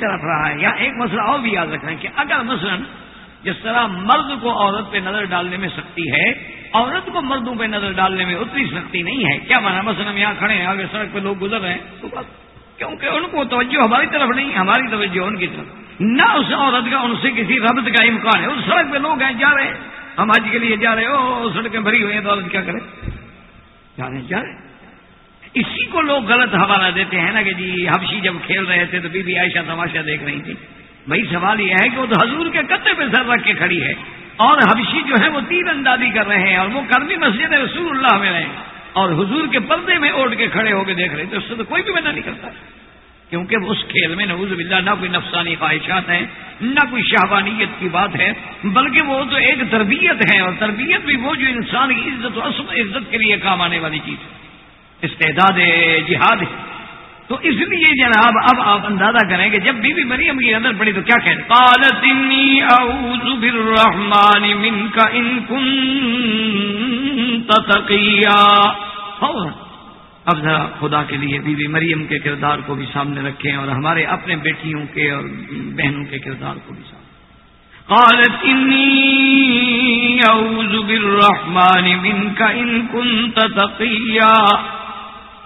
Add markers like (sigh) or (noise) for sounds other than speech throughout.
طرف رہا ہے۔ یا ایک مسئلہ اور بھی یاد رکھنا کہ اگر مثلا جس طرح مرد کو عورت پہ نظر ڈالنے میں سختی ہے، عورت کو مردوں پہ نظر ڈالنے میں اتنی سختی نہیں ہے۔ کیا مانا؟ مثلا ہم یہاں کھڑے ہیں، آگے سڑک پہ لوگ گزر رہے ہیں، تو کیونکہ ان کو توجہ ہماری طرف نہیں، ہماری توجہ ان کی طرف۔ نہ اس عورت کا، ان سے کسی ربط کا امکان ہے۔ اس سڑک پہ لوگ ہیں، جا رہے ہیں۔ ہم آج کے لیے جا رہے ہو سڑکیں بھری ہوئی ہیں، تو عورت کیا کرے؟ جا رہے ہیں، جا رہے اسی کو لوگ غلط حوالہ دیتے ہیں نا کہ جی حبشی جب کھیل رہے تھے تو بی بی عائشہ تماشا دیکھ رہی تھی۔ بھائی، سوال یہ ہے کہ وہ تو حضور کے کتے پہ سر رکھ کے کھڑی ہے۔ اور حبشی جو ہے وہ تیر اندازی کر رہے ہیں اور وہ کرمی مسجد رسول اللہ میں رہے۔ اور حضور کے پردے میں اوڑھ کے کھڑے ہو کے دیکھ رہے۔ تھے اس سے تو کوئی بھی منع نہیں کرتا۔ کیونکہ اس کھیل میں نوز باللہ، نہ کوئی نفسانی خواہشات ہیں، نہ کوئی شہبانیت کی بات ہے، بلکہ وہ تو ایک تربیت ہے۔ اور تربیت بھی وہ جو انسان کی عزت و عزت کے لیے کام آنے والی چیز ہے۔ استعداد جہاد ہے۔ تو اس لیے جناب اب آپ اندازہ کریں کہ جب بی بی مریم کی نظر پڑی تو کیا کہتے قالت انی اعوذ بالرحمن منک ان کنت تقیا۔ اب ذرا خدا کے لیے بی بی مریم کے کردار کو بھی سامنے رکھیں اور ہمارے اپنے بیٹیوں کے اور بہنوں کے کردار کو بھی سامنے قالت انی اعوذ بالرحمن منک ان کنت تقیا۔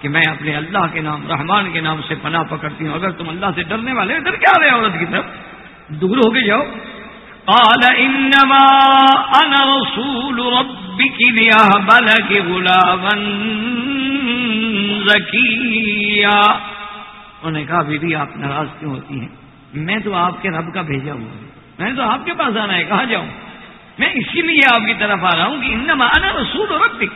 کہ میں اپنے اللہ کے نام، رحمان کے نام سے پناہ پکڑتی ہوں۔ اگر تم اللہ سے ڈرنے والے ادھر کیا رہے عورت کی طرف؟ دور ہو کے جاؤ۔ قال انما انا رسول ربك ليهب لك غلاما زكيا انہوں نے کہا، بی بی، آپ ناراض کیوں ہوتی ہیں؟ میں تو آپ کے رب کا بھیجا ہوا ہوں۔ میں تو آپ کے پاس آنا ہے، کہاں جاؤں؟ میں اسی لیے آپ کی طرف آ رہا ہوں کہ انما انا رسول ربك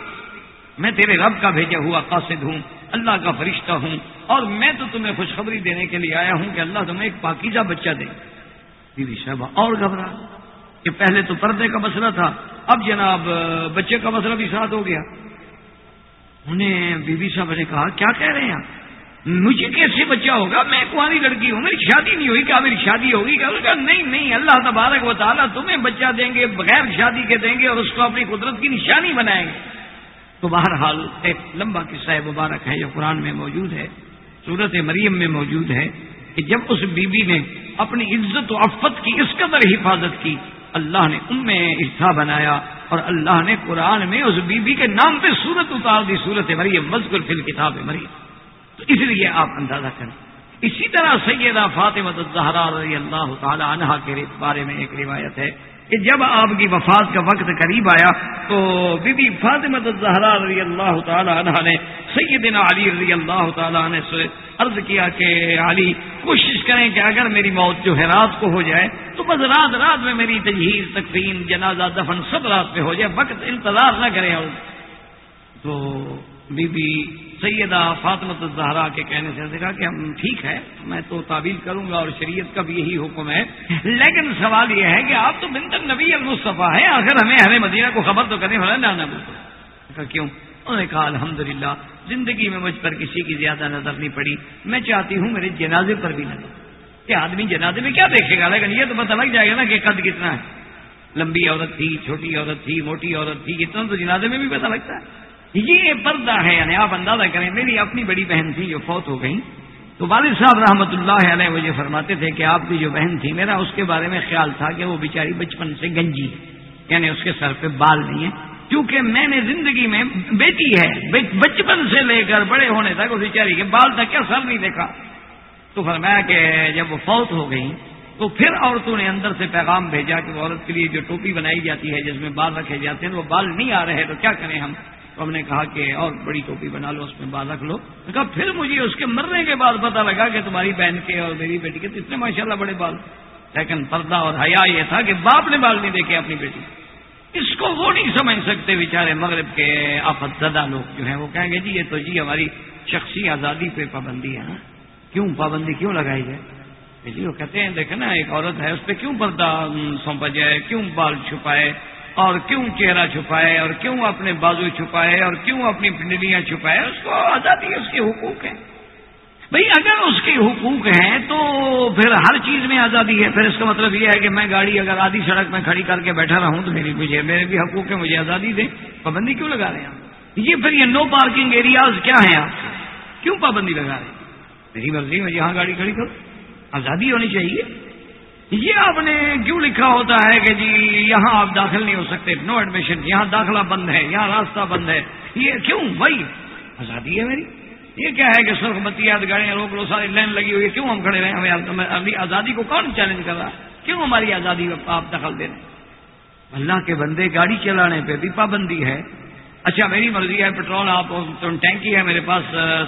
میں تیرے رب کا بھیجا ہوا قاصد ہوں۔ اللہ کا فرشتہ ہوں اور میں تو تمہیں خوشخبری دینے کے لیے آیا ہوں کہ اللہ تمہیں ایک پاکیزہ بچہ دے۔ بی بی صاحبہ، اور گھبرا۔ کہ پہلے تو پردے کا مسئلہ تھا، اب جناب بچے کا مسئلہ بھی ساتھ ہو گیا۔ انہیں بی بی صاحب نے کہا، کیا کہہ رہے ہیں آپ؟ مجھے کیسے بچہ ہوگا؟ میں کاری لڑکی ہوں، میری شادی نہیں ہوئی، کیا میری شادی ہوگی؟ کیا؟ نہیں نہیں، اللہ تبارک و تعالیٰ تمہیں بچہ دیں گے، بغیر شادی کے دیں گے اور اس کو اپنی قدرت کی نشانی بنائیں گے۔ تو بہرحال ایک لمبا قصہ مبارک ہے جو قرآن میں موجود ہے صورت مریم میں موجود ہے کہ جب اس بی بی نے اپنی عزت و عفت کی اس قدر حفاظت کی، اللہ نے ان میں حصہ بنایا اور اللہ نے قرآن میں اس بی بی کے نام پہ صورت اتار دی صورت مریم، مذکر فل کتاب مریم۔ تو اس لیے آپ اندازہ کریں۔ اسی طرح سیدہ فاطمہ الزہرا رضی اللہ تعالی عنہ کے بارے میں ایک روایت ہے۔ کہ جب آپ کی وفات کا وقت قریب آیا تو بی بی فاطمہ الزہرا رضی اللہ تعالی عنہ نے سیدنا علی رضی اللہ تعالی عنہ سے عرض کیا کہ علی، کوشش کریں کہ اگر میری موت جو ہے رات کو ہو جائے، تو بس رات رات میں میری تجہیز تقسیم جنازہ، دفن سب رات پہ ہو جائے، وقت انتظار نہ کریں تو بی بی سیدہ فاطمت الزہرا کے کہنے سے کہا کہ ہم ٹھیک ہے میں تو تعبیر کروں گا اور شریعت کا بھی یہی حکم ہے۔ لیکن سوال یہ ہے کہ آپ تو بنتر نبی المصطفیٰ ہیں، آخر ہمیں ہمیں مدینہ کو خبر تو کرنے والا نہ کہا، کیوں؟ انہوں نے کہا الحمد زندگی میں مجھ پر کسی کی زیادہ نظر نہیں پڑی۔ میں چاہتی ہوں میرے جنازے پر بھی نظر۔ کہ آدمی جنازے میں کیا دیکھے گا؟ لیکن یہ تو پتہ لگ جائے گا نا کہ قد کتنا ہے۔ لمبی عورت تھی، چھوٹی عورت تھی، موٹی عورت تھی، اتنا تو جنازے میں بھی پتہ لگتا ہے۔ یہ پردہ ہے یعنی آپ اندازہ کریں، میری اپنی بڑی بہن تھی، جو فوت ہو گئی۔ تو والد صاحب رحمۃ اللہ علیہ مجھے فرماتے تھے کہ آپ کی جو بہن تھی، میرا اس کے بارے میں خیال تھا کہ وہ بیچاری بچپن سے گنجی ہے یعنی اس کے سر پہ بال نہیں ہے۔ کیونکہ میں نے زندگی میں بیٹی ہے بچپن سے لے کر بڑے ہونے تک اس بیچاری کے بال تک کیا سر نہیں دیکھا۔ تو فرمایا کہ جب وہ فوت ہو گئی، تو پھر عورتوں نے اندر سے پیغام بھیجا کہ وہ عورت کے لیے جو ٹوپی بنائی جاتی ہے، جس میں بال رکھے جاتے ہیں، وہ بال نہیں آ رہے، تو کیا کریں ہم؟ تو ہم نے کہا کہ اور بڑی ٹوپی بنا لو، اس میں بال رکھ لو۔ کہا، پھر مجھے اس کے مرنے کے بعد پتا لگا کہ تمہاری بہن کے اور میری بیٹی کے اتنے ماشاء اللہ بڑے بال۔ لیکن پردہ اور حیا یہ تھا کہ باپ نے بال نہیں دیکھے اپنی بیٹی۔ اس کو وہ نہیں سمجھ سکتے بیچارے مغرب کے آفت زدہ لوگ جو ہیں، وہ کہیں گے جی یہ تو جی ہماری شخصی آزادی پہ پابندی ہے نا۔ کیوں پابندی کیوں لگائی جائے؟ جی وہ کہتے ہیں دیکھیں نا ایک عورت ہے، اس پہ کیوں پردہ سونپا جائے، کیوں بال چھپائے؟ اور کیوں چہرہ چھپائے اور کیوں اپنے بازو چھپائے اور کیوں اپنی پنڈلیاں چھپائے؟ اس کو آزادی اس کے حقوق ہیں۔ بھئی اگر اس کے حقوق ہیں تو پھر ہر چیز میں آزادی ہے۔ پھر اس کا مطلب یہ ہے کہ میں گاڑی اگر آدھی سڑک میں کھڑی کر کے بیٹھا رہا ہوں تو میری مجھے میرے بھی حقوق ہے مجھے آزادی دیں۔ پابندی کیوں لگا رہے ہیں آپ؟ یہ پھر یہ نو پارکنگ ایریاز کیا ہیں آپ؟ کیوں پابندی لگا رہے ہیں؟ میری مرضی میں جہاں گاڑی کھڑی کروں۔ آزادی ہونی چاہیے۔ یہ آپ نے کیوں لکھا ہوتا ہے کہ جی یہاں آپ داخل نہیں ہو سکتے؟ نو ایڈمیشن یہاں داخلہ بند ہے، یہاں راستہ بند ہے۔ یہ کیوں؟ بھائی آزادی ہے میری۔ یہ کیا ہے کہ سرخ بتی گاڑیاں روک لو، ساری لائن لگی ہوئی ہے۔ کیوں ہم کھڑے رہے ہمیں ابھی آزادی کو کون چیلنج کر رہا کیوں ہماری آزادی آپ دخل دے رہے اللہ کے بندے گاڑی چلانے پہ بھی پابندی ہے۔ اچھا میری مرضی ہے پیٹرول آپ ٹینکی ہے میرے پاس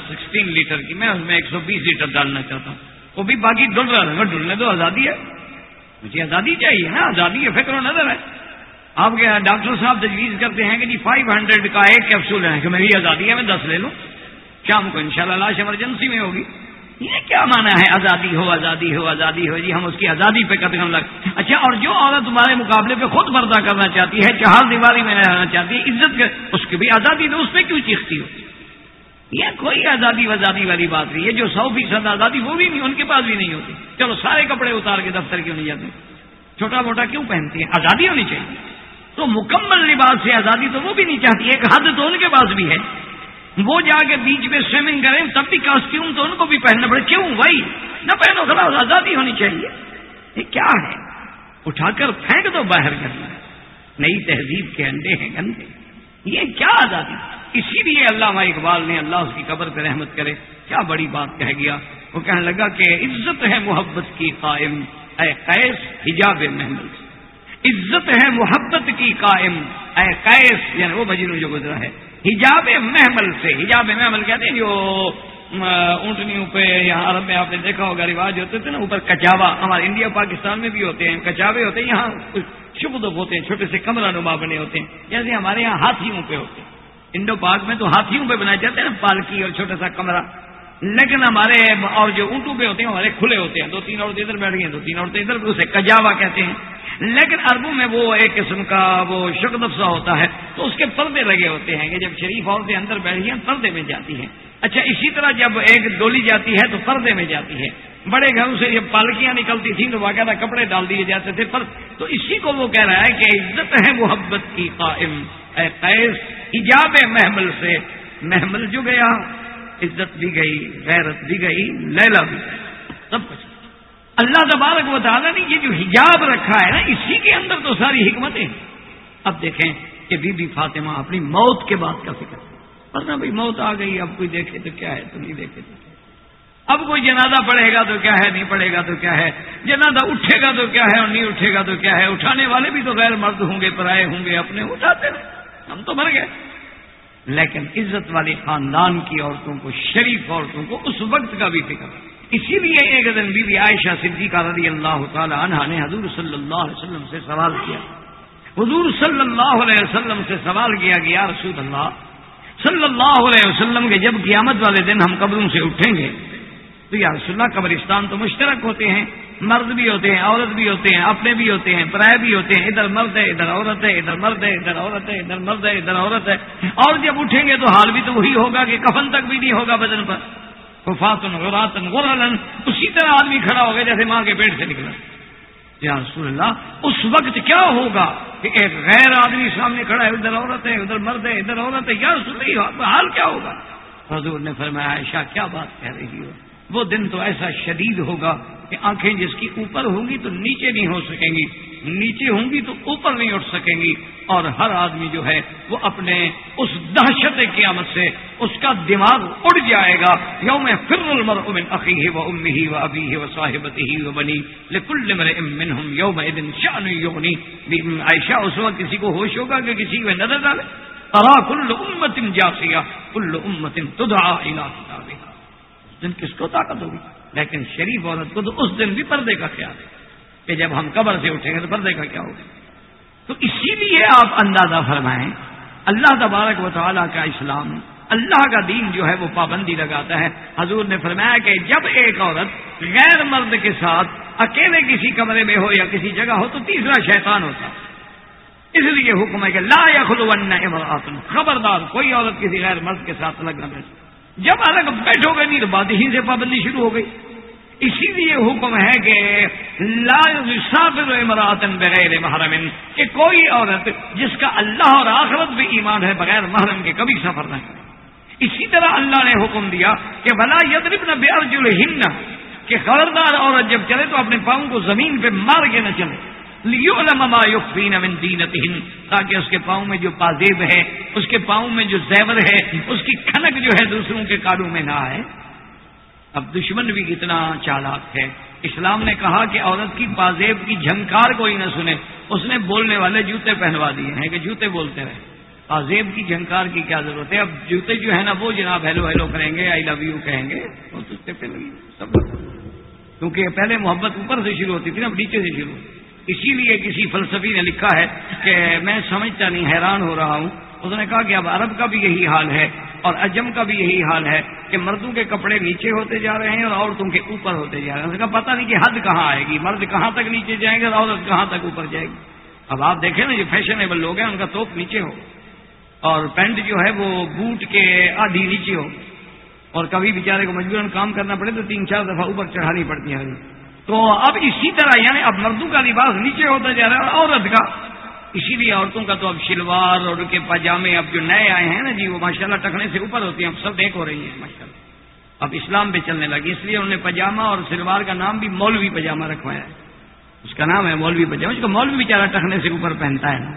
سکسٹین لیٹر کی۔ میں اس میں ایک سو بیس لیٹر ڈالنا چاہتا ہوں۔ وہ بھی باقی ڈل رہا ہے ڈلنے تو آزادی ہے۔ مجھے آزادی چاہیے نا، آزادی ہے فکر و نظر ہے۔ آپ کے ڈاکٹر صاحب تجویز کرتے ہیں کہ جی فائیو ہنڈریڈ کا ایک کیپسول ہے، کہ میری آزادی ہے، میں دس لے لوں۔ شام کو انشاءاللہ لاش ایمرجنسی میں ہوگی۔ یہ کیا مانا ہے آزادی ہو آزادی ہو آزادی ہو؟ جی ہم اس کی آزادی پہ قدم لگ۔ اچھا اور جو عورت تمہارے مقابلے پہ خود پردہ کرنا چاہتی ہے، چہار دیوالی میں رہنا چاہتی ہے، عزت کر اس کی بھی آزادی تو اس پہ کیوں چیختی ہو؟ یہ کوئی آزادی وزادی والی بات نہیں ہے جو سو فیصد آزادی وہ بھی نہیں، ان کے پاس بھی نہیں ہوتی۔ چلو سارے کپڑے اتار کے دفتر کیوں نہیں جاتے؟ چھوٹا موٹا کیوں پہنتی ہیں؟ آزادی ہونی چاہیے۔ تو مکمل لباس سے آزادی تو وہ بھی نہیں چاہتی، ایک حد تو ان کے پاس بھی ہے۔ وہ جا کے بیچ میں سوئمنگ کریں، تب بھی کاسٹیوم تو ان کو بھی پہننا پڑے۔ کیوں؟ بھائی نہ پہنو خلاص آزادی ہونی چاہیے۔ یہ کیا ہے؟ اٹھا کر پھینک دو باہر کرنا نئی تہذیب کے انڈے ہیں گندے۔ یہ کیا آزادی؟ اسی لیے اللہ اقبال نے اللہ اس کی قبر پہ رحمت کرے۔ کیا بڑی بات کہہ گیا؟ وہ کہنے لگا کہ عزت ہے محبت کی قائم۔ اے قیس، حجاب محمد عزت ہے محبت کی قائم۔ اے قیس یعنی وہ مجنو جو گزرا ہے۔ حجاب محمل سے۔ حجاب محمل کہتے ہیں جو اونٹنیوں پہ یہاں عرب میں آپ نے دیکھا ہوگا، رواج ہوتے تھے نا، اوپر کچاوا۔ ہمارے انڈیا، پاکستان میں بھی ہوتے ہیں۔ کچاوے ہوتے ہیں، یہاں شبد ہوتے ہیں، چھوٹے سے کمرہ نما بنے ہوتے ہیں۔ جیسے ہمارے یہاں ہاتھیوں پہ ہوتے ہیں۔ انڈو پاک میں تو ہاتھیوں پہ بنائے جاتے ہیں نا، پالکی اور چھوٹا سا کمرہ۔ لیکن ہمارے اور جو اونٹوں پہ ہوتے ہیں ہمارے کھلے ہوتے ہیں۔ دو تین عورتیں ادھر بیٹھ گئی دو تین عورتیں ادھر، اسے کجاوا کہتے ہیں۔ لیکن اربوں میں وہ ایک قسم کا وہ شکدف سا ہوتا ہے۔ تو اس کے پردے لگے ہوتے ہیں کہ جب شریف عورتیں اندر بیٹھ گئی پردے میں جاتی ہیں۔ اچھا اسی طرح جب ایک ڈولی جاتی ہے، تو پردے میں جاتی ہے۔ بڑے گھروں سے جب پالکیاں نکلتی تھیں تو باقاعدہ کپڑے ڈال دیے جاتے تھے پر تو اسی کو وہ کہہ رہا ہے کہ عزت ہے محبت کی قائم۔ اے قیس ایجاب محمل سے۔ محمل جو گیا، عزت بھی گئی، غیرت بھی گئی، لیلا بھی گئی سب کچھ۔ اللہ تبارک و تعالیٰ نے یہ جو حجاب رکھا ہے نا، اسی کے اندر تو ساری حکمتیں اب دیکھیں کہ بی بی فاطمہ اپنی موت کے بعد کا فکر۔ ورنہ بھائی موت آ گئی، اب کوئی دیکھے تو کیا ہے؟ تو نہیں دیکھے تو اب کوئی جنازہ پڑے گا تو کیا ہے، نہیں پڑے گا تو کیا ہے؟ جنازہ اٹھے گا تو کیا ہے اور نہیں اٹھے گا تو کیا ہے؟ اٹھانے والے بھی تو غیر مرد ہوں گے، پرائے ہوں گے، اپنے اٹھاتے رہے ہم تو مر گئے۔ لیکن عزت والے خاندان کی عورتوں کو، شریف عورتوں کو اس وقت کا بھی فکر۔ اسی لیے ایک دن بی بی عائشہ صدیقہ رضی اللہ تعالی عنہ نے حضور صلی اللہ علیہ وسلم سے سوال کیا۔ حضور صلی اللہ علیہ وسلم سے سوال کیا گیا رسول اللہ، صلی اللہ علیہ وسلم کے جب قیامت والے دن ہم قبروں سے اٹھیں گے تو یا رسول اللہ قبرستان تو مشترک ہوتے ہیں۔ مرد بھی ہوتے ہیں، عورت بھی ہوتے ہیں، اپنے بھی ہوتے ہیں، پرائے بھی ہوتے ہیں۔ ادھر مرد ہے، ادھر عورت ہے، ادھر مرد ہے، ادھر عورت ہے، ادھر مرد ہے، ادھر عورت ہے۔ اور جب اٹھیں گے تو حال بھی تو وہی ہوگا کہ کفن تک بھی نہیں ہوگا بدن پر۔ فاتن غراتن، غرلن، اسی طرح آدمی کھڑا ہوگا جیسے ماں کے پیٹ سے نکلا۔ یا رسول اللہ، اس وقت کیا ہوگا کہ ایک غیر آدمی سامنے کھڑا ہے، ادھر عورت ہے، ادھر مرد ہے، ادھر عورت ہے۔ یا رسول اللہ، حال کیا ہوگا؟ حضور نے فرمایا، عائشہ، کیا بات کہہ رہی ہو؟ وہ دن تو ایسا شدید ہوگا کہ آنکھیں جس کی اوپر ہوں گی تو نیچے نہیں ہو سکیں گی۔ نیچے ہوں گی تو اوپر نہیں اٹھ سکیں گی۔ اور ہر آدمی جو ہے وہ اپنے اس دہشت قیامت سے اس کا دماغ اڑ جائے گا۔ یوم فر المر امن عقی و امی ہی و ابھی و صاحبتی ہی و بنی لکل امن ہوں یوم دن شان یونی عائشہ، اس وقت کسی کو ہوش ہوگا کہ کسی کو نظر ڈالے؟ ترا کل امت جاسیا کل امت تدعا الى دن کس کو طاقت ہوگی۔ لیکن شریف عورت کو تو اس دن بھی پردے کا خیال ہے کہ جب ہم قبر سے اٹھیں گے تو پردے کا کیا ہوگا؟ تو اسی لیے آپ اندازہ فرمائیں، اللہ تبارک و تعالیٰ کا اسلام، اللہ کا دین جو ہے وہ پابندی لگاتا ہے۔ حضور نے فرمایا کہ جب ایک عورت غیر مرد کے ساتھ اکیلے کسی کمرے میں ہو یا کسی جگہ ہو تو تیسرا شیطان ہوتا اس لیے حکم ہے کہ لا یا خلون خبردار، کوئی عورت کسی غیر مرد کے ساتھ الگ نہ جب الگ بیٹھو گے نہیں تو بات ہی سے پابندی شروع ہو گئی۔ اسی لیے حکم ہے کہ امراتن بغیر محرم کہ کوئی عورت جس کا اللہ اور آخرت بھی ایمان ہے بغیر محرم کے کبھی سفر نہ کرے۔ اسی طرح اللہ نے حکم دیا کہ بلا یدرب نہ بیارجل ہن کہ خبردار عورت جب چلے تو اپنے پاؤں کو زمین پہ مار کے نہ چلے۔ لیو لما یقین تاکہ اس کے پاؤں میں جو پازیب ہے، اس کے پاؤں میں جو زیور ہے، اس کی کھنک جو ہے دوسروں کے کالوں میں نہ آئے۔ اب دشمن بھی کتنا چالاک ہے۔ اسلام نے کہا کہ عورت کی پازیب کی جھنکار کوئی نہ سنے۔ اس نے بولنے والے جوتے پہنوا دیے ہیں کہ جوتے بولتے رہے۔ پازیب کی جھنکار کی کیا ضرورت ہے؟ اب جوتے جو ہے نا، وہ جناب ہیلو ہیلو کریں گے آئی لو یو کہیں گے۔ وہ سب کیونکہ پہلے محبت اوپر سے شروع ہوتی تھی نا، اب نیچے سے شروع ہوتی۔ اسی لیے کسی فلسفی نے لکھا ہے کہ میں سمجھتا نہیں، حیران ہو رہا ہوں۔ اس نے کہا کہ اب عرب کا بھی یہی حال ہے اور اجم کا بھی یہی حال ہے کہ مردوں کے کپڑے نیچے ہوتے جا رہے ہیں اور عورتوں کے اوپر ہوتے جا رہے ہیں۔ اس کا پتہ نہیں کہ حد کہاں آئے گی۔ مرد کہاں تک نیچے جائیں گے اور عورت کہاں تک اوپر جائے گی۔ اب آپ دیکھیں نا، جو فیشنیبل لوگ ہیں، ان کا توپ نیچے ہو اور پینٹ جو ہے وہ بوٹ کے آدھی نیچے ہو اور کبھی بیچارے کو مجبوراً کام کرنا پڑے تو تین چار دفعہ اوپر چڑھانی پڑتی ہے تو اب اسی طرح یعنی اب مردوں کا لباس نیچے ہوتا جا رہا ہے اور عورت کا۔ اسی لیے عورتوں کا تو اب شلوار اور ان کے پاجامے اب جو نئے آئے ہیں نا جی وہ ماشاء اللہ ٹکنے سے اوپر ہوتی ہیں، اب سب دیکھ ہو رہی ہیں ماشاء اللہ اب اسلام پہ چلنے لگی، اس لیے انہوں نے پاجامہ اور شلوار کا نام بھی مولوی پاجامہ رکھوایا ہے۔ اس کا نام ہے مولوی پاجامہ، اس کو مولوی بیچارہ ٹکنے سے اوپر پہنتا ہے۔ نا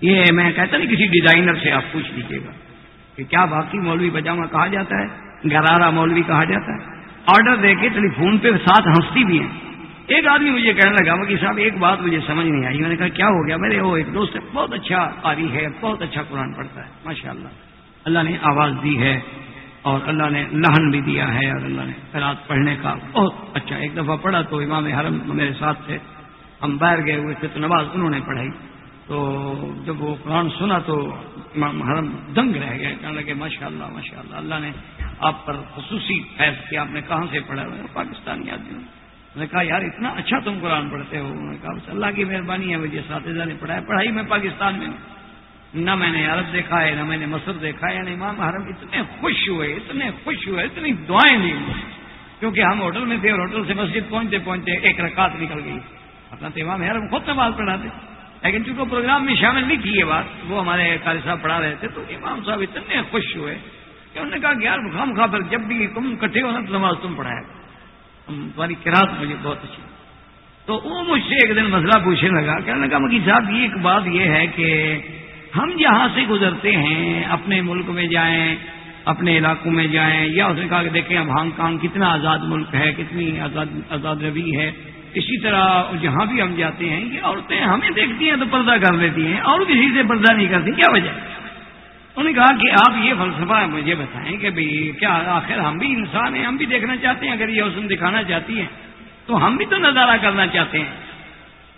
یہ میں کہتا نہیں کسی ڈیزائنر سے آپ پوچھ لیجیے گا کہ کیا باقی مولوی پاجامہ کہا جاتا ہے؟ گرارا مولوی کہا جاتا ہے؟ آرڈر دے کے ٹیلی فون پہ ساتھ ہنستی بھی ہیں۔ ایک آدمی مجھے کہنے لگا کہ صاحب، ایک بات مجھے سمجھ نہیں آئی۔ میں نے کہا، کیا ہو گیا؟ میرے وہ ایک دوست ہے، بہت اچھا قاری ہے، بہت اچھا قرآن پڑھتا ہے۔ ماشاء اللہ اللہ نے آواز دی ہے اور اللہ نے لہن بھی دیا ہے اور اللہ نے رات پڑھنے کا بہت اچھا ایک دفعہ پڑھا تو امام حرم میرے ساتھ تھے۔ ہم باہر گئے ہوئے تھے تو نواز انہوں نے پڑھائی۔ تو جب وہ قرآن سنا تو امام دنگ رہ گئے، کہنے لگے ماشاء اللہ ماشاء اللہ اللہ نے آپ پر خصوصی فیض کیا، آپ نے کہاں سے پڑھا پاکستانی آدمی نے کہا، یار، اتنا اچھا تم قرآن پڑھتے ہو۔ انہوں نے کہا، بس اللہ کی مہربانی ہے، مجھے اساتذہ نے پڑھایا۔ پڑھائی میں پاکستان میں ہوں۔ نہ میں نے عرب دیکھا ہے، نہ میں نے مصر دیکھا ہے۔ یعنی امام حرم اتنے خوش ہوئے، اتنے خوش ہوئے، اتنی دعائیں دی کیونکہ ہم ہوٹل میں تھے اور ہوٹل سے مسجد پہنچتے پہنچتے ایک رکعت نکل گئی۔ اپنا تو امام حرم خود نماز پڑھاتے۔ لیکن چونکہ پروگرام میں شامل نہیں کی یہ بات، وہ ہمارے قاری صاحب پڑھا رہے تھے، تو امام صاحب اتنے خوش ہوئے کہ انہوں نے کہا کہ یار خام خواہ جب بھی تم کٹھے ہو نا تو نماز تم پڑھایا تمہاری کراط مجھے بہت اچھی تو وہ مجھ سے ایک دن مسئلہ پوچھنے لگا، کہنے لگا مکی صاحب، یہ ایک بات یہ ہے کہ ہم جہاں سے گزرتے ہیں، اپنے ملک میں جائیں، اپنے علاقوں میں جائیں، یا اس نے کہا کہ دیکھیں، اب ہانگ کانگ کتنا آزاد ملک ہے، کتنی آزاد آزاد روی ہے اسی طرح جہاں بھی ہم جاتے ہیں کہ عورتیں ہمیں دیکھتی ہیں تو پردہ کر لیتی ہیں، اور کسی سے پردہ نہیں کرتی، کیا وجہ؟ انہوں نے کہا کہ آپ یہ فلسفہ مجھے بتائیں کہ بھائی کیا آخر ہم بھی انسان ہیں، ہم بھی دیکھنا چاہتے ہیں، اگر یہ حسن دکھانا چاہتی ہیں، تو ہم بھی تو نظارہ کرنا چاہتے ہیں۔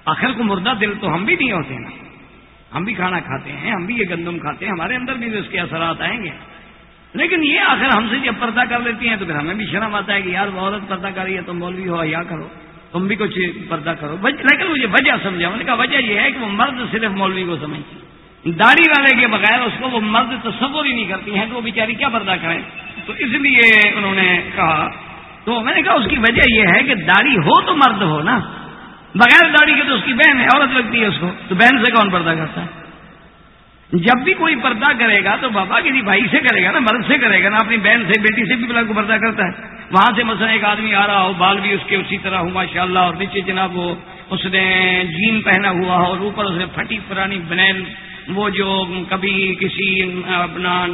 آخر کو مردہ دل تو ہم بھی نہیں ہوتے نا ہم بھی کھانا کھاتے ہیں، ہم بھی یہ گندم کھاتے ہیں، ہمارے اندر بھی اس کے اثرات آئیں گے۔ لیکن یہ آخر ہم سے جب پردہ کر لیتی ہیں تو پھر ہمیں بھی شرم آتا ہے کہ یار عورت پردہ کر رہی ہے تم مولوی ہو یا کرو۔ تم بھی کچھ پردہ کرو۔ لیکن مجھے وجہ سمجھا۔ میں نے کہا وجہ یہ ہے کہ وہ مرد صرف مولوی کو سمجھتی داڑھی والے کے بغیر اس کو وہ مرد تصور ہی نہیں کرتی ہیں کہ وہ بیچاری کیا پردہ کریں۔ تو اس لیے انہوں نے کہا۔ تو میں نے کہا اس کی وجہ یہ ہے کہ داڑھی ہو تو مرد ہو نا۔ بغیر داڑھی کے تو اس کی بہن ہے، عورت لگتی ہے اس کو۔ تو بہن سے کون پردہ کرتا ہے؟ جب بھی کوئی پردہ کرے گا تو بابا کسی بھائی سے کرے گا نا، مرد سے کرے گا نا، اپنی بہن سے، بیٹی سے بھی بلا کو پردہ کرتا ہے۔ وہاں سے مثلا ایک آدمی آ رہا ہو، بال بھی اس کے اسی طرح ہو ماشاء اللہ اور نیچے جناب وہ اس نے جین پہنا ہوا ہو اور اوپر اس نے پھٹی پرانی بنیل وہ جو کبھی کسی اپنا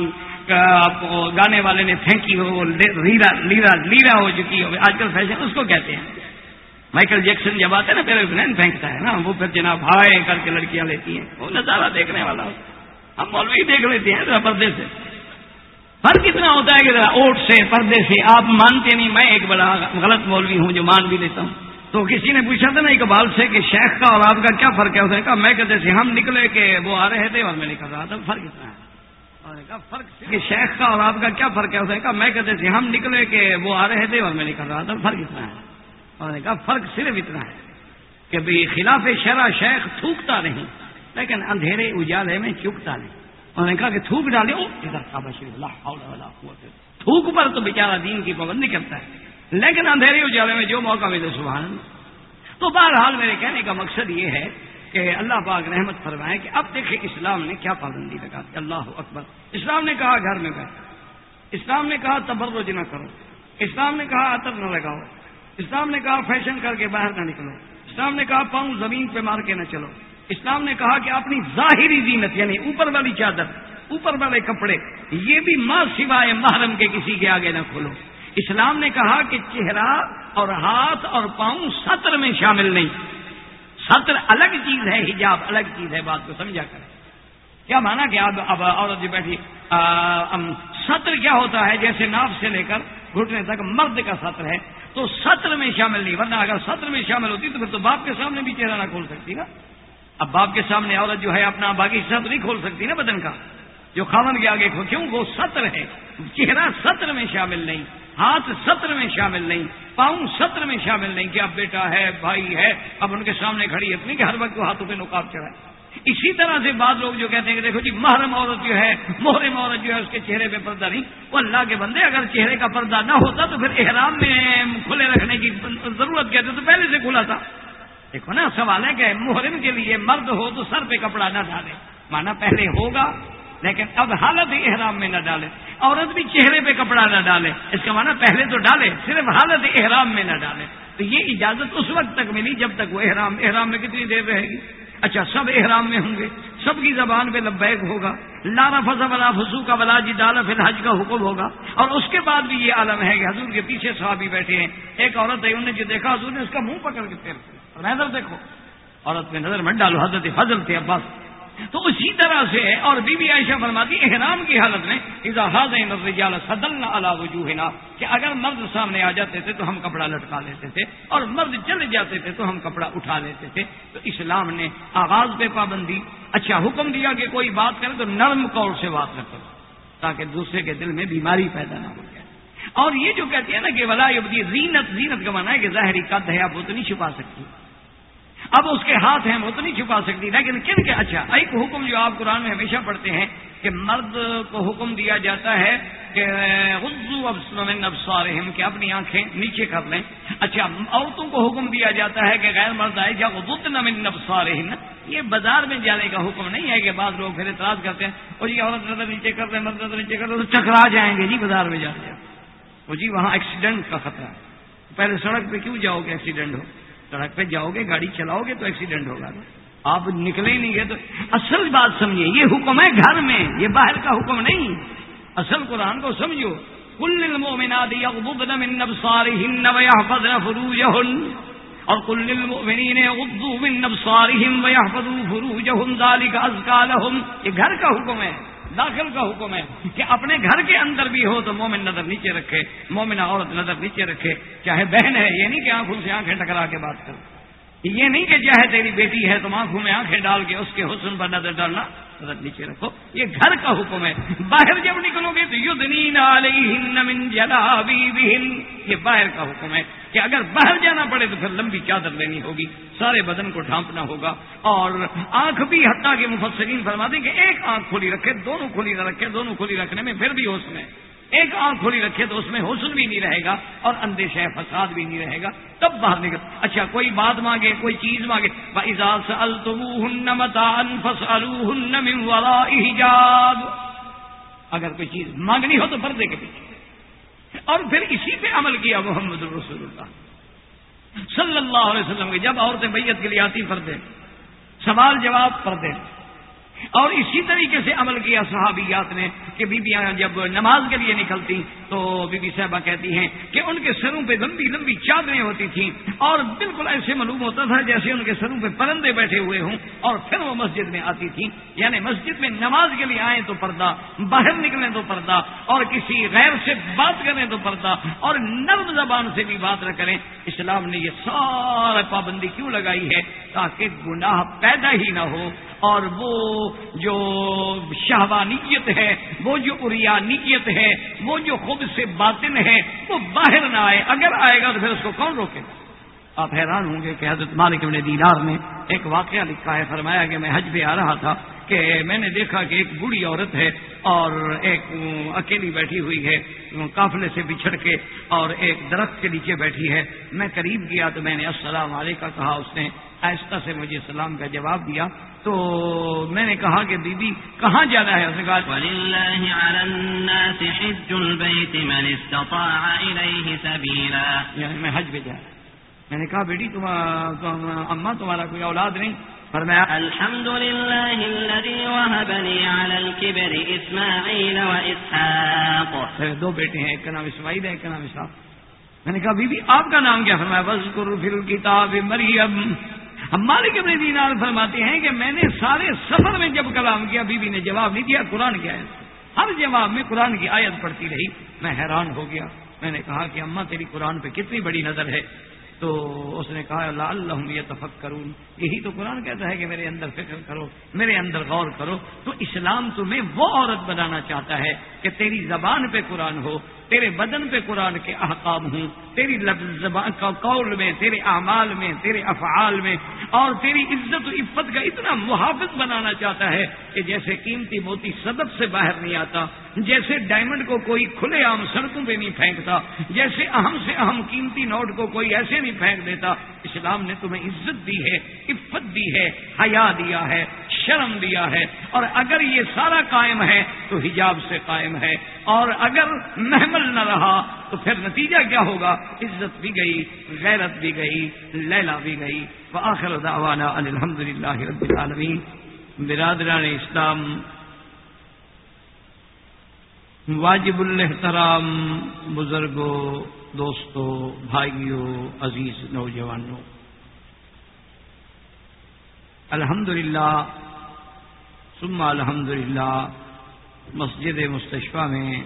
گانے والے نے پھینکی ہو لیرا لیرا لیرا ہو چکی ہو۔ آج کل فیشن اس کو کہتے ہیں۔ مائیکل جیکسن جب آتے ہیں نا، پھر بنین پھینکتا ہے نا، وہ پھر جناب ہائے کر کے لڑکیاں لیتی ہیں۔ وہ نظارہ دیکھنے والا ہم مولوی دیکھ لیتے ہیں پردے سے۔ فرق کتنا ہوتا ہے کہ اوٹ سے پردے سے آپ مانتے نہیں، میں ایک بڑا غلط مولوی ہوں جو مان بھی لیتا ہوں۔ تو کسی نے پوچھا تھا نا اقبال سے کہ شیخ کا اور آپ کا کیا فرق ہے؟ اس نے کہا، میں کہتے تھے ہم نکلے کہ وہ آ رہے تھے اور میں نکل رہا تھا فرق کتنا ہے۔ فرق کہ شیخ کا اور آپ کا کیا فرق ہے؟ اس نے کہا، میں کہتے تھے ہم نکلے کہ وہ آ رہے تھے اور میں نکل رہا تھا فرق کتنا ہے۔ اور نے کہا، فرق صرف اتنا ہے کہ بھائی خلاف شرح شیخ تھوکتا نہیں، لیکن اندھیرے اجالے میں چکتا نہیں۔ انہوں نے کہا کہ تھوک ڈالے تھوک پر تو بیچارہ دین کی پابندی کرتا ہے۔ لیکن اندھیرے اجالے میں جو موقع ملے، سبحان تو بہرحال میرے کہنے کا مقصد یہ ہے کہ اللہ پاک رحمت فرمائے کہ اب دیکھیں اسلام نے کیا پابندی لگا دی۔ اللہ اکبر۔ اسلام نے کہا گھر میں بیٹھ اسلام نے کہا تبرج نہ کرو۔ اسلام نے کہا عطر نہ لگاؤ۔ اسلام نے کہا فیشن کر کے باہر نہ نکلو۔ اسلام نے کہا پاؤں زمین پہ مار کے نہ چلو۔ اسلام نے کہا کہ اپنی ظاہری زینت یعنی اوپر والی چادر، اوپر والے کپڑے، یہ بھی ماں سوائے محرم کے کسی کے آگے نہ کھولو۔ اسلام نے کہا کہ چہرہ اور ہاتھ اور پاؤں سطر میں شامل نہیں۔ سطر الگ چیز ہے، حجاب الگ چیز ہے، بات کو سمجھا کر۔ کیا مانا کہ اب اب عورت جو بیٹھی سطر کیا ہوتا ہے؟ جیسے ناف سے لے کر گھٹنے تک مرد کا سطر ہے، تو سطر میں شامل نہیں، ورنہ اگر سطر میں شامل ہوتی تو پھر تو باپ کے سامنے بھی چہرہ نہ کھول سکتی نا۔ اب باپ کے سامنے عورت جو ہے اپنا باقی سطر نہیں کھول سکتی نا بدن کا۔ جو خامن کے آگے کیوں؟ وہ سطر ہے۔ چہرہ سطر میں شامل نہیں، ہاتھ سطر میں شامل نہیں، پاؤں سطر میں شامل نہیں کہ اب بیٹا ہے، بھائی ہے، اب ان کے سامنے کھڑی ہے۔ اتنی کہ ہر وقت ہاتھوں پہ نقاب چڑھائے۔ اسی طرح سے بعض لوگ جو کہتے ہیں کہ دیکھو جی محرم عورت جو ہے، محرم عورت جو ہے، اس کے چہرے پہ پردہ نہیں۔ وہ اللہ کے بندے، اگر چہرے کا پردہ نہ ہوتا تو پھر احرام میں کھلے رکھنے کی ضرورت کہتے تو پہلے سے کھلا تھا۔ دیکھو نا، سوال ہے کہ محرم کے لیے مرد ہو تو سر پہ کپڑا نہ ڈالے۔ مانا پہلے ہوگا، لیکن اب حالت احرام میں نہ ڈالے۔ عورت بھی چہرے پہ کپڑا نہ ڈالے۔ اس کا مانا پہلے تو ڈالے، صرف حالت احرام میں نہ ڈالے۔ تو یہ اجازت اس وقت تک ملی جب تک وہ احرام احرام میں کتنی دیر رہے گی؟ اچھا سب احرام میں ہوں گے۔ سب کی زبان پہ لبیک ہوگا۔ لانا فضا ولا فسو کا ولا جی ڈالا پھر حج کا حکم ہوگا۔ اور اس کے بعد بھی یہ عالم ہے کہ حضور کے پیچھے صحابی بیٹھے ہیں۔ ایک عورت ہے، انہوں نے جو دیکھا، حضور نے اس کا منہ پکڑ کے نظر دیکھو، عورت میں نظر مت ڈالو، حضرت فضل تھے عباس۔ تو اسی طرح سے اور بی بی عائشہ فرماتی احرام کی حالت میں سدل وجوہنا، کہ اگر مرد سامنے آ جاتے تھے تو ہم کپڑا لٹکا لیتے تھے، اور مرد چلے جاتے تھے تو ہم کپڑا اٹھا لیتے تھے۔ تو اسلام نے آغاز پہ پابندی اچھا حکم دیا کہ کوئی بات کرے تو نرم قول سے بات نہ کرو، تاکہ دوسرے کے دل میں بیماری پیدا نہ ہو جائے۔ اور یہ جو کہتی ہے نا کہ ولا زینت زینت کا مانا ہے کہ ظاہری قد ہے، آپ وہ تو نہیں چھپا سکتی اب اس کے ہاتھ ہیں وہ تو نہیں چھپا سکتی۔ لیکن کن کے اچھا ایک حکم جو آپ قرآن میں ہمیشہ پڑھتے ہیں کہ مرد کو حکم دیا جاتا ہے کہ ابسارہم کہ اپنی آنکھیں نیچے کر لیں۔ اچھا عورتوں کو حکم دیا جاتا ہے کہ غیر مرد آئے جب من ابسارہم یہ بازار میں جانے کا حکم نہیں ہے کہ بعض لوگ پھر اعتراض کرتے ہیں اور جی عورت نظر نیچے کر لیں، مرد نظر نیچے کر لیں، تو ٹکرا جائیں گے۔ جی بازار میں جاتے وہ جی وہاں ایکسیڈنٹ کا خطرہ ہے۔ پہلے سڑک پہ کیوں جاؤ گے ایکسیڈنٹ ہو؟ سڑک پہ جاؤ گے، گاڑی چلاؤ گے تو ایکسیڈنٹ ہوگا آپ نکلے نہیں گئے تو اصل بات سمجھیے، یہ حکم ہے گھر میں، یہ باہر کا حکم نہیں۔ اصل قرآن کو سمجھو۔ کل المؤمنات یغضضن من ابصارهن ويحفظن فروجهن۔ اور کل المؤمنین یغضوا من ابصارهم ويحفظوا فروجهم ذلك ازکى لهم۔ یہ گھر کا حکم ہے۔ داخل کا حکم ہے کہ اپنے گھر کے اندر بھی ہو تو مومن نظر نیچے رکھے مومن عورت نظر نیچے رکھے، چاہے بہن ہے، یہ نہیں کہ آنکھوں سے آنکھیں ٹکرا کے بات کرو یہ نہیں کہ چاہے تیری بیٹی ہے تم آنکھوں میں آنکھیں ڈال کے اس کے حسن پر نظر ڈالنا، نظر نیچے رکھو۔ یہ گھر کا حکم ہے۔ باہر جب نکلو گے تو یہ باہر کا حکم ہے کہ اگر باہر جانا پڑے تو پھر لمبی چادر لینی ہوگی، سارے بدن کو ڈھانپنا ہوگا۔ اور آنکھ بھی حتیٰ کے مفسرین فرما دیں کہ ایک آنکھ کھلی رکھے، دونوں کھلی نہ رکھے، دونوں کھلی رکھنے میں پھر بھی حسن ہے ایک آنکھ کھلی رکھے تو اس میں حسن بھی نہیں رہے گا اور اندیشہ فساد بھی نہیں رہے گا۔ تب باہر نکل۔ اچھا کوئی بات مانگے، کوئی چیز مانگے۔ اگر کوئی چیز مانگنی ہو تو پردے کے پیچھے۔ اور پھر اسی پہ عمل کیا محمد رسول اللہ۔ صلی اللہ علیہ وسلم کے جب عورتیں بیت کے لیے آتی پردے، سوال جواب پردے۔ اور اسی طریقے سے عمل کیا صحابیات نے۔ کہ بیبیاں جب نماز کے لیے نکلتی تو بی بی صاحبہ کہتی ہیں کہ ان کے سروں پہ لمبی لمبی چادریں ہوتی تھیں اور بالکل ایسے معلوم ہوتا تھا جیسے ان کے سروں پہ پرندے بیٹھے ہوئے ہوں اور پھر وہ مسجد میں آتی تھیں۔ یعنی مسجد میں نماز کے لیے آئیں تو پردہ، باہر نکلیں تو پردہ اور کسی غیر سے بات کریں تو پردہ اور نرم زبان سے بھی بات نہ کریں۔ اسلام نے یہ سارا پابندی کیوں لگائی ہے تاکہ گناہ پیدا ہی نہ ہو اور وہ جو شہوانیت ہے وہ جو اریانیت ہے، وہ جو خود سے باطن ہے، وہ باہر نہ آئے، اگر آئے گا تو پھر اس کو کون روکے گا؟ آپ حیران ہوں گے کہ حضرت مالک ابن دینار نے ایک واقعہ لکھا ہے، فرمایا کہ میں حج پہ آ رہا تھا کہ میں نے دیکھا کہ ایک بوڑھی عورت ہے اور ایک اکیلی بیٹھی ہوئی ہے قافلے سے بچھڑ کے اور ایک درخت کے نیچے بیٹھی ہے۔ میں قریب گیا تو میں نے السلام علیکم کہا اس نے آہستہ سے مجھے سلام کا جواب دیا۔ تو میں نے کہا کہ بی بی کہاں جانا ہے؟ اس نے کہا یعنی میں حج پہ جا۔ میں نے کہا بیٹی تم اما تمہارا کوئی اولاد نہیں؟ فرمایا الحمد لله الذي وهبني على الكبر اسماعيل واسحاق دو بیٹے ہیں ایک کا نام اسماعیل ہے ایک کا نام اسحاق. میں نے کہا بی بی آپ کا نام کیا فرمایا بس گرو فل کتاب مریم. ہم مالک ابن دینار فرماتے ہیں کہ میں نے سارے سفر میں جب کلام کیا بی بی نے جواب نہیں دیا قرآن کی آیت ہر جواب میں قرآن کی آیت پڑھتی رہی. میں حیران ہو گیا. میں نے کہا کہ اماں تیری قرآن پہ کتنی بڑی نظر ہے. تو اس نے کہا اللہ اللہ یہ تفق کروں یہی تو قرآن کہتا ہے کہ میرے اندر فکر کرو، میرے اندر غور کرو. تو اسلام تمہیں وہ عورت بنانا چاہتا ہے کہ تیری زبان پہ قرآن ہو تیرے بدن پہ قرآن کے احکام ہوں، تیری زبان کا قول میں، تیرے اعمال میں، تیرے افعال میں، اور تیری عزت و عفت کا اتنا محافظ بنانا چاہتا ہے کہ جیسے قیمتی موتی صدف سے باہر نہیں آتا، جیسے ڈائمنڈ کو کوئی کھلے عام سڑکوں پہ نہیں پھینکتا، جیسے اہم سے اہم قیمتی نوٹ کو کوئی ایسے نہیں پھینک دیتا۔ اسلام نے تمہیں عزت دی ہے، عفت دی ہے، حیا دیا ہے، شرم دیا ہے، اور اگر یہ سارا قائم ہے تو حجاب سے قائم ہے۔ اور اگر محمل نہ رہا تو پھر نتیجہ کیا ہوگا؟ عزت بھی گئی، غیرت بھی گئی، لیلا بھی گئی۔ آخر دعوانا الحمد للہ رب العالمین۔ برادران اسلام، واجب الحترام بزرگوں دوستوں بھائیوں عزیز نوجوانوں الحمد للہ سما الحمد للہ مسجد مستشفہ میں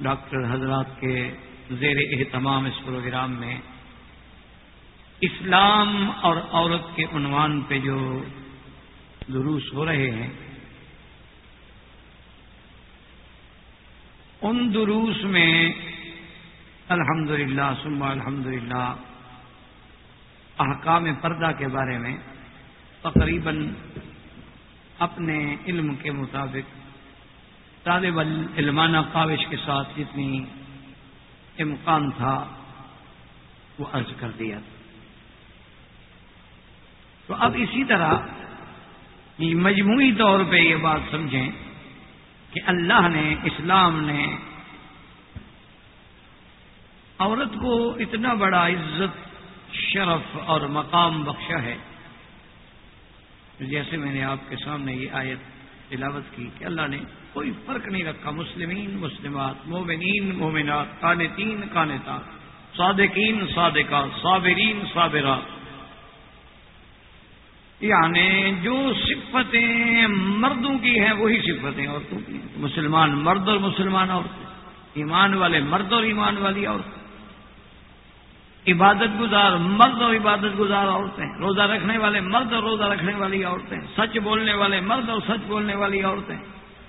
ڈاکٹر حضرات کے زیر اہتمام اس پروگرام میں اسلام اور عورت کے عنوان پہ جو دروس ہو رہے ہیں، ان دروس میں الحمد للہ سما الحمد للہ احکام پردہ کے بارے میں تقریباً اپنے علم کے مطابق، طالب علمانہ کاوش کے ساتھ جتنی امکان تھا، وہ عرض کر دیا۔ تو اب اسی طرح مجموعی طور پہ یہ بات سمجھیں کہ اللہ نے، اسلام نے عورت کو اتنا بڑا عزت، شرف اور مقام بخشا ہے۔ جیسے میں نے آپ کے سامنے یہ آیت تلاوت کی کہ اللہ نے کوئی فرق نہیں رکھا، مسلمین، مسلمات، مومنین، مومنات کانتین کانتا صادقین، صادقات، صابرین، صابرات۔ یعنی جو صفتیں مردوں کی ہیں، وہی صفتیں عورتوں کی ہیں۔ مسلمان مرد اور مسلمان عورتیں، ایمان والے مرد اور ایمان والی عورتیں۔ عبادت گزار، مرد اور عبادت گزار عورتیں، روزہ رکھنے والے مرد اور روزہ رکھنے والی عورتیں، سچ بولنے والے مرد اور سچ بولنے والی عورتیں،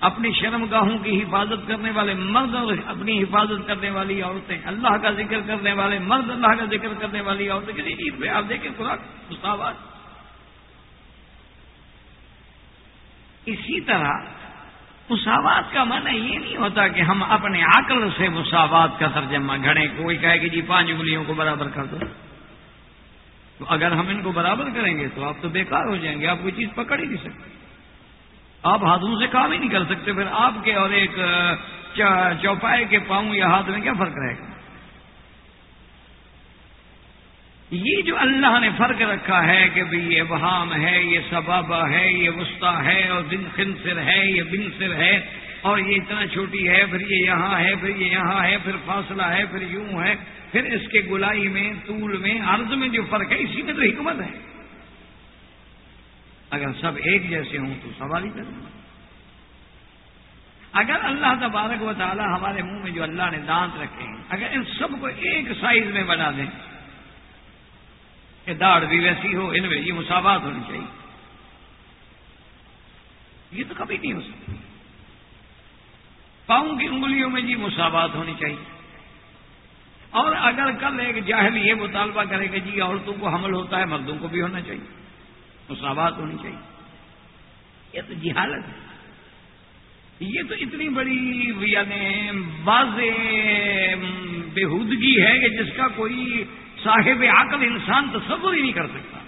اپنی شرم گاہوں کی حفاظت کرنے والے مرد اور اپنی حفاظت کرنے والی عورتیں، اللہ کا ذکر کرنے والے مرد اللہ کا ذکر کرنے والی عورتیں، کسی چیز پہ آپ دیکھیں خوراک مساوات اسی طرح مساوات کا معنی یہ نہیں ہوتا کہ ہم اپنے عقل سے مساوات کا ترجمہ گھڑے کوئی کہے کہ جی پانچ انگلیوں کو برابر کر دو۔ تو اگر ہم ان کو برابر کریں گے تو آپ تو بیکار ہو جائیں گے، آپ کوئی چیز پکڑ ہی نہیں سکتے۔ آپ ہاتھوں سے کام ہی نہیں کر سکتے، پھر آپ کے اور ایک چوپائے کے پاؤں یا ہاتھ میں کیا فرق رہے گا؟ یہ جو اللہ نے فرق رکھا ہے کہ بھئی یہ بہام ہے، یہ سبب ہے، یہ وسطی ہے اور دن خنصر ہے، یہ بن سر ہے اور یہ اتنا چھوٹی ہے، پھر یہ یہاں ہے، پھر یہ یہاں ہے، پھر فاصلہ ہے، پھر یوں ہے، پھر اس کے گلائی میں، طول میں، عرض میں جو فرق ہے، اسی میں تو حکمت ہے۔ اگر سب ایک جیسے ہوں تو سوال ہی کریں اگر اللہ تبارک و تعالی ہمارے منہ میں جو اللہ نے دانت رکھے ہیں، اگر ان سب کو ایک سائز میں بنا دیں کہ داڑھ بھی ویسی ہو، ان میں یہ مساوات ہونی چاہیے۔ یہ تو کبھی نہیں ہو سکتی۔ پاؤں کی انگلیوں میں جی مساوات ہونی چاہیے۔ اور اگر کل ایک جاہل یہ مطالبہ کرے کہ جی عورتوں کو حمل ہوتا ہے، مردوں کو بھی ہونا چاہیے۔ مساوات ہونی چاہیے۔ یہ تو جہالت ہے۔ یہ تو اتنی بڑی یعنی واضح بےحودگی ہے کہ جس کا کوئی صاحب عقل انسان تصور ہی نہیں کر سکتا۔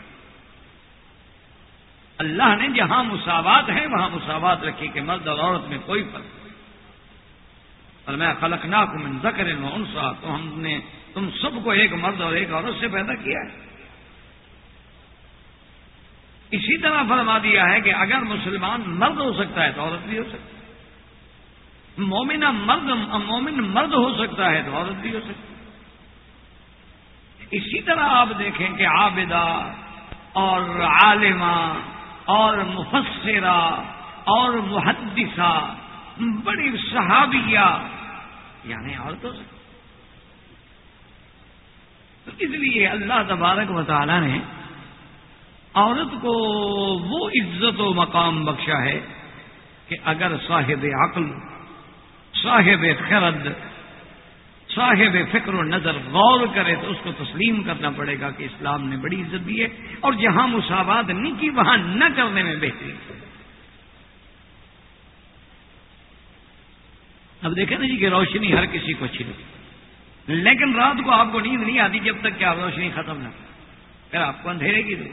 اللہ نے جہاں مساوات ہے وہاں مساوات رکھی کہ مرد اور عورت میں کوئی فرق نہیں۔ اور میں خلق کو من ذکر انسا تو ہم نے، تم سب کو ایک مرد اور ایک عورت سے پیدا کیا ہے۔ اسی طرح فرما دیا ہے کہ اگر مسلمان مرد ہو سکتا ہے تو عورت بھی ہو سکتی ہے۔ مومنہ مرد، مومن مرد ہو سکتا ہے تو عورت بھی ہو سکتی اسی طرح آپ دیکھیں کہ عابدہ اور عالمہ اور مفسرہ اور محدثہ، بڑی صحابیہ یعنی عورتوں سے۔ تو اس لیے اللہ تبارک و تعالی نے عورت کو وہ عزت و مقام بخشا ہے کہ اگر صاحب عقل، صاحب خرد صاحب فکر و نظر غور کرے تو اس کو تسلیم کرنا پڑے گا کہ اسلام نے بڑی عزت دی ہے اور جہاں مساوات نہیں کی، وہاں نہ کرنے میں بہتری۔ اب دیکھیں نا جی کہ روشنی ہر کسی کو اچھی لگی لیکن رات کو آپ کو نیند نہیں آتی جب تک کہ آپ روشنی ختم نہ پھر آپ کو اندھیرے کی دو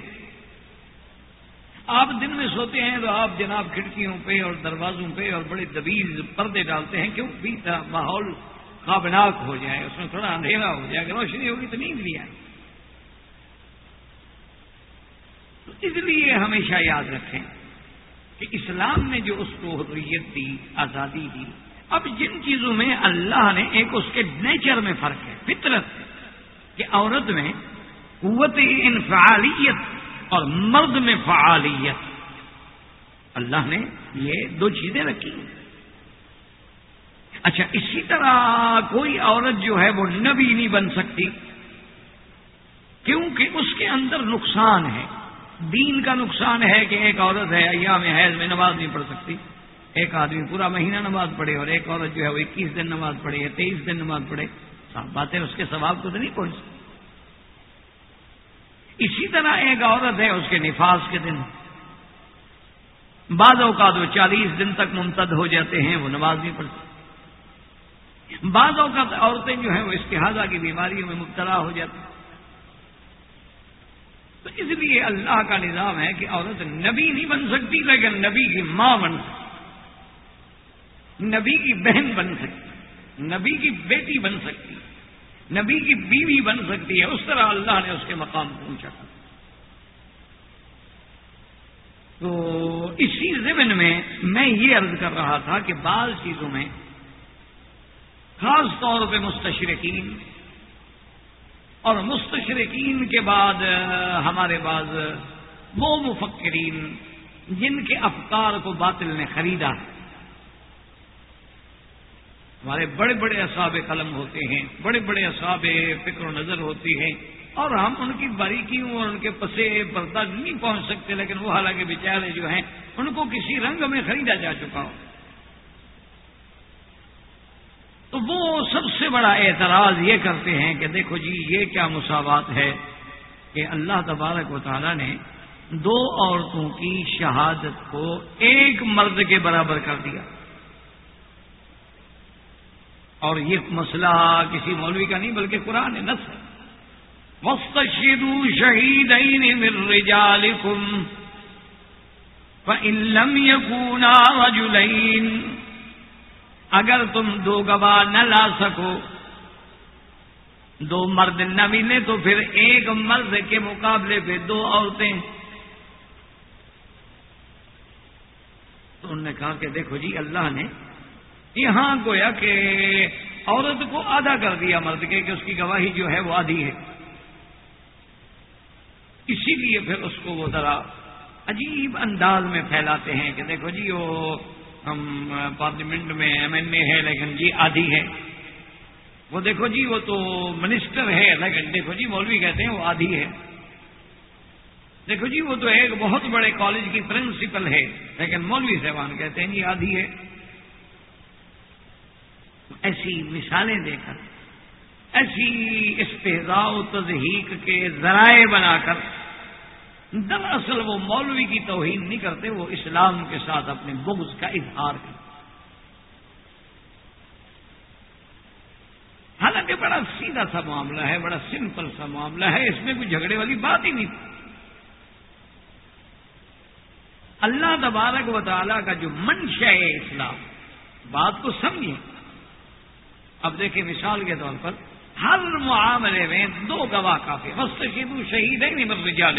آپ دن میں سوتے ہیں تو آپ جناب کھڑکیوں پہ اور دروازوں پہ اور بڑے دبیز پردے ڈالتے ہیں۔ کیوں؟ بھی ماحول خوابناک ہو جائے، اس میں تھوڑا اندھیرا ہو جائے، اگر روشنی ہوگی تو نیند بھی آئے۔ تو اس لیے ہمیشہ یاد رکھیں کہ اسلام نے جو اس کو حریت دی، آزادی دی، اب جن چیزوں میں اللہ نے ایک اس کے نیچر میں فرق ہے، فطرت کہ عورت میں قوت انفعالیت اور مرد میں فعالیت۔ اللہ نے یہ دو چیزیں رکھی۔ اچھا اسی طرح کوئی عورت جو ہے وہ نبی نہیں بن سکتی، کیونکہ اس کے اندر نقصان ہے۔ دین کا نقصان ہے کہ ایک عورت ہے یا میں حیض میں نماز نہیں پڑھ سکتی۔ ایک آدمی پورا مہینہ نماز پڑھے اور ایک عورت جو ہے وہ اکیس دن نماز پڑھے یا تیئیس دن نماز پڑھے۔ صاف باتیں اس کے ثواب کو تو نہیں پہنچ سکتی اسی طرح ایک عورت ہے، اس کے نفاذ کے دن۔ بعض اوقات وہ چالیس دن تک ممتد ہو جاتے ہیں، وہ نماز نہیں پڑھتی بعض اوقات عورتیں جو ہیں وہ استحاظہ کی بیماریوں میں مبتلا ہو جاتی تو اس لیے اللہ کا نظام ہے کہ عورت نبی نہیں بن سکتی لیکن نبی کی ماں بن سکتی۔ نبی کی بہن بن سکتی۔ نبی کی بیٹی بن سکتی۔ نبی کی بیوی بن سکتی ہے۔ اس طرح اللہ نے اس کے مقام پہنچا تو اسی زمن میں میں یہ عرض کر رہا تھا کہ بعض چیزوں میں خاص طور پہ مستشرقین۔ اور مستشرقین کے بعد ہمارے بعض وہ مفکرین جن کے افکار کو باطل نے خریدا۔ ہمارے بڑے بڑے اصاب قلم ہوتے ہیں، بڑے بڑے اصاب فکر و نظر ہوتی ہیں، اور ہم ان کی باریکیوں اور ان کے پسے پردہ نہیں پہنچ سکتے، لیکن وہ حالانکہ بیچارے جو ہیں، ان کو کسی رنگ میں خریدا جا چکا ہو تو وہ سب سے بڑا اعتراض یہ کرتے ہیں کہ دیکھو جی یہ کیا مساوات ہے کہ اللہ تبارک و تعالیٰ نے دو عورتوں کی شہادت کو ایک مرد کے برابر کر دیا۔ اور یہ مسئلہ کسی مولوی کا نہیں بلکہ قرآن نس ہے۔ شہید اگر تم دو گواہ نہ لا سکو، دو مرد نہ ملے تو پھر ایک مرد کے مقابلے پہ دو عورتیں۔ تو انہوں نے کہا کہ دیکھو جی اللہ نے یہاں گویا کہ عورت کو آدھا کر دیا مرد کے کہ اس کی گواہی جو ہے وہ آدھی ہے۔ اسی لیے پھر اس کو وہ ذرا عجیب انداز میں پھیلاتے ہیں کہ دیکھو جی وہ ہم پارلیمنٹ میں ایم این اے ہے، لیکن جی آدھی ہے۔ وہ دیکھو جی وہ تو منسٹر ہے، لیکن دیکھو جی مولوی کہتے ہیں وہ آدھی ہے۔ دیکھو جی وہ تو ایک بہت بڑے کالج کی پرنسپل ہے، لیکن مولوی صاحبان کہتے ہیں جی آدھی ہے۔ ایسی مثالیں دے کر، ایسی استحضاء و تضحیق کے ذرائع بنا کر دراصل وہ مولوی کی توہین نہیں کرتے، وہ اسلام کے ساتھ اپنے بغض کا اظہار کرتے۔ حالانکہ بڑا سیدھا سا معاملہ ہے، بڑا سمپل سا معاملہ ہے، اس میں کوئی جھگڑے والی بات ہی نہیں۔ تھی اللہ تبارک و تعالیٰ کا جو منش ہے اسلام، بات کو سمجھیں۔ اب دیکھیں مثال کے طور پر، ہر معاملے میں دو گواہ کافی مست شہید ہے، نہیں مر جا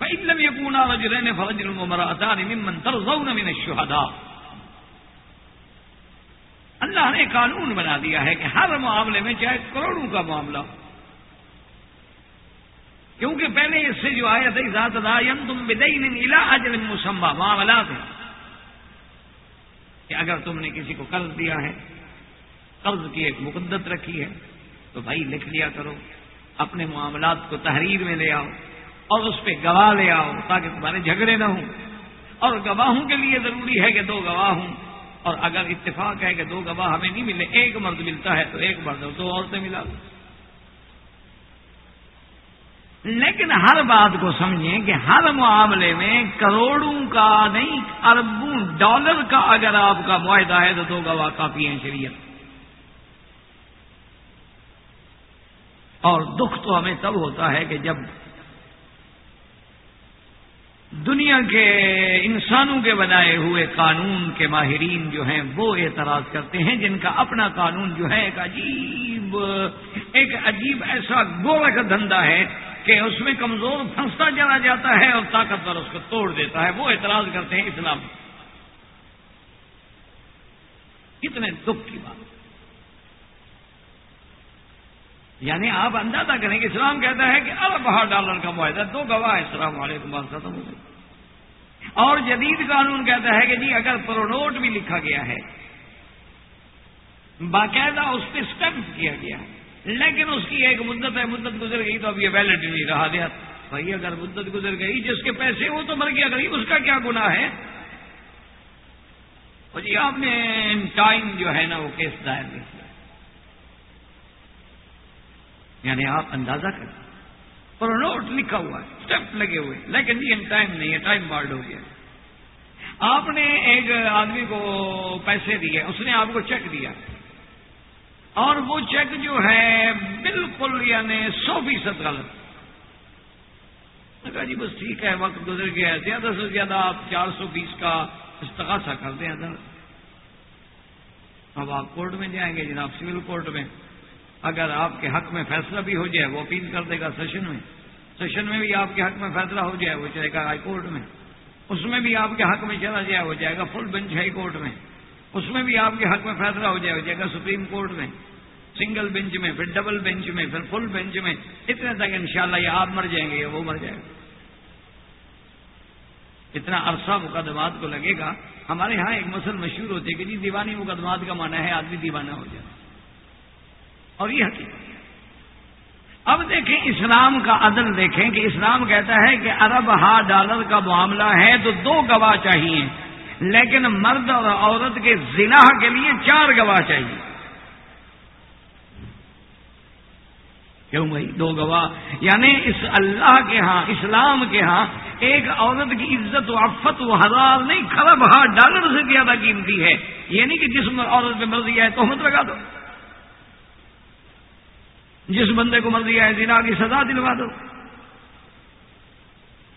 لکھوں علم یقونا رجلین فرجل ومرأتان ممن ترضون من الشهداء۔ اللہ نے قانون بنا دیا ہے کہ ہر معاملے میں چاہے کروڑوں کا معاملہ ہو۔ کیونکہ پہلے اس سے جو آیا تھا ذات تم بدئی نیلا اجر مسمہ معاملات ہیں۔ کہ اگر تم نے کسی کو قرض دیا ہے، قرض کی ایک مقدت رکھی ہے، تو بھائی لکھ لیا کرو، اپنے معاملات کو تحریر میں لے آؤ۔ اور اس پہ گواہ لے آؤ تاکہ تمہارے جھگڑے نہ ہوں۔ اور گواہوں کے لیے ضروری ہے کہ دو گواہ ہوں۔ اور اگر اتفاق ہے کہ دو گواہ ہمیں نہیں ملے، ایک مرد ملتا ہے تو ایک مرد دو عورتیں ملا دو۔ لیکن ہر بات کو سمجھیں کہ ہر معاملے میں کروڑوں کا نہیں، اربوں ڈالر کا اگر آپ کا معاہدہ ہے تو دو گواہ کافی ہیں شریعت۔ اور دکھ تو ہمیں تب ہوتا ہے کہ جب دنیا کے انسانوں کے بنائے ہوئے قانون کے ماہرین جو ہیں وہ اعتراض کرتے ہیں، جن کا اپنا قانون جو ہے ایک عجیب ایک عجیب ایسا گوڑا کا دھندا ہے کہ اس میں کمزور پھنستا چلا جاتا ہے اور طاقتور اس کو توڑ دیتا ہے۔ وہ اعتراض کرتے ہیں اسلام۔ کتنے دکھ کی بات۔ یعنی آپ اندازہ کریں کہ اسلام کہتا ہے کہ ارب بہار ڈالر کا معاہدہ، دو گواہ السلام علیکم بات ختم ہو گئی۔ اور جدید قانون کہتا ہے کہ جی اگر پرونوٹ بھی لکھا گیا ہے، باقاعدہ اس پہ اسٹمپ کیا گیا ہے۔ لیکن اس کی ایک مدت ہے، مدت گزر گئی تو اب یہ ویلڈ نہیں رہا۔ دیا بھائی، اگر مدت گزر گئی، جس کے پیسے وہ تو مر گیا، غریب، اس کا کیا گنا ہے؟ جی آپ نے ٹائم جو ہے نا، وہ کیس دائر کیا۔ یعنی آپ اندازہ کریں۔ پر نوٹ لکھا ہوا ہے اسٹیپ لگے ہوئے لیکن یہ ٹائم نہیں ہے ٹائم بارڈ ہو گیا آپ نے ایک آدمی کو پیسے دیے، اس نے آپ کو چیک دیا۔ اور وہ چیک جو ہے، بالکل یعنی سو فیصد غلط۔ کہا جی بس ٹھیک ہے، وقت گزر گیا ہے۔ زیادہ سے زیادہ آپ چار سو بیس کا استغاثہ کر دیں۔ ادھر۔ اب آپ کورٹ میں جائیں گے جناب سول کورٹ میں۔ اگر آپ کے حق میں فیصلہ بھی ہو جائے، وہ اپیل کر دے گا سیشن میں۔ سیشن میں بھی آپ کے حق میں فیصلہ ہو جائے، وہ چلے گا ہائی کورٹ میں۔ اس میں بھی آپ کے حق میں چلا جائے ہو جائے گا فل بینچ ہائی کورٹ میں۔ اس میں بھی آپ کے حق میں فیصلہ ہو جائے ہو جائے گا سپریم کورٹ میں۔ سنگل بینچ میں، پھر ڈبل بینچ میں، پھر فل بینچ میں۔ اتنے تک انشاءاللہ یہ آپ مر جائیں گے یا وہ مر جائے گا۔ اتنا عرصہ مقدمات کو لگے گا۔ ہمارے ہاں ایک مسل مشہور ہوتی ہے کہ جی دیوانی مقدمات کا مانا ہے آدمی دیوانہ ہو جائے۔ اور یہ حقیقت اب دیکھیں اسلام کا عدل دیکھیں کہ اسلام کہتا ہے کہ ارب ہا ڈالر کا معاملہ ہے تو دو گواہ چاہیے، لیکن مرد اور عورت کے زنا کے لیے چار گواہ چاہیے۔ کیوں بھائی؟ دو گواہ۔ یعنی اس اللہ کے ہاں اسلام کے ہاں ایک عورت کی عزت و عفت و ہزار نہیں، خراب ہا ڈالر سے زیادہ قیمتی ہے۔ یہ نہیں کہ جس عورت پہ مرضی ہے تو لگا دو۔ جس بندے کو مرضی ہے زنا کی سزا دلوا دو۔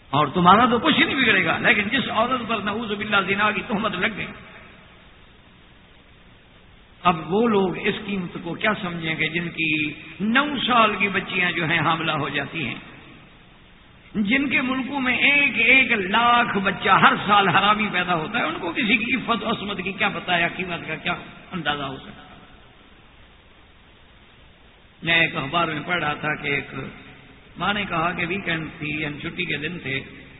اور تمہارا تو کچھ نہیں بگڑے گا، لیکن جس عورت پر نعوذ باللہ زنا کی تہمت لگ گئی۔ اب وہ لوگ اس قیمت کو کیا سمجھیں گے جن کی نو سال کی بچیاں جو ہیں حاملہ ہو جاتی ہیں؟ جن کے ملکوں میں ایک ایک لاکھ بچہ ہر سال حرامی پیدا ہوتا ہے، ان کو کسی کی عفت عصمت کی کیا پتا ہے قیمت کا کیا اندازہ ہو سکتا میں ایک اخبار میں پڑھ رہا تھا کہ ایک ماں نے کہا کہ ویکینڈ تھی یعنی چھٹی کے دن تھے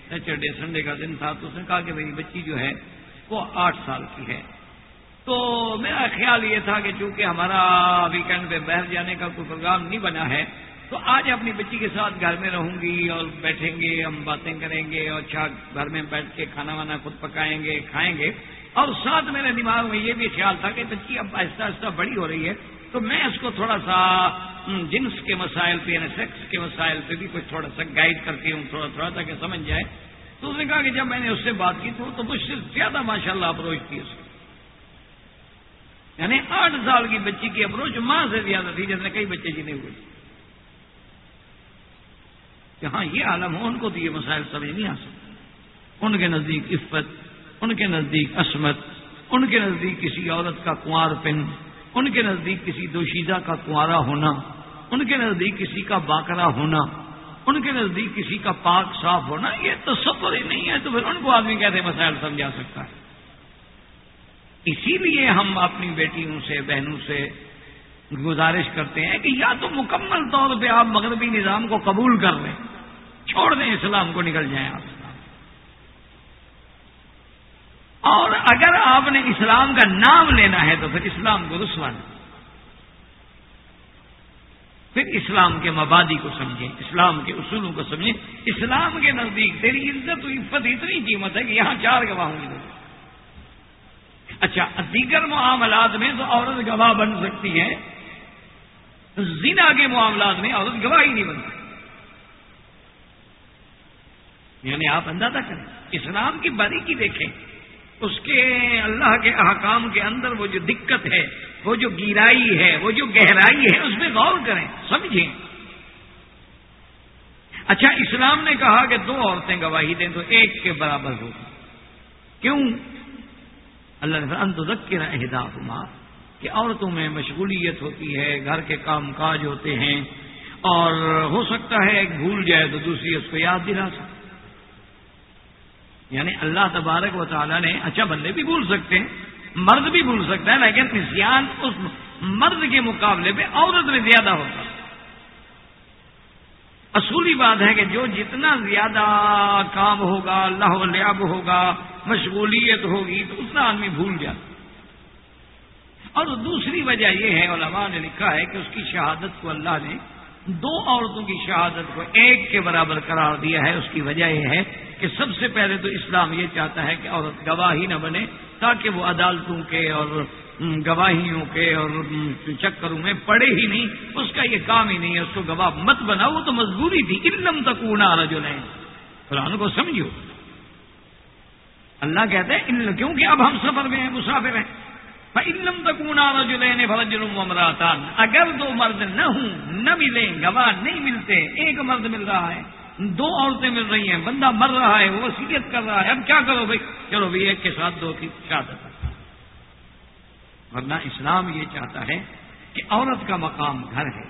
سیٹرڈے سنڈے کا دن تھا، تو اس نے کہا کہ میری بچی جو ہے، وہ آٹھ سال کی ہے۔ تو میرا خیال یہ تھا کہ چونکہ ہمارا ویکینڈ پہ باہر جانے کا کوئی پروگرام نہیں بنا ہے، تو آج اپنی بچی کے ساتھ گھر میں رہوں گی اور بیٹھیں گے، ہم باتیں کریں گے اور اچھا گھر میں بیٹھ کے کھانا وانا خود پکائیں گے، کھائیں گے۔ اور ساتھ میرے دماغ میں یہ بھی خیال تھا کہ بچی اب آہستہ آہستہ بڑی ہو رہی ہے۔ تو میں اس کو تھوڑا سا جنس کے مسائل پہ یعنی سیکس کے مسائل پہ بھی کچھ تھوڑا سا گائڈ کرتی ہوں، تھوڑا تھوڑا تاکہ سمجھ جائے۔ تو اس نے کہا کہ جب میں نے اس سے بات کی تو مجھ سے زیادہ ماشاء اللہ اپروچ کی اس کی۔ یعنی آٹھ سال کی بچی کی اپروچ ماں سے زیادہ تھی، جس نے کئی بچے جینے ہوئے۔ کہ ہاں یہ عالم ہو، ان کو تو یہ مسائل سمجھ نہیں آ سکتے۔ ان کے نزدیک عفت، ان کے نزدیک عصمت، ان کے نزدیک کسی عورت کا کنوار پن۔ ان کے نزدیک کسی دوشیزہ کا کنوارا ہونا، ان کے نزدیک کسی کا باقرا ہونا، ان کے نزدیک کسی کا پاک صاف ہونا، یہ تو سفر ہی نہیں ہے تو پھر ان کو آدمی کیسے مسائل سمجھا سکتا ہے؟ اسی لیے ہم اپنی بیٹیوں سے، بہنوں سے گزارش کرتے ہیں کہ یا تو مکمل طور پہ آپ مغربی نظام کو قبول کر لیں، چھوڑ دیں اسلام کو، نکل جائیں آپ۔ اور اگر آپ نے اسلام کا نام لینا ہے تو پھر اسلام کو رسوا پھر اسلام کے مبادی کو سمجھیں، اسلام کے اصولوں کو سمجھیں۔ اسلام کے نزدیک تیری عزت و عفت اتنی قیمت ہے کہ یہاں چار گواہوں کی ضرورت اچھا دیگر معاملات میں تو عورت گواہ بن سکتی ہے۔ زنا کے معاملات میں عورت گواہ ہی نہیں بن سکتی یعنی آپ اندازہ کریں، اسلام کی باریکی دیکھیں۔ اس کے اللہ کے احکام کے اندر وہ جو دقت ہے، وہ جو گیرائی ہے، وہ جو گہرائی ہے، اس میں غور کریں، سمجھیں۔ اچھا اسلام نے کہا کہ دو عورتیں گواہی دیں تو ایک کے برابر ہو۔ کیوں؟ اللہ نے انت ذکر اہداف ماں کہ عورتوں میں مشغولیت ہوتی ہے، گھر کے کام کاج ہوتے ہیں اور ہو سکتا ہے ایک بھول جائے تو دوسری اس کو یاد دلا سکتے یعنی اللہ تبارک و تعالیٰ نے اچھا بندے بھی بھول سکتے ہیں، مرد بھی بھول سکتا ہے، لیکن نسیان اس مرد کے مقابلے پہ عورت میں زیادہ ہوتا اصولی بات ہے کہ جو جتنا زیادہ کام ہوگا، اللہ لیاب ہوگا، مشغولیت ہوگی، تو اتنا آدمی بھول جاتا اور دوسری وجہ یہ ہے، علماء نے لکھا ہے کہ اس کی شہادت کو اللہ نے دو عورتوں کی شہادت کو ایک کے برابر قرار دیا ہے، اس کی وجہ یہ ہے کہ سب سے پہلے تو اسلام یہ چاہتا ہے کہ عورت گواہی نہ بنے تاکہ وہ عدالتوں کے اور گواہیوں کے اور چکروں میں پڑے ہی نہیں۔ اس کا یہ کام ہی نہیں ہے، اس کو گواہ مت بنا وہ تو مجبوری تھی۔ علم تک اڑا جو نہیں قرآن کو سمجھو۔ اللہ کہتے ہیں کیونکہ اب ہم سفر میں ہیں، مسافر ہیں۔ علم تک اڑا جو لیں امراتان اگر دو مرد نہ ہوں، نہ ملیں، گواہ نہیں ملتے، ایک مرد مل رہا ہے، دو عورتیں مل رہی ہیں، بندہ مر رہا ہے، وہ وسیعت کر رہا ہے، اب کیا کرو بھائی؟ چلو بھائی، ایک کے ساتھ دو کی شادت ورنہ اسلام یہ چاہتا ہے کہ عورت کا مقام گھر ہے،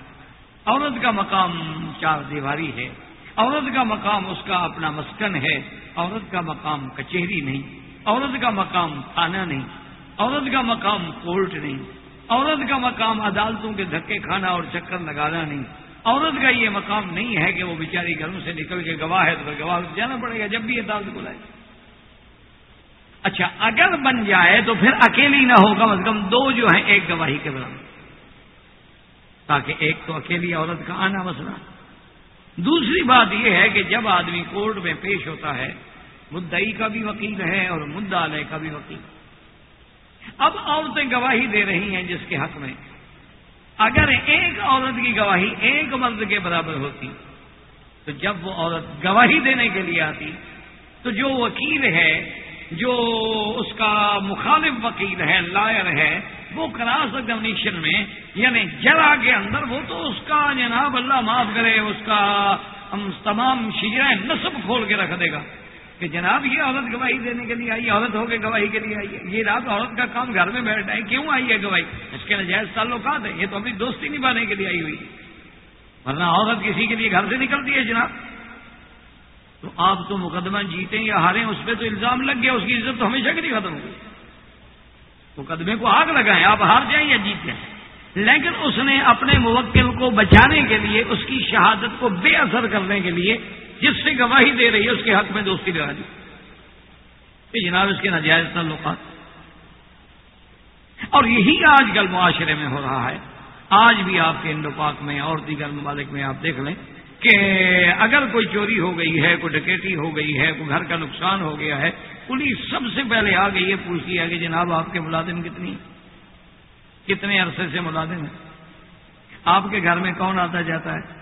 عورت کا مقام چار دیواری ہے، عورت کا مقام اس کا اپنا مسکن ہے، عورت کا مقام کچہری نہیں، عورت کا مقام تھانہ نہیں۔ عورت کا مقام کورٹ نہیں، عورت کا مقام عدالتوں کے دھکے کھانا اور چکر لگانا نہیں۔ عورت کا یہ مقام نہیں ہے کہ وہ بیچاری گھروں سے نکل کے گواہ ہے تو گواہ جانا پڑے گا جب بھی عدالت بلائے اچھا اگر بن جائے تو پھر اکیلی نہ ہو، کم از کم دو جو ہیں ایک گواہی کے برابر۔ تاکہ ایک تو اکیلی عورت کا آنا مسئلہ۔ دوسری بات یہ ہے کہ جب آدمی کورٹ میں پیش ہوتا ہے مدئی کا بھی وکیل ہے اور مدعا علیہ کا بھی وکیل۔ اب عورتیں گواہی دے رہی ہیں جس کے حق میں۔ اگر ایک عورت کی گواہی ایک مرد کے برابر ہوتی، تو جب وہ عورت گواہی دینے کے لیے آتی، تو جو وکیل ہے، جو اس کا مخالف وکیل ہے، لائر ہے، وہ کراس ایگزامینیشن میں یعنی جرا کے اندر وہ تو اس کا جناب اللہ معاف کرے، اس کا تمام شجرائیں نصب کھول کے رکھ دے گا۔ کہ جناب یہ عورت گواہی دینے کے لیے آئی عورت ہو کے گواہی کے لیے آئی ہے۔ یہ رات عورت کا کام گھر میں بیٹھا ہے، کیوں آئی ہے گواہی؟ اس کے نجائز تعلقات ہیں۔ یہ تو اپنی دوستی نبھانے کے لیے آئی ہوئی ورنہ عورت کسی کے لیے گھر سے نکلتی ہے جناب۔ تو آپ تو مقدمہ جیتے یا ہارے اس پہ تو الزام لگ گیا، اس کی عزت تو ہمیشہ کے لیے ختم ہو گئی۔ مقدمے کو آگ لگائیں، آپ ہار جائیں یا جیت جائیں۔ لیکن اس نے اپنے موکل کو بچانے کے لیے، اس کی شہادت کو بے اثر کرنے کے لیے جس سے گواہی دے رہی ہے، اس کے حق میں دوستی لگا دی۔ کہ جناب اس کے ناجائز تعلقات۔ اور یہی آج کل معاشرے میں ہو رہا ہے۔ آج بھی آپ کے انڈو پاک میں اور دیگر ممالک میں آپ دیکھ لیں کہ اگر کوئی چوری ہو گئی ہے، کوئی ڈکیٹی ہو گئی ہے، کوئی گھر کا نقصان ہو گیا ہے، پولیس سب سے پہلے آ گئی یہ پوچھتی ہے کہ جناب آپ کے ملازم کتنی کتنے عرصے سے ملازم ہیں؟ آپ کے گھر میں کون آتا جاتا ہے؟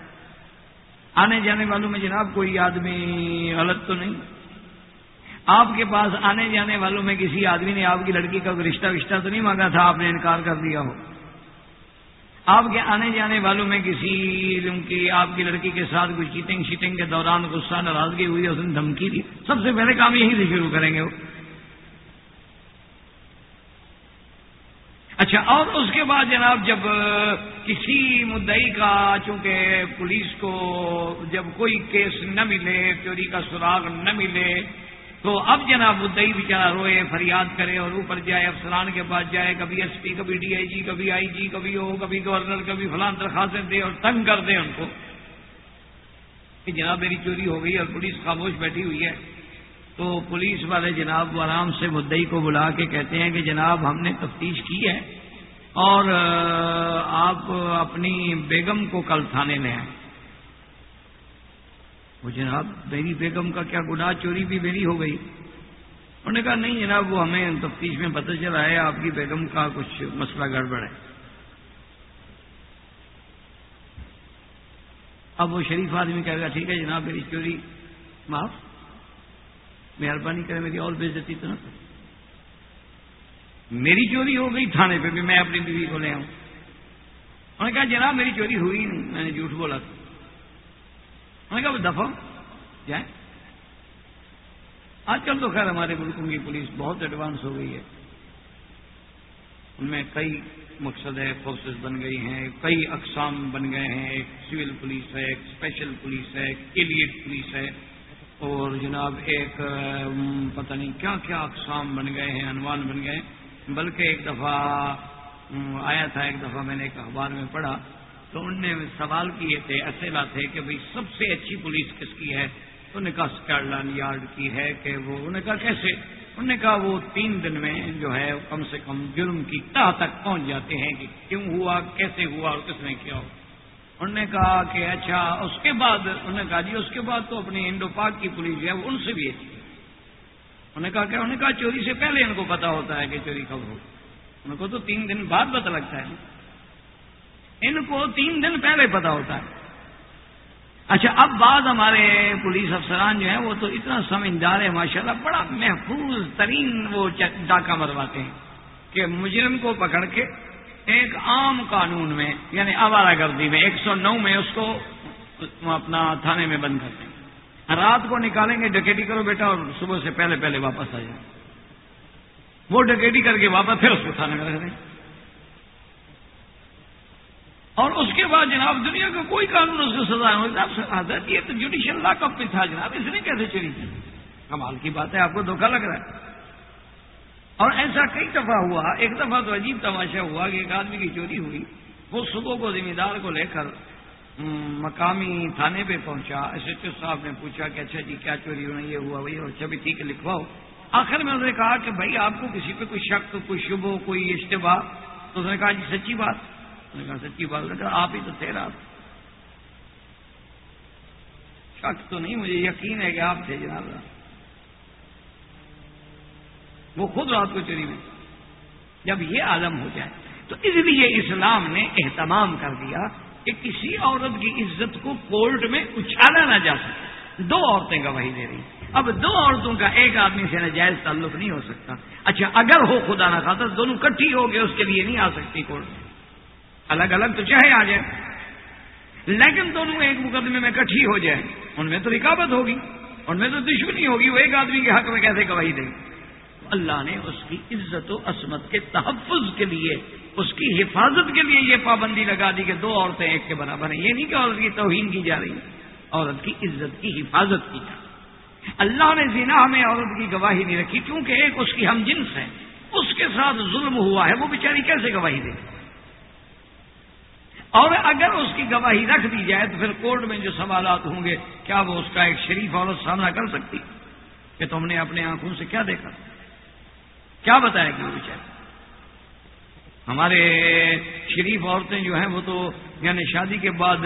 آنے جانے والوں میں جناب کوئی آدمی غلط تو نہیں؟ آپ کے پاس آنے جانے والوں میں کسی آدمی نے آپ کی لڑکی کا رشتہ وشتہ تو نہیں مانگا تھا؟ آپ نے انکار کر دیا ہو۔ آپ کے آنے جانے والوں میں کسی کی، آپ کی لڑکی کے ساتھ کوئی چیٹنگ شیٹنگ کے دوران غصہ، ناراضگی ہوئی، اس نے دھمکی دی۔ سب سے پہلے کام یہیں سے شروع کریں گے وہ۔ اچھا اور اس کے بعد جناب جب کسی مدعی کا، چونکہ پولیس کو جب کوئی کیس نہ ملے چوری کا سراغ نہ ملے، تو اب جناب مدعی بیچارہ روئے، فریاد کرے اور اوپر جائے، افسران کے پاس جائے، کبھی ایس پی، کبھی ڈی آئی جی کبھی آئی جی کبھی ہو کبھی گورنر، کبھی فلان درخواستیں دے اور تنگ کر دے ان کو۔ کہ جناب میری چوری ہو گئی اور پولیس خاموش بیٹھی ہوئی ہے۔ تو پولیس والے جناب آرام سے مدئی کو بلا کے کہتے ہیں کہ جناب ہم نے تفتیش کی ہے۔ اور آپ اپنی بیگم کو کل تھانے میں آئیں وہ جناب، میری بیگم کا کیا گناہ، چوری بھی میری ہو گئی۔ انہوں نے کہا، نہیں جناب، وہ ہمیں تفتیش میں پتہ چلا ہے، آپ کی بیگم کا کچھ مسئلہ گڑبڑ ہے۔ اب وہ شریف آدمی کہے گا، ٹھیک ہے جناب، میری چوری معاف۔ مہربانی کرے میری اور بےزتی تو نہ میری چوری ہو گئی تھانے پہ بھی میں اپنی بیوی کو لے آؤں۔ انہوں نے کہا، جناب، میری چوری ہوئی نہیں۔ میں نے جھوٹ بولا۔ تھا انہوں نے کہا، وہ دفاع جائیں۔ آج کل تو خیر، ہمارے ملکوں کی پولیس بہت ایڈوانس ہو گئی ہے۔ ان میں کئی مقصد ہے فورسز بن گئی ہیں، کئی اقسام بن گئے ہیں۔ ایک سول پولیس ہے، ایک اسپیشل پولیس ہے، ایک ایلیٹ پولیس ہے۔ اور جناب، ایک پتہ نہیں کیا کیا اقسام بن گئے ہیں، عنوان بن گئے ہیں۔ بلکہ ایک دفعہ آیا تھا ایک دفعہ میں نے ایک اخبار میں پڑھا، تو ان نے سوال کیے تھے اصلا تھے کہ بھئی سب سے اچھی پولیس کس کی ہے؟ انہوں نے کہا اسکاٹ یارڈ کی ہے کہ وہ، انہوں نے کہا کیسے؟ انہوں نے کہا وہ تین دن میں جو ہے کم سے کم جرم کی تہ تک پہنچ جاتے ہیں کہ کیوں ہوا، کیسے ہوا اور کس نے کیا ہو۔ انہوں نے کہا کہ اچھا اس کے بعد، انہوں نے کہا جی اس کے بعد تو اپنی انڈو پاک کی پولیس جو ہے وہ ان سے بھی اچھی انہوں نے کہا کہ انہوں نے کہا چوری سے پہلے ان کو پتا ہوتا ہے کہ چوری کب ہو۔ ان کو تو تین دن بعد پتہ لگتا ہے۔ ان کو تین دن پہلے پتا ہوتا ہے۔ اچھا اب بعد ہمارے پولیس افسران جو ہیں وہ تو اتنا سمجھدار ہے ماشاءاللہ بڑا محفوظ ترین وہ ڈاکہ مرواتے ہیں کہ مجرم کو پکڑ کے ایک عام قانون میں یعنی آوارہ گردی میں، ایک سو نو میں اس کو اپنا تھانے میں بند کرتے ہیں۔ رات کو نکالیں گے ڈکیٹی کرو بیٹا اور صبح سے پہلے پہلے واپس آ جائیں وہ ڈکیٹی کر کے واپس پھر اس کو تھانے میں رکھ دیں۔ اور اس کے بعد جناب دنیا کا کوئی قانون اس کو سزا حضرت، یہ تو جوڈیشل لا کب پہ تھا جناب، اس نے کیسے چلی؟ تھی کمال کی بات ہے، آپ کو دھوکہ لگ رہا ہے۔ اور ایسا کئی دفعہ ہوا، ایک دفعہ تو عجیب تماشا ہوا کہ ایک آدمی کی چوری ہوئی، وہ صبح کو ذمہ دار کو لے کر مقامی تھانے پہ پہنچا ایس ایچ او صاحب نے پوچھا کہ اچھا جی کیا چوری ہونا، یہ ہوا، وہی اچھا بھی ٹھیک ہے، لکھواؤ۔ آخر میں انہوں نے کہا کہ بھائی، آپ کو کسی پہ کوئی شک، کوئی شبہ، کوئی اشتباہ؟ تو اس نے کہا جی سچی بات۔ نے کہا، سچی بات۔ نے کہا، آپ ہی تو تھے رات۔ شک تو نہیں، مجھے یقین ہے کہ آپ تھے جناب۔ وہ خود رات کو چوری میں جب یہ عالم ہو جائے، تو اس لیے اسلام نے اہتمام کر دیا کہ کسی عورت کی عزت کو کورٹ میں اچھالا نہ جا سکے۔ دو عورتیں گواہی دے رہی اب دو عورتوں کا ایک آدمی سے ناجائز تعلق نہیں ہو سکتا۔ اچھا اگر ہو خدا نہ خاصا، دونوں کٹھی ہو گئے، اس کے لیے نہیں آ سکتی کورٹ۔ میں الگ الگ تو چاہے آ جائے۔ لیکن دونوں ایک مقدمے میں کٹھی ہو جائے ان میں تو رکاوٹ ہوگی، ان میں تو دشمنی ہوگی۔ وہ ایک آدمی کے حق میں کیسے گواہی دیں؟ اللہ نے اس کی عزت و عصمت کے تحفظ کے لیے اس کی حفاظت کے لیے یہ پابندی لگا دی کہ دو عورتیں ایک کے برابر ہیں۔ یہ نہیں کہ عورت کی توہین کی جا رہی عورت کی عزت کی حفاظت کی جا رہی اللہ نے زینا میں عورت کی گواہی نہیں رکھی کیونکہ ایک اس کی ہم جنس ہے اس کے ساتھ ظلم ہوا ہے، وہ بیچاری کیسے گواہی دے؟ اور اگر اس کی گواہی رکھ دی جائے تو پھر کورٹ میں جو سوالات ہوں گے، کیا وہ اس کا ایک شریف عورت سامنا کر سکتی؟ کہ تم نے اپنے آنکھوں سے کیا دیکھا؟ کیا بتایا کہ وہ بیچارے ہمارے شریف عورتیں جو ہیں وہ تو یعنی شادی کے بعد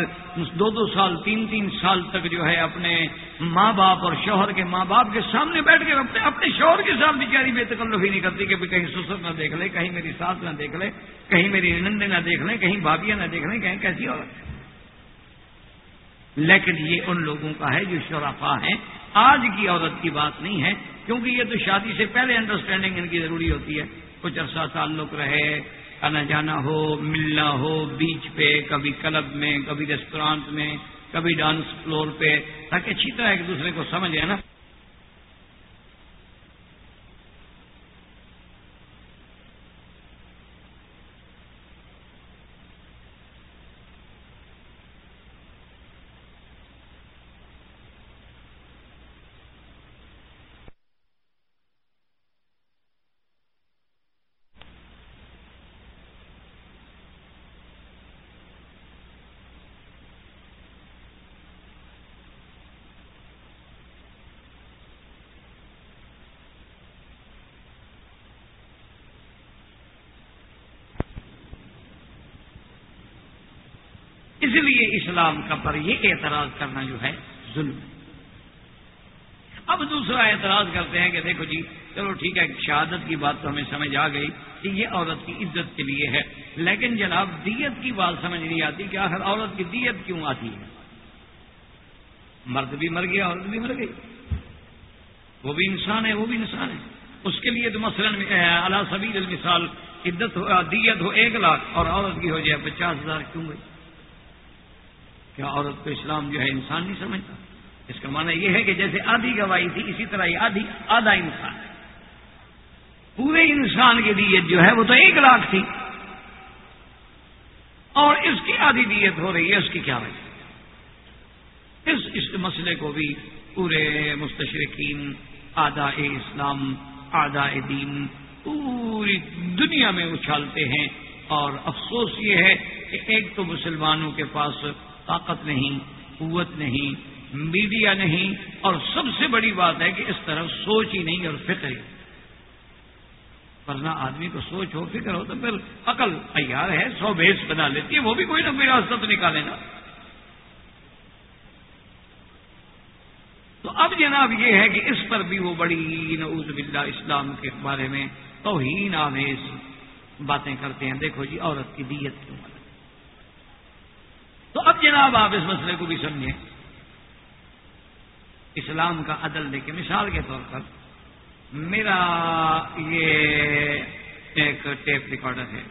دو دو سال، تین تین سال تک جو ہے اپنے ماں باپ اور شوہر کے ماں باپ کے سامنے بیٹھ کے اپنے اپنے شوہر کے ساتھ بیچاری بے تکلفی نہیں کرتی کہ کہیں سسر نہ دیکھ لے، کہیں میری ساس نہ دیکھ لے، کہیں میری نندے نہ دیکھ لیں کہیں بھابیاں نہ دیکھ لیں کہیں کیسی عورت لیکن یہ ان لوگوں کا ہے جو شرافا ہیں۔ آج کی عورت کی بات نہیں ہے، کیونکہ یہ تو شادی سے پہلے انڈرسٹینڈنگ ان کی ضروری ہوتی ہے۔ کچھ عرصہ تعلق رہے آنا جانا ہو، ملنا ہو، بیچ پہ، کبھی کلب میں، کبھی ریسٹورانٹ میں، کبھی ڈانس فلور پہ، تاکہ اچھی طرح ایک دوسرے کو سمجھ ہے نا؟ اس لیے اسلام کا پر یہ اعتراض کرنا جو ہے ظلم ہے۔ اب دوسرا اعتراض کرتے ہیں کہ دیکھو جی چلو ٹھیک ہے، شہادت کی بات تو ہمیں سمجھ آ گئی کہ یہ عورت کی عزت کے لیے ہے۔ لیکن جناب، دیت کی بات سمجھ نہیں آتی کہ آخر عورت کی دیت کیوں آتی ہے؟ مرد بھی مر گیا، عورت بھی مر گئی۔ وہ بھی انسان ہے، وہ بھی انسان ہے۔ اس کے لیے تو مثلاً اللہ سبیر المثال، عدت ہو، دیت ہو ایک لاکھ اور عورت کی ہو جائے پچاس ہزار، کیوں گئی کیا عورت کو اسلام جو ہے انسان نہیں سمجھتا؟ اس کا معنی یہ ہے کہ جیسے آدھی گواہی تھی، اسی طرح یہ آدھی، آدھا انسان ہے۔ پورے انسان کی دیت جو ہے وہ تو ایک لاکھ تھی۔ اور اس کی آدھی دیت ہو رہی ہے، اس کی کیا وجہ اس اس مسئلے کو بھی پورے مستشرقین آدھا اسلام آدھا دین پوری دنیا میں اچھالتے ہیں۔ اور افسوس یہ ہے کہ ایک تو مسلمانوں کے پاس طاقت نہیں، قوت نہیں، میڈیا نہیں، اور سب سے بڑی بات ہے کہ اس طرف سوچ ہی نہیں اور فکر ہی۔ ورنہ آدمی کو سوچ ہو، فکر ہو تو پھر عقل تیار ہے، سو بیس بنا لیتی ہے، وہ بھی کوئی نہ کوئی راستہ تو نکالے گا۔ تو اب جناب یہ ہے کہ اس پر بھی وہ بڑی نعوذ باللہ اسلام کے بارے میں توہین آمیز باتیں کرتے ہیں۔ دیکھو جی عورت کی دیت کیوں تو اب جناب آپ اس مسئلے کو بھی سمجھیں۔ اسلام کا عدل دیکھیں، مثال کے طور پر میرا یہ ایک ٹیپ ریکارڈر ہے۔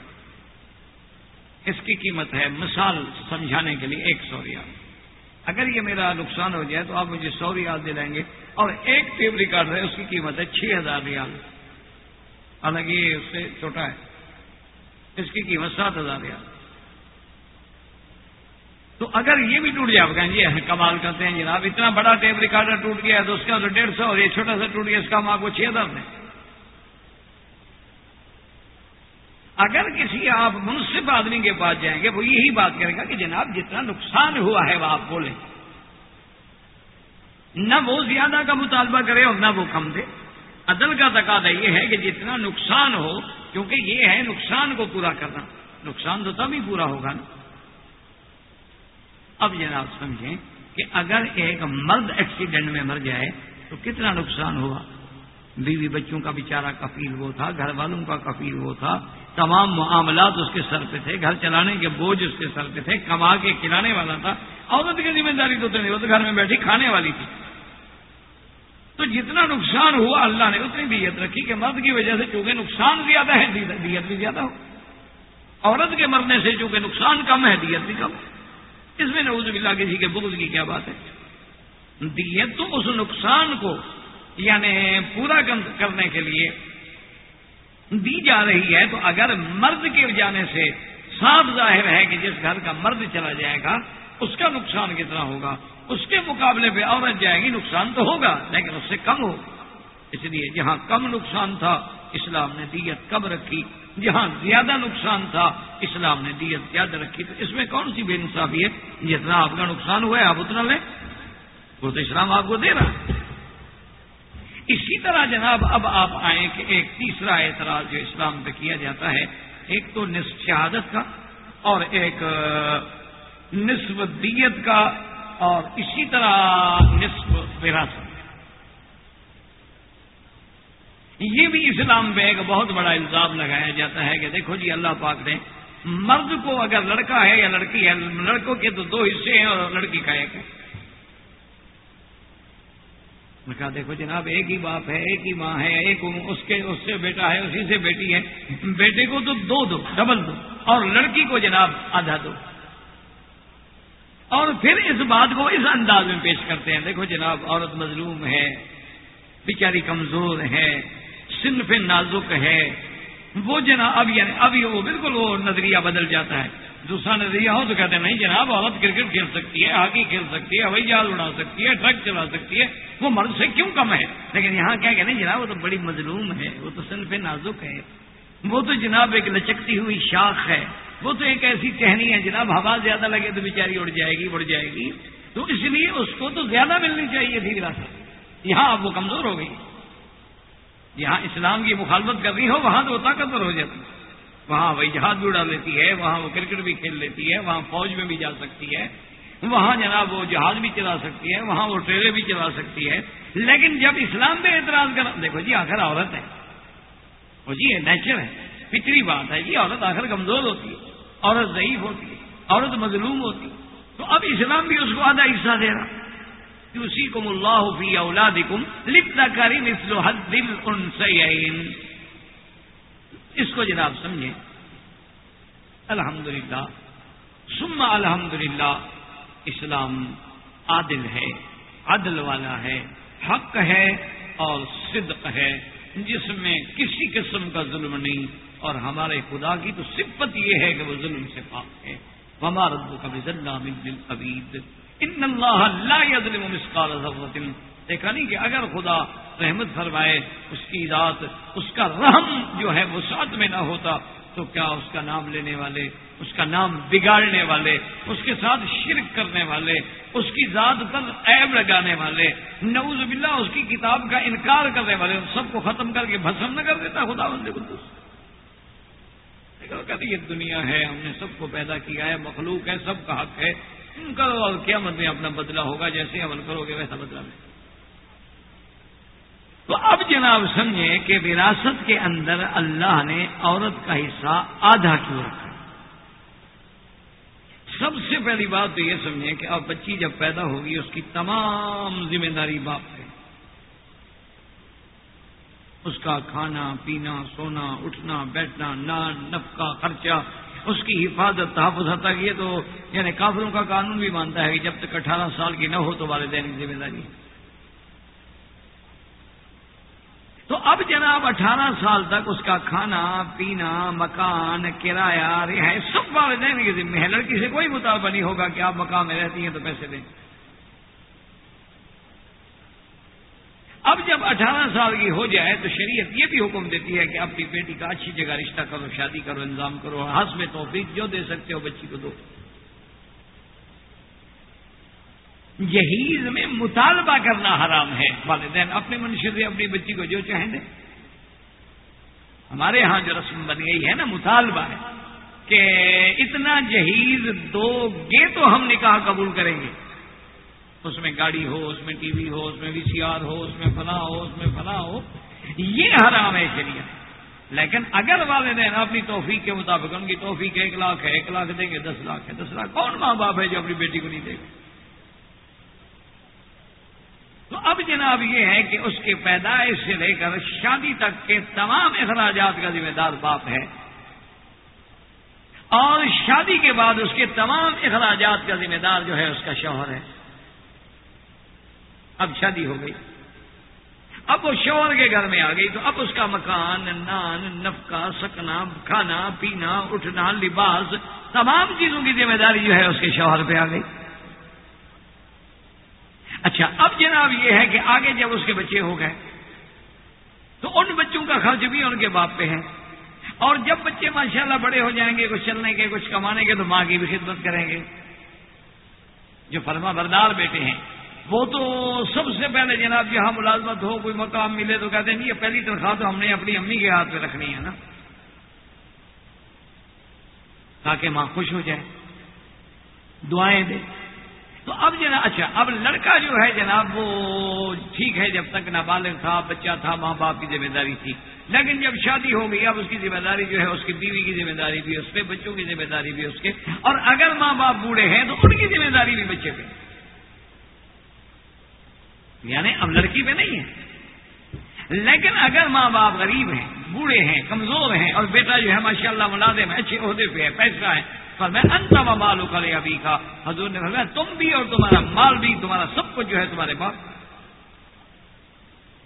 اس کی قیمت ہے مثال سمجھانے کے لیے ایک سو ریال۔ اگر یہ میرا نقصان ہو جائے تو آپ مجھے سو ریال دلائیں گے اور ایک ٹیپ ریکارڈر ہے، اس کی قیمت ہے چھ ہزار ریال۔ حالانکہ یہ اس سے چھوٹا ہے۔ اس کی قیمت سات ہزار ریال۔ تو اگر یہ بھی ٹوٹ جائے آپ کہیں جی کمال کرتے ہیں جناب، اتنا بڑا ٹیپ ریکارڈر ٹوٹ گیا تو اس کا تو ڈیڑھ سو اور یہ چھوٹا سا ٹوٹ گیا، اس کا ہم آپ کو چھ ہزار دیں۔ اگر کسی آپ منصف آدمی کے پاس جائیں گے، وہ یہی بات کرے گا کہ جناب، جتنا نقصان ہوا ہے، وہ آپ بولیں نہ وہ زیادہ کا مطالبہ کرے اور نہ وہ کم دے۔ عدل کا تقاضا یہ ہے کہ جتنا نقصان ہو، کیونکہ یہ ہے نقصان کو پورا کرنا۔ نقصان تو تب ہی پورا ہوگا نا۔ اب جناب سمجھیں کہ اگر ایک مرد ایکسیڈنٹ میں مر جائے تو کتنا نقصان ہوا؟ بیوی بچوں کا بیچارہ کفیل وہ تھا، گھر والوں کا کفیل وہ تھا، تمام معاملات اس کے سر پہ تھے، گھر چلانے کے بوجھ اس کے سر پہ تھے، کما کے کھلانے والا تھا، عورت کی ذمہ داری تو نہیں وہ تو گھر میں بیٹھی کھانے والی تھی۔ تو جتنا نقصان ہوا اللہ نے، اتنی دیت رکھی کہ مرد کی وجہ سے چونکہ نقصان زیادہ ہے دیت بھی زیادہ ہو۔ عورت کے مرنے سے چونکہ نقصان کم ہے دیت بھی کم۔ اس میں نعوذ باللہ کسی کے بغض کی کیا بات ہے؟ دیت تو اس نقصان کو یعنی پورا کرنے کے لیے دی جا رہی ہے، تو اگر مرد کے جانے سے صاف ظاہر ہے کہ جس گھر کا مرد چلا جائے گا، اس کا نقصان کتنا ہوگا؟ اس کے مقابلے پہ عورت جائے گی، نقصان تو ہوگا، لیکن اس سے کم ہوگا۔ اس لیے جہاں کم نقصان تھا، اسلام نے دیت کم رکھی۔ جہاں زیادہ نقصان تھا، اسلام نے دیت زیادہ رکھی۔ تو اس میں کون سی بے انصافی ہے؟ جتنا آپ کا نقصان ہوا ہے، آپ اتنا لیں۔ وہ تو اسلام آپ کو دے رہا اسی طرح جناب، اب آپ آئیں کہ ایک تیسرا اعتراض جو اسلام پہ کیا جاتا ہے، ایک تو نصف شہادت کا اور ایک نصف دیت کا اور اسی طرح نصف وراثت یہ بھی اسلام پہ ایک بہت بڑا الزام لگایا جاتا ہے کہ دیکھو جی اللہ پاک نے مرد کو اگر لڑکا ہے یا لڑکی ہے، لڑکوں کے تو دو حصے ہیں اور لڑکی کا ایک ہے۔ کہا، دیکھو جناب، ایک ہی باپ ہے، ایک ہی ماں ہے، ایک اس کے، اس سے بیٹا ہے، اسی سے بیٹی ہے۔ بیٹے کو تو دو دو، ڈبل دو، اور لڑکی کو جناب آدھا دو۔ اور پھر اس بات کو اس انداز میں پیش کرتے ہیں۔ دیکھو جناب، عورت مظلوم ہے، بیچاری کمزور ہے صنف نازک ہے۔ وہ جناب، اب یعنی اب وہ بالکل وہ نظریہ بدل جاتا ہے۔ دوسرا نظریہ ہو تو کہتے ہیں، نہیں جناب، عورت کرکٹ کھیل سکتی ہے، ہاکی کھیل سکتی ہے، ہوائی جہاز اڑا سکتی ہے، ٹرک چلا سکتی ہے۔ وہ مرد سے کیوں کم ہے؟ لیکن یہاں کیا کہتے ہیں، جناب، وہ تو بڑی مظلوم ہے، وہ تو صنف نازک ہے۔ وہ تو جناب ایک لچکتی ہوئی شاخ ہے۔ وہ تو ایک ایسی ٹہنی ہے، جناب، ہوا زیادہ لگے تو بیچاری اڑ جائے گی اڑ جائے گی۔ تو اس لیے اس کو تو زیادہ ملنی چاہیے تھی وراثت۔ یہاں اب وہ کمزور ہو گئی۔ جہاں اسلام کی مخالفت کر رہی ہو، وہاں تو وہ طاقتور ہو جاتی وہاں وہی جہاز بھی اڑا لیتی ہے، وہاں وہ کرکٹ بھی کھیل لیتی ہے، وہاں فوج میں بھی جا سکتی ہے۔ وہاں جناب وہ جہاز بھی چلا سکتی ہے، وہاں وہ ٹریلر بھی چلا سکتی ہے۔ لیکن جب اسلام پہ اعتراض کر دیکھو جی آخر عورت ہے۔ وہ جی نیچر ہے۔ فطری بات ہے جی عورت آخر کمزور ہوتی ہے، عورت ضعیف ہوتی ہے، عورت مظلوم ہوتی ہے۔ تو اب اسلام بھی اس کو آدھا حصہ دے رہا۔ اسی اللہ فی اولاد کم لکھنا مسلو حد ان اس کو جناب سمجھیں۔ الحمد للہ سما الحمد للہ اسلام عادل ہے، عدل والا ہے، حق ہے اور صدق ہے۔ جس میں کسی قسم کا ظلم نہیں۔ اور ہمارے خدا کی تو صفت یہ ہے کہ وہ ظلم سے پاک ہے۔ ہمارا کا قبید ان اللہ اللہ مسکال دیکھا نہیں کہ اگر خدا رحمت فرمائے، اس کی ذات، اس کا رحم جو ہے وہ ساتھ میں نہ ہوتا، تو کیا اس کا نام لینے والے، اس کا نام بگاڑنے والے، اس کے ساتھ شرک کرنے والے، اس کی ذات پر عیب لگانے والے، نعوذ باللہ، اس کی کتاب کا انکار کرنے والے سب کو ختم کر کے بھسم نہ کر دیتا خدا بند کہتے یہ دنیا ہے، ہم نے سب کو پیدا کیا ہے، مخلوق ہے، سب کا حق ہے ان کا کیا میں اپنا بدلہ ہوگا، جیسے عمل کرو گے ویسا بدلا میں تو اب جناب سمجھیں کہ وراثت کے اندر اللہ نے عورت کا حصہ آدھا کیوں رکھا؟ سب سے پہلی بات تو یہ سمجھیں کہ اب بچی جب پیدا ہوگی، اس کی تمام ذمہ داری باپ ہے۔ اس کا کھانا، پینا، سونا، اٹھنا، بیٹھنا، نان نف کا خرچہ اس کی حفاظت تحفظ تک کی تو یعنی کافروں کا قانون بھی مانتا ہے کہ جب تک اٹھارہ سال کی نہ ہو تو والدین کی ذمہ داری تو اب جناب اٹھارہ سال تک اس کا کھانا، پینا، مکان، کرایہ، رہائش، سب والدین کے ذمہ ہے لڑکی سے کوئی مطالبہ نہیں ہوگا کہ آپ مکان میں رہتی ہیں تو پیسے دیں۔ اب جب اٹھارہ سال کی ہو جائے تو شریعت یہ بھی حکم دیتی ہے کہ اپنی بیٹی کا اچھی جگہ رشتہ کرو، شادی کرو، انتظام کرو ہنس میں توفیق جو دے سکتے ہو بچی کو دو۔ جہیز میں مطالبہ کرنا حرام ہے۔ والدین اپنے منشی سے اپنی بچی کو جو چاہیں دیں ہمارے ہاں جو رسم بن گئی ہے نا، مطالبہ ہے کہ اتنا جہیز دو گے تو ہم نکاح قبول کریں گے۔ اس میں گاڑی ہو، اس میں ٹی وی ہو، اس میں وی سی آر ہو، اس میں فلاں ہو، اس میں فلاں ہو، یہ حرام ہے شریعت۔ لیکن اگر والدین اپنی توفیق کے مطابق، ان کی توفیق ایک لاکھ ہے، ایک لاکھ دیں گے، دس لاکھ ہے، دس لاکھ، کون ماں باپ ہے جو اپنی بیٹی کو نہیں دے گا؟ تو اب جناب یہ ہے کہ اس کے پیدائش سے لے کر شادی تک کے تمام اخراجات کا ذمہ دار باپ ہے۔ اور شادی کے بعد اس کے تمام اخراجات کا ذمہ دار جو ہے، اس کا شوہر ہے۔ اب شادی ہو گئی۔ اب وہ شوہر کے گھر میں آ گئی تو اب اس کا مکان، نان نفکا سکنا، کھانا، پینا، اٹھنا، لباس، تمام چیزوں کی ذمہ داری جو ہے اس کے شوہر پہ آ گئی۔ اچھا اب جناب یہ ہے کہ آگے جب اس کے بچے ہو گئے تو ان بچوں کا خرچ بھی ان کے باپ پہ ہے۔ اور جب بچے ماشاءاللہ بڑے ہو جائیں گے، کچھ چلنے کے، کچھ کمانے کے، تو ماں کی بھی خدمت کریں گے۔ جو فرما بردار بیٹے ہیں وہ تو سب سے پہلے جناب جہاں ملازمت ہو، کوئی مقام ملے تو کہتے ہیں یہ پہلی تنخواہ تو ہم نے اپنی امی کے ہاتھ میں رکھنی ہے نا۔ تاکہ ماں خوش ہو جائے، دعائیں دے۔ تو اب جناب اچھا اب لڑکا جو ہے جناب، وہ ٹھیک ہے، جب تک نابالغ تھا، بچہ تھا، ماں باپ کی ذمہ داری تھی۔ لیکن جب شادی ہو گئی، اب اس کی ذمہ داری جو ہے، اس کی بیوی کی ذمہ داری بھی، اس پہ بچوں کی ذمہ داری بھی اس کے۔ اور اگر ماں باپ بوڑھے ہیں، تو ان کی ذمہ داری بھی بچے پہ۔ یعنی اب لڑکی پہ نہیں ہے۔ لیکن اگر ماں باپ غریب ہیں، بوڑھے ہیں، کمزور ہیں اور بیٹا جو ہے ماشاء اللہ ملازم ہے، اچھے عہدے پہ ہے، پیسہ ہے پر میں انت مالو کرے ابھی کا حضور نے فرمایا، تم بھی اور تمہارا مال بھی، تمہارا سب کچھ جو ہے تمہارے باپ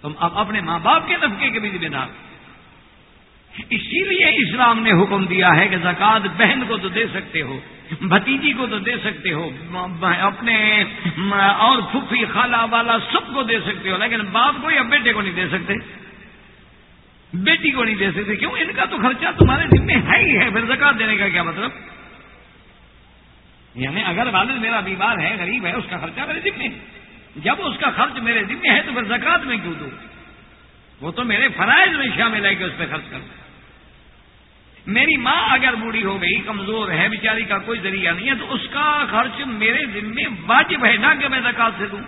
تم اب اپنے ماں باپ کے طبقے کے بھی ذمہ دار۔ اسی لیے اسلام نے حکم دیا ہے کہ زکات بہن کو تو دے سکتے ہو۔ بھتیجی کو تو دے سکتے ہو، اپنے، اور پھوپھی خالہ والا سب کو دے سکتے ہو، لیکن باپ کو یا بیٹے کو نہیں دے سکتے؟ بیٹی کو نہیں دے سکتے، کیوں؟ ان کا تو خرچہ تمہارے ذمہ ہے ہی ہے، پھر زکات دینے کا کیا مطلب؟ یعنی اگر والد میرا بیمار ہے، غریب ہے، اس کا خرچہ میرے ذمے جب اس کا خرچ میرے ذمے ہے تو پھر زکات میں کیوں دوں؟ وہ تو میرے فرائض میں شامل ہے کہ اس پہ خرچ کروں۔ میری ماں اگر بوڑھی ہو گئی، کمزور ہے، بیچاری کا کوئی ذریعہ نہیں ہے، تو اس کا خرچ میرے ذمے واجب ہے، نہ کہ میں زکات سے دوں۔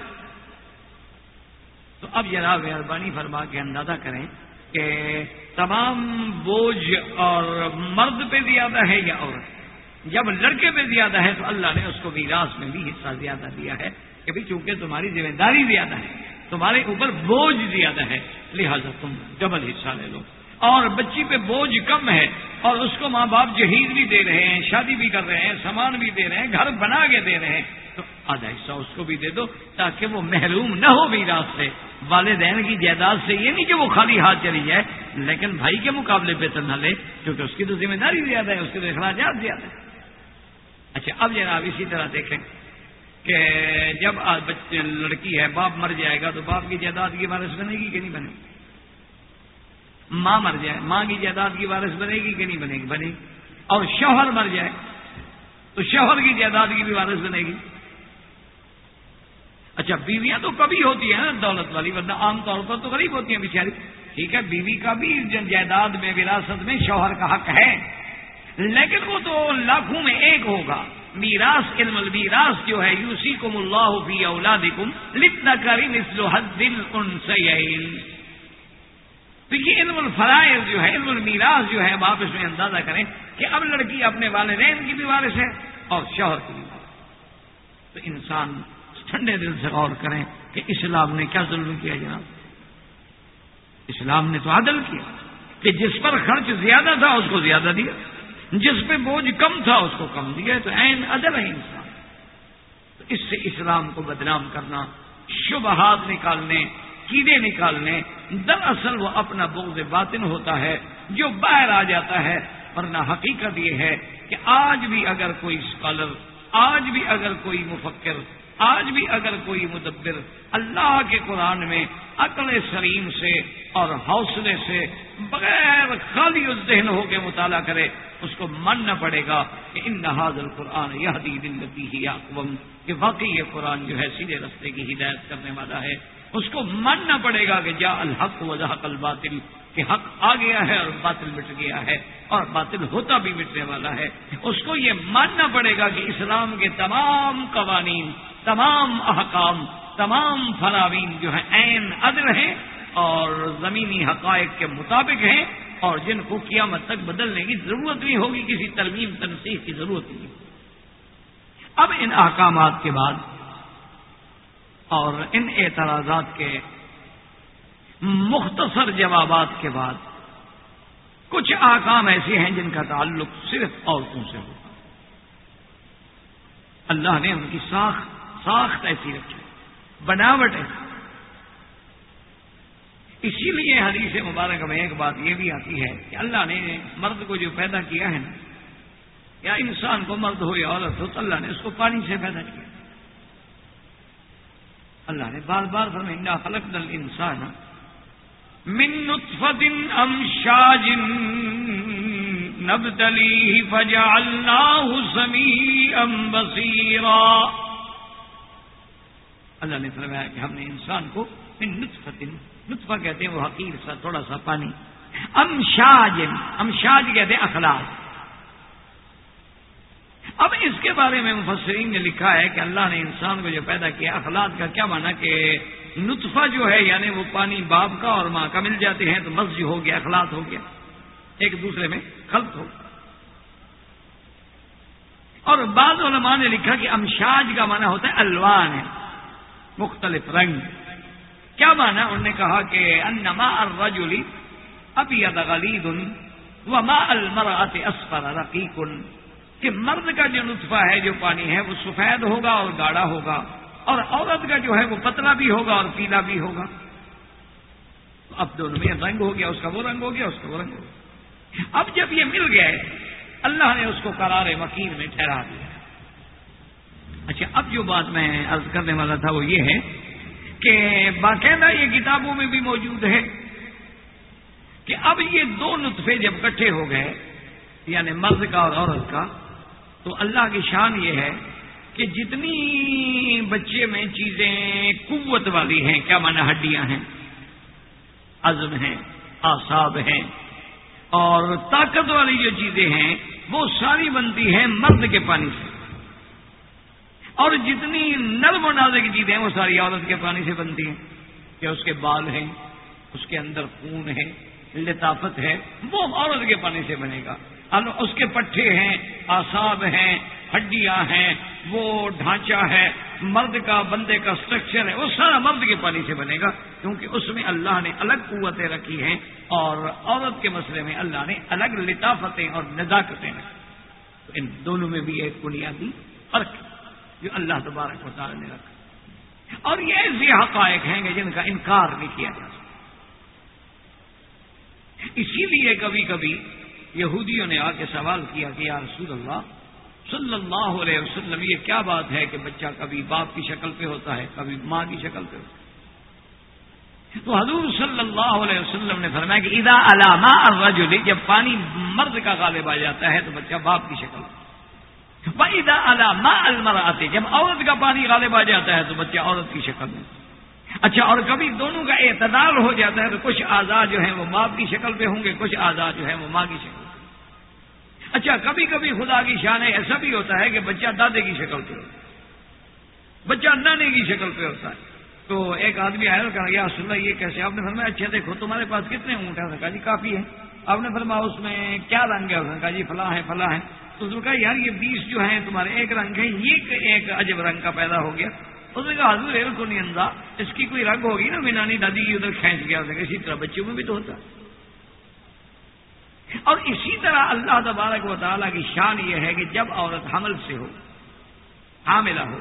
تو اب جناب مہربانی فرما کے اندازہ کریں کہ تمام بوجھ اور مرد پہ زیادہ ہے یا عورت؟ جب لڑکے پہ زیادہ ہے تو اللہ نے اس کو ویراس میں بھی حصہ زیادہ دیا ہے کہ بھی چونکہ تمہاری ذمہ داری زیادہ ہے، تمہارے اوپر بوجھ زیادہ ہے، لہذا تم ڈبل حصہ لے لو۔ اور بچی پہ بوجھ کم ہے اور اس کو ماں باپ جہیز بھی دے رہے ہیں، شادی بھی کر رہے ہیں، سامان بھی دے رہے ہیں، گھر بنا کے دے رہے ہیں۔ تو آدھا حصہ اس کو بھی دے دو تاکہ وہ محروم نہ ہو ویراس سے۔ والدین کی جائیداد سے یہ نہیں کہ وہ خالی ہاتھ چلی جائے، لیکن بھائی کے مقابلے پہ تو نہ لے، کیونکہ اس کی تو ذمہ داری زیادہ ہے، اس کے تو اخراجات زیادہ ہے اچھا اب جناب اسی طرح دیکھیں کہ جب بچے لڑکی ہے، باپ مر جائے گا تو باپ کی جائیداد کی وارث بنے گی کہ نہیں بنے؟ گی ماں مر جائے، ماں کی جائیداد کی وارث بنے گی کہ نہیں بنے گی؟ بنے گی۔ اور شوہر مر جائے، تو شوہر کی جائیداد کی بھی وارث بنے گی۔ اچھا بیویاں تو کبھی ہوتی ہیں نا دولت والی، ورنہ عام طور پر تو غریب ہوتی ہیں بیچاری۔ ٹھیک ہے، بیوی کا بھی جائیداد میں، وراثت میں شوہر کا حق ہے، لیکن وہ تو لاکھوں میں ایک ہوگا۔ میراث علم المیراث جو ہے یوسی کم اللہ فی اولاد کم لکھنا کری نسل حد دل ان تو یہ علم الفرائض جو ہے، علم المیراث جو ہے، آپ اس میں اندازہ کریں کہ اب لڑکی اپنے والدین کی بھی وارث ہے اور شوہر کی بھی وارث تو انسان ٹھنڈے دل سے غور کریں کہ اسلام نے کیا ظلم کیا جناب؟ اسلام نے تو عدل کیا کہ جس پر خرچ زیادہ تھا اس کو زیادہ دیا، جس پہ بوجھ کم تھا اس کو کم دیا، تو عین عدل ہے انسان۔ تو اس سے اسلام کو بدنام کرنا، شبہات نکالنے کیڑے نکالنے، دراصل وہ اپنا بغض باطن ہوتا ہے جو باہر آ جاتا ہے۔ ورنہ حقیقت یہ ہے کہ آج بھی اگر کوئی اسکالر آج بھی اگر کوئی مفکر، آج بھی اگر کوئی مدبر اللہ کے قرآن میں عقل سلیم سے اور حوصلے سے بغیر خالی ذہن ہو کے مطالعہ کرے، اس کو ماننا پڑے گا کہ ان نہاد القرآن یہ دلتی ہی اقوام کہ واقعی یہ قرآن جو ہے سیدھے رستے کی ہدایت کرنے والا ہے۔ اس کو ماننا پڑے گا کہ جا الحق وضاحق الباطل، کہ حق آ گیا ہے اور باطل مٹ گیا ہے اور باطل ہوتا بھی مٹنے والا ہے۔ اس کو یہ ماننا پڑے گا کہ اسلام کے تمام قوانین، تمام احکام، تمام فراوین جو ہیں، عین عدل ہیں اور زمینی حقائق کے مطابق ہیں اور جن کو قیامت تک بدلنے کی ضرورت نہیں ہوگی، کسی ترمیم تنصیح کی ضرورت نہیں۔ اب ان احکامات کے بعد اور ان اعتراضات کے مختصر جوابات کے بعد کچھ آکام ایسے ہیں جن کا تعلق صرف عورتوں سے ہوتا اللہ نے ان کی ساخت ساخت ایسی رکھی، بناوٹ ایسی۔ اسی لیے حدیث مبارک میں ایک بات یہ بھی آتی ہے کہ اللہ نے مرد کو جو پیدا کیا ہے نا، یا انسان کو مرد ہو یا عورت ہو تو اللہ نے اس کو پانی سے پیدا کیا۔ اللہ نے بار بار فرمائنڈا خلق دل انسان من نطفت ام فجعلناه سمیعا بصیرا اللہ نے فرمایا کہ ہم نے انسان کو من نطفت نطفہ کہتے ہیں وہ حقیر سا، تھوڑا سا پانی امشاج امشاج کہتے ہیں اخلاق۔ اب اس کے بارے میں مفسرین نے لکھا ہے کہ اللہ نے انسان کو جو پیدا کیا، اخلاق کا کیا مانا کہ نطفہ جو ہے یعنی وہ پانی باپ کا اور ماں کا مل جاتے ہیں تو مزج ہو گیا، اخلاق ہو گیا، ایک دوسرے میں خلط ہو اور بعض علماء نے لکھا کہ امشاج کا مانا ہوتا ہے الوان ہے مختلف رنگ۔ کیا مانا انہوں نے کہا کہ انما الرجل ابیض غلید وما المرأة اسفر رقیق۔ کہ مرد کا جو نطفہ ہے، جو پانی ہے، وہ سفید ہوگا اور گاڑا ہوگا اور عورت کا جو ہے، وہ پتلا بھی ہوگا اور پیلا بھی ہوگا۔ اب دونوں میں رنگ ہو گیا، اس کا وہ رنگ ہو گیا، اس کا وہ رنگ ہو گیا۔ اب جب یہ مل گئے، اللہ نے اس کو قرار مکین میں ٹھہرا دیا۔ اچھا اب جو بات میں عرض کرنے والا تھا وہ یہ ہے کہ باقاعدہ یہ کتابوں میں بھی موجود ہے کہ اب یہ دو نطفے جب کٹھے ہو گئے یعنی مرد کا اور عورت کا تو اللہ کی شان یہ ہے کہ جتنی بچے میں چیزیں قوت والی ہیں، کیا مانا ہڈیاں ہیں؟ عزم ہیں آساب ہیں، اور طاقت والی جو چیزیں ہیں، وہ ساری بنتی ہیں مرد کے پانی سے۔ اور جتنی نرم و نازک کی چیزیں ہیں، وہ ساری عورت کے پانی سے بنتی ہیں۔ کہ اس کے بال ہیں؟ اس کے اندر خون ہے، لطافت ہے، وہ عورت کے پانی سے بنے گا۔ اس کے پٹھے ہیں آساب ہیں، ہڈیاں ہیں، وہ ڈھانچہ ہے، مرد کا، بندے کا اسٹرکچر ہے، وہ سارا مرد کے پانی سے بنے گا، کیونکہ اس میں اللہ نے الگ قوتیں رکھی ہیں اور عورت کے مسئلے میں اللہ نے الگ لطافتیں اور نزاکتیں رکھی تو ان دونوں میں بھی ایک بنیادی فرق جو اللہ تبارک و تعالی نے رکھا۔ اور یہ ایسے حقائق ہیں کہ جن کا انکار نہیں کیا جا سکتا۔ اسی لیے کبھی کبھی یہودیوں نے آ کے سوال کیا کہ یا رسول اللہ، صلی اللہ علیہ وسلم، یہ کیا بات ہے کہ بچہ کبھی باپ کی شکل پہ ہوتا ہے، کبھی ماں کی شکل پہ ہوتا ہے؟ تو حضور صلی اللہ علیہ وسلم نے فرمایا کہ ادا علامہ الرجل، جب پانی مرد کا غالب آ جاتا ہے تو بچہ باپ کی شکل ادا علامہ المر آتے جب عورت کا پانی غالب آ جاتا ہے تو بچہ عورت کی شکل میں اچھا اور کبھی دونوں کا اعتدال ہو جاتا ہے تو کچھ آزاد جو ہیں وہ باپ کی شکل پہ ہوں گے، کچھ آزاد جو ہیں وہ ماں کی شکل پہ۔ اچھا کبھی کبھی خدا کی شان ہے، ایسا بھی ہوتا ہے کہ بچہ دادے کی شکل پہ ہوتا ہے۔ بچہ نانے کی شکل پہ ہوتا ہے۔ تو ایک آدمی آیا کہا یا سن یہ کیسے؟ آپ نے فرمایا اچھا دیکھو، تمہارے پاس کتنے اونٹ ہیں؟ کہا جی کافی ہے آپ نے فرمایا، اس میں کیا رنگ ہے؟ کہا جی فلاں ہے فلاں ہے تو اس نے کہا، یار، یہ بیس جو ہیں، تمہارے ایک رنگ ہے یہ ایک عجب رنگ کا پیدا ہو گیا۔ اس نے کہا، حضور کو نہیں اندا اس کی کوئی رنگ ہوگی نا؟ مینانی دادی کی ادھر کھینچ گیا اسی طرح بچوں میں بھی تو ہوتا اور اسی طرح اللہ تبارک و تعالیٰ کی شان یہ ہے کہ جب عورت حمل سے ہو، حاملہ ہو،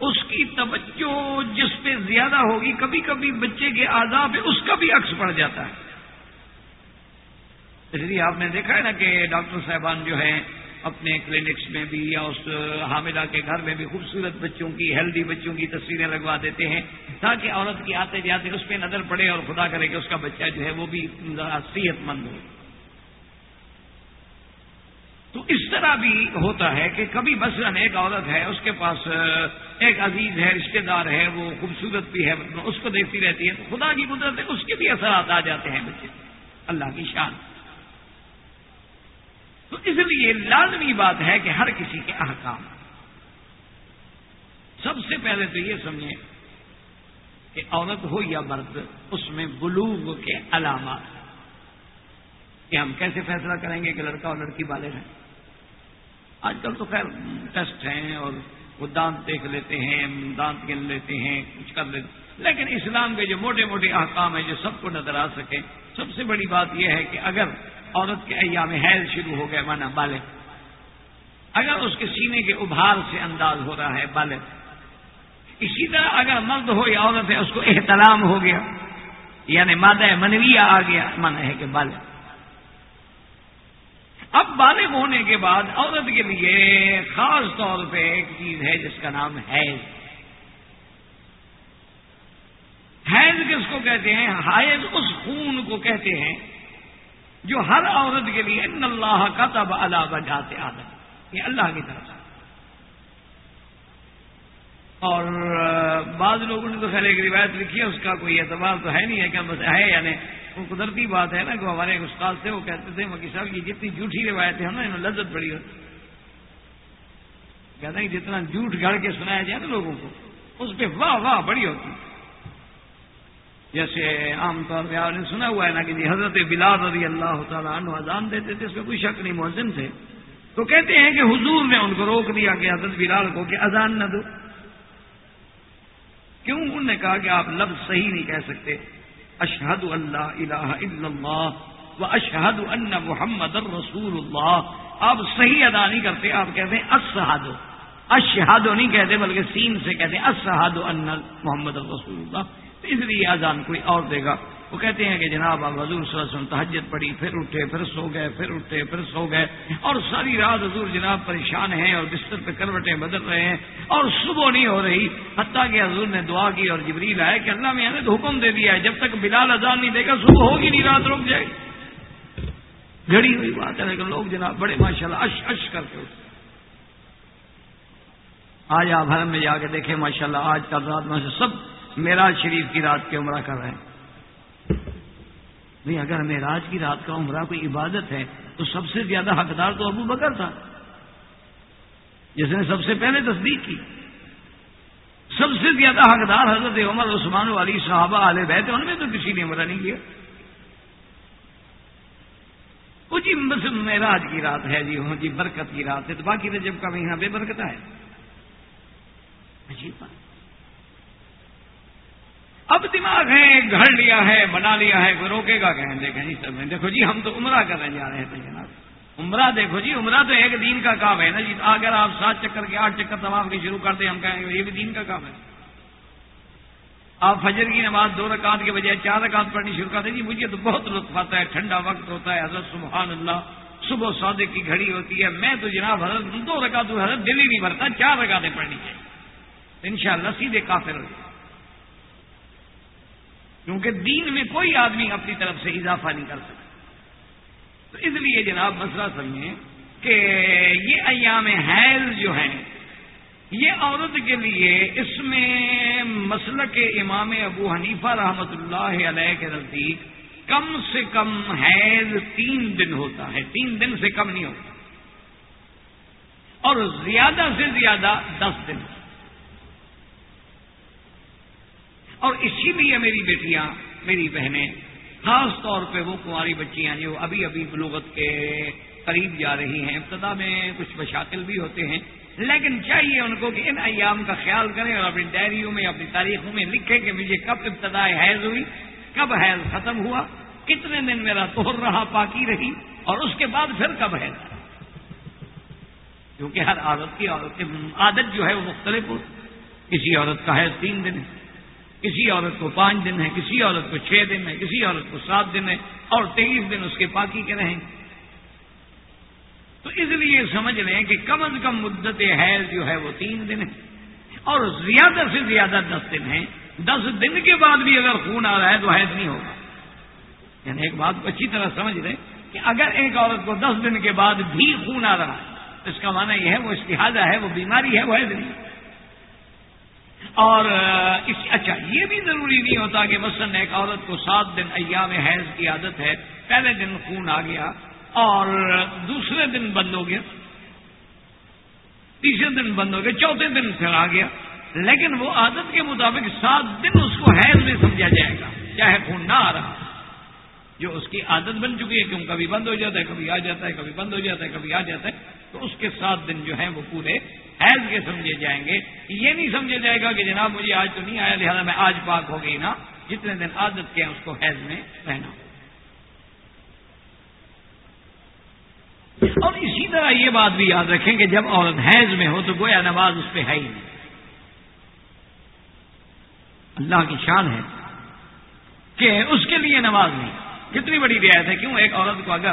اس کی توجہ جس پہ زیادہ ہوگی، کبھی کبھی بچے کے آزاد پہ اس کا بھی عکس پڑ جاتا ہے۔ اس لیے آپ نے دیکھا ہے نا کہ ڈاکٹر صاحبان جو ہیں، اپنے کلینکس میں بھی یا اس حاملہ کے گھر میں بھی خوبصورت بچوں کی ہیلدی بچوں کی تصویریں لگوا دیتے ہیں تاکہ عورت کی آتے جاتے اس پہ نظر پڑے اور خدا کرے کہ اس کا بچہ جو ہے وہ بھی صحت مند ہو۔ تو اس طرح بھی ہوتا ہے کہ کبھی مثلاً ایک عورت ہے، اس کے پاس ایک عزیز ہے رشتے دار ہے، وہ خوبصورت بھی ہے، اس کو دیکھتی رہتی ہے، تو خدا کی قدرت ہے اس کے بھی اثرات آ جاتے ہیں بچے، اللہ کی شان۔ تو اس لیے لازمی بات ہے کہ ہر کسی کے احکام۔ سب سے پہلے تو یہ سمجھیں کہ عورت ہو یا مرد، اس میں بلوغ کے علامات کہ ہم کیسے فیصلہ کریں گے کہ لڑکا اور لڑکی والے ہیں؟ آج کل تو خیر ٹیسٹ ہیں اور وہ دانت دیکھ لیتے ہیں، دانت گن لیتے ہیں، کچھ کر لیتے لیکن اسلام کے جو موٹے موٹے احکام ہیں، جو سب کو نظر آ سکیں، سب سے بڑی بات یہ ہے کہ اگر عورت کے ایام حیض شروع ہو گئے مانا بالغ، اگر اس کے سینے کے ابھار سے انداز ہو رہا ہے بالغ، اسی طرح اگر مرد ہو یا عورت ہے، اس کو احترام ہو گیا یعنی مادہ منویہ آ گیا مانا ہے کہ بالغ۔ اب بالغ ہونے کے بعد عورت کے لیے خاص طور پہ ایک چیز ہے جس کا نام حیض. حیض کس کو کہتے ہیں؟ حیض اس خون کو کہتے ہیں جو ہر عورت کے لیے ان اللہ کا تب اللہ بجاتے آدم. یہ اللہ کی طرف اور بعض لوگوں نے تو خیر ایک روایت لکھی ہے، اس کا کوئی اعتبار تو ہے نہیں ہے کہ بس ہے یعنی قدرتی بات ہے نا کہ ہمارے ایک استاد تھے، وہ کہتے تھے، مکی صاحب کی جتنی جھوٹھی روایتیں ہیں نا انہیں لذت بڑی ہوتی۔ کہتے ہیں کہ جتنا جھوٹ گڑ کے سنایا جائے نا لوگوں کو، اس پہ واہ واہ بڑی ہوتی۔ جیسے عام طور پہ آپ نے سنا ہوا ہے نا کہ جی حضرت بلال رضی اللہ تعالیٰ عنہ اذان دیتے تھے، اس میں کوئی شک نہیں، مؤذن تھے۔ تو کہتے ہیں کہ حضور نے ان کو روک دیا کہ حضرت بلال کو کہ اذان نہ دو۔ کیوں؟ انہوں نے کہا کہ آپ لفظ صحیح نہیں کہہ سکتے۔ اشہد اللہ الہ الا اللہ و اشہد ان محمد الرسول اللہ آپ صحیح ادا نہیں کرتے، آپ کہتے ہیں اسہد اشہد نہیں کہتے، بلکہ سین سے کہتے ہیں اسہد ان محمد الرسول اللہ تو اس لیے اذان کوئی اور دے گا۔ وہ کہتے ہیں کہ جناب اب حضور صلی اللہ علیہ وسلم تحجت پڑی پھر اٹھے، پھر سو گئے، پھر اٹھے، پھر سو گئے۔ اور ساری رات حضور جناب پریشان ہیں اور بستر پہ کروٹیں بدل رہے ہیں اور صبح نہیں ہو رہی، حتیٰ کہ حضور نے دعا کی اور جبریل آئے کہ اللہ میں نے تو حکم دے دیا ہے، جب تک بلال اذان نہیں دے گا صبح ہوگی نہیں، رات رک جائے۔ گھڑی ہوئی بات ہے، لیکن لوگ جناب بڑے ماشاء اللہ اش اش کر کے آج آپ حرم میں جا کے دیکھیں ماشاء اللہ آج کل رات میں سے سب میراج شریف کی رات کی عمرہ کر رہے ہیں۔ نہیں، اگر معراج کی رات کا عمرہ کوئی عبادت ہے، تو سب سے زیادہ حقدار تو ابو بکر تھا۔ جس نے سب سے پہلے تصدیق کی۔ سب سے زیادہ حقدار حضرت عمر، عثمان والی صحابہ علیہ بیت ان میں تو کسی نے عمرہ نہیں کیا وہ جی بس معراج کی رات ہے جی ہوں جی برکت کی رات ہے، تو باقی رجب کا مہینہ بے برکت ہے۔ عجیب بات۔ اب دماغ ہے گھڑ لیا ہے، بنا لیا ہے، کوئی روکے گا؟ کہیں دیکھیں جی سب دیکھو جی ہم تو عمرہ کرنے جا رہے تھے جناب۔ عمرہ دیکھو جی عمرہ تو ایک دین کا کام ہے نا جی۔ اگر آپ سات چکر کے آٹھ چکر تمام کی شروع کر دیں، ہم کہیں گے یہ بھی دین کا کام ہے۔ آپ فجر کی نماز دو رکعت کے بجائے چار رکعت پڑھنی شروع کر دیں جی مجھے تو بہت لطف آتا ہے، ٹھنڈا وقت ہوتا ہے، حضرت سبحان اللہ، صبح سودے کی گھڑی ہوتی ہے۔ میں تو جناب حضرت دو رکعت حضرت دل ہی نہیں بھرتا، چار رکعتیں پڑھنی چاہیے ان شاء اللہ سیدھے کافر ہو جائے کیونکہ دین میں کوئی آدمی اپنی طرف سے اضافہ نہیں کر سکتا۔ تو اس لیے جناب مسئلہ سمجھیں کہ یہ ایام حیض جو ہیں، یہ عورت کے لیے اس میں مسلک امام ابو حنیفہ رحمت اللہ علیہ کے نزدیک کم سے کم حیض تین دن ہوتا ہے۔ تین دن سے کم نہیں ہوتا۔ اور زیادہ سے زیادہ دس دن۔ اور اسی لیے میری بیٹیاں، میری بہنیں، خاص طور پہ وہ کماری بچیاں جو ابھی ابھی بلوغت کے قریب جا رہی ہیں، ابتدا میں کچھ مشاکل بھی ہوتے ہیں، لیکن چاہیے ان کو کہ ان ایام کا خیال کریں اور اپنی ڈائریوں میں، اپنی تاریخوں میں لکھیں کہ مجھے کب ابتدائی حیض ہوئی، کب حیض ختم ہوا، کتنے دن میرا توہر رہا، پاکی رہی، اور اس کے بعد پھر کب حیض کیونکہ ہر عورت کی عادت جو ہے وہ مختلف ہو، کسی عورت کا حیض تین دن ہے۔ کسی عورت کو پانچ دن ہے کسی عورت کو چھ دن ہے کسی عورت کو سات دن ہے اور تیئیس دن اس کے پاکی کے رہیں۔ تو اس لیے سمجھ لیں کہ کم از کم مدت حیض جو ہے وہ تین دن ہے اور زیادہ سے زیادہ دس دن ہیں۔ دس دن کے بعد بھی اگر خون آ رہا ہے تو حیض نہیں ہوگا۔ یعنی ایک بات کو اچھی طرح سمجھ لیں کہ اگر ایک عورت کو دس دن کے بعد بھی خون آ رہا ہے، تو اس کا معنی یہ ہے وہ استحادہ ہے، وہ بیماری ہے، وہ حیض نہیں۔ اور اس اچھا یہ بھی ضروری نہیں ہوتا کہ مثلاً ایک عورت کو سات دن ایام حیض کی عادت ہے، پہلے دن خون آ گیا اور دوسرے دن بند ہو گیا، تیسرے دن بند ہو گیا، چوتھے دن پھر آ گیا۔ لیکن وہ عادت کے مطابق سات دن اس کو حیض میں سمجھا جائے گا، چاہے خون نہ آ رہا جو اس کی عادت بن چکی ہے کیوں کبھی بند ہو جاتا ہے، کبھی آ جاتا ہے، کبھی بند ہو جاتا ہے، کبھی آ جاتا ہے، تو اس کے سات دن جو ہیں وہ پورے حیض کے سمجھے جائیں گے۔ یہ نہیں سمجھا جائے گا کہ جناب مجھے آج تو نہیں آیا، لہٰذا میں آج پاک ہو گئی نا۔ جتنے دن عادت کے ہیں اس کو حیض میں رہنا۔ اور اسی طرح یہ بات بھی یاد رکھیں کہ جب عورت حیض میں ہو تو گویا نماز اس پہ ہے ہی نہیں۔ اللہ کی شان ہے کہ اس کے لیے نماز نہیں۔ کتنی بڑی رعایت ہے؟ کیوں؟ ایک عورت کو اگر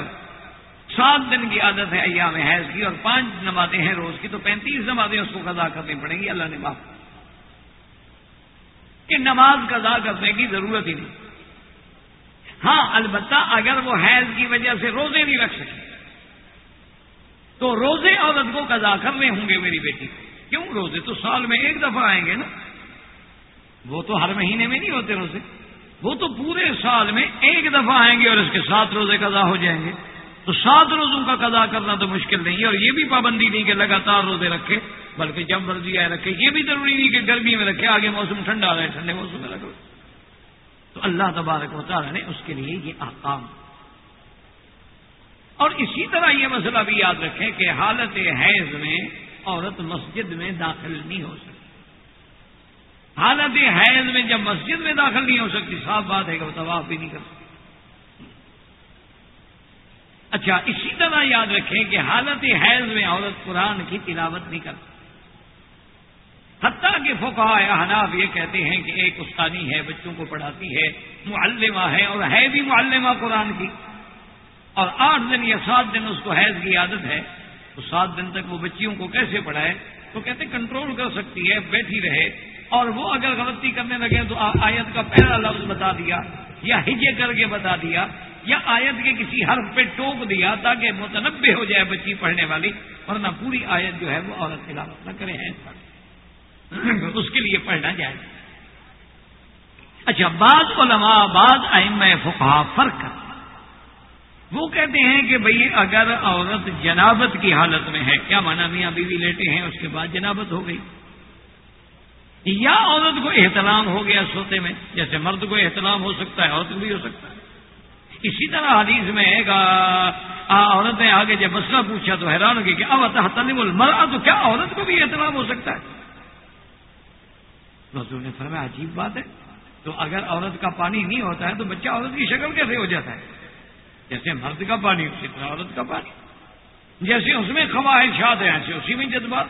سات دن کی عادت ہے ایام حیض کی اور پانچ نمازیں ہیں روز کی، تو پینتیس نمازیں اس کو قضا کرنی پڑیں گی، اللہ نے معاف کہ نماز قضا کرنے کی ضرورت ہی نہیں۔ ہاں البتہ اگر وہ حیض کی وجہ سے روزے نہیں رکھ سکے، تو روزے عورت کو قضا کرنے ہوں گے میری بیٹی۔ کیوں؟ روزے تو سال میں ایک دفعہ آئیں گے نا۔ وہ تو ہر مہینے میں نہیں ہوتے روزے۔ وہ تو پورے سال میں ایک دفعہ آئیں گے اور اس کے ساتھ روزے قضا ہو جائیں گے۔ تو سات روزوں کا قضا کرنا تو مشکل نہیں ہے اور یہ بھی پابندی نہیں کہ لگاتار روزے رکھے، بلکہ جب مرضی آئے رکھے۔ یہ بھی ضروری نہیں کہ گرمی میں رکھے، آگے موسم ٹھنڈا رہے، ٹھنڈے موسم میں رکھو۔ تو اللہ تبارک و تعالیٰ نے اس کے لیے یہ احکام۔ اور اسی طرح یہ مسئلہ بھی یاد رکھیں کہ حالت حیض میں عورت مسجد میں داخل نہیں ہو سکتی۔ حالت حیض میں جب مسجد میں داخل نہیں ہو سکتی، صاف بات ہے کہ وہ طواف بھی نہیں کر سکتی اچھا اسی طرح یاد رکھیں کہ حالت حیض میں عورت قرآن کی تلاوت نہیں کرتی۔ حتیٰ کہ فقہ یا حناف یہ کہتے ہیں کہ ایک استانی ہے، بچوں کو پڑھاتی ہے، معلمہ ہے اور ہے بھی معلمہ قرآن کی۔ اور آٹھ دن یا سات دن اس کو حیض کی عادت ہے۔ تو سات دن تک وہ بچیوں کو کیسے پڑھائے؟ تو کہتے کنٹرول کر سکتی ہے، بیٹھی رہے۔ اور وہ اگر غلطی کرنے لگے تو آیت کا پہلا لفظ بتا دیا، یا ہجے کر کے بتا دیا، یا آیت کے کسی حرف پہ ٹوک دیا تاکہ متنبع ہو جائے بچی پڑھنے والی، ورنہ پوری آیت جو ہے وہ عورت تلاوت نہ کرے ہیں۔ (clears throat) اس کے لیے پڑھنا جائے اچھا بعض علماء، بعض آئم فقہ فرق کرتے وہ کہتے ہیں کہ بھئی اگر عورت جنابت کی حالت میں ہے، کیا مانا میاں بیوی لیٹے ہیں، اس کے بعد جنابت ہو گئی۔ یا عورت کو احترام ہو گیا سوتے میں، جیسے مرد کو احترام ہو سکتا ہے، عورت کو بھی ہو سکتا ہے۔ اسی طرح حدیث میں ایک عورت نے آگے جب مسئلہ پوچھا تو حیران ہوگی کہ اب تنظیم المرا تو کیا عورت کو بھی احترام ہو سکتا ہے؟ رسول نے فرمایا، عجیب بات ہے۔ تو اگر عورت کا پانی نہیں ہوتا ہے تو بچہ عورت کی شکل کیسے ہو جاتا ہے؟ جیسے مرد کا پانی، اسی طرح عورت کا پانی۔ جیسے اس میں خواہشات ہیں، ایسے اسی میں جذبات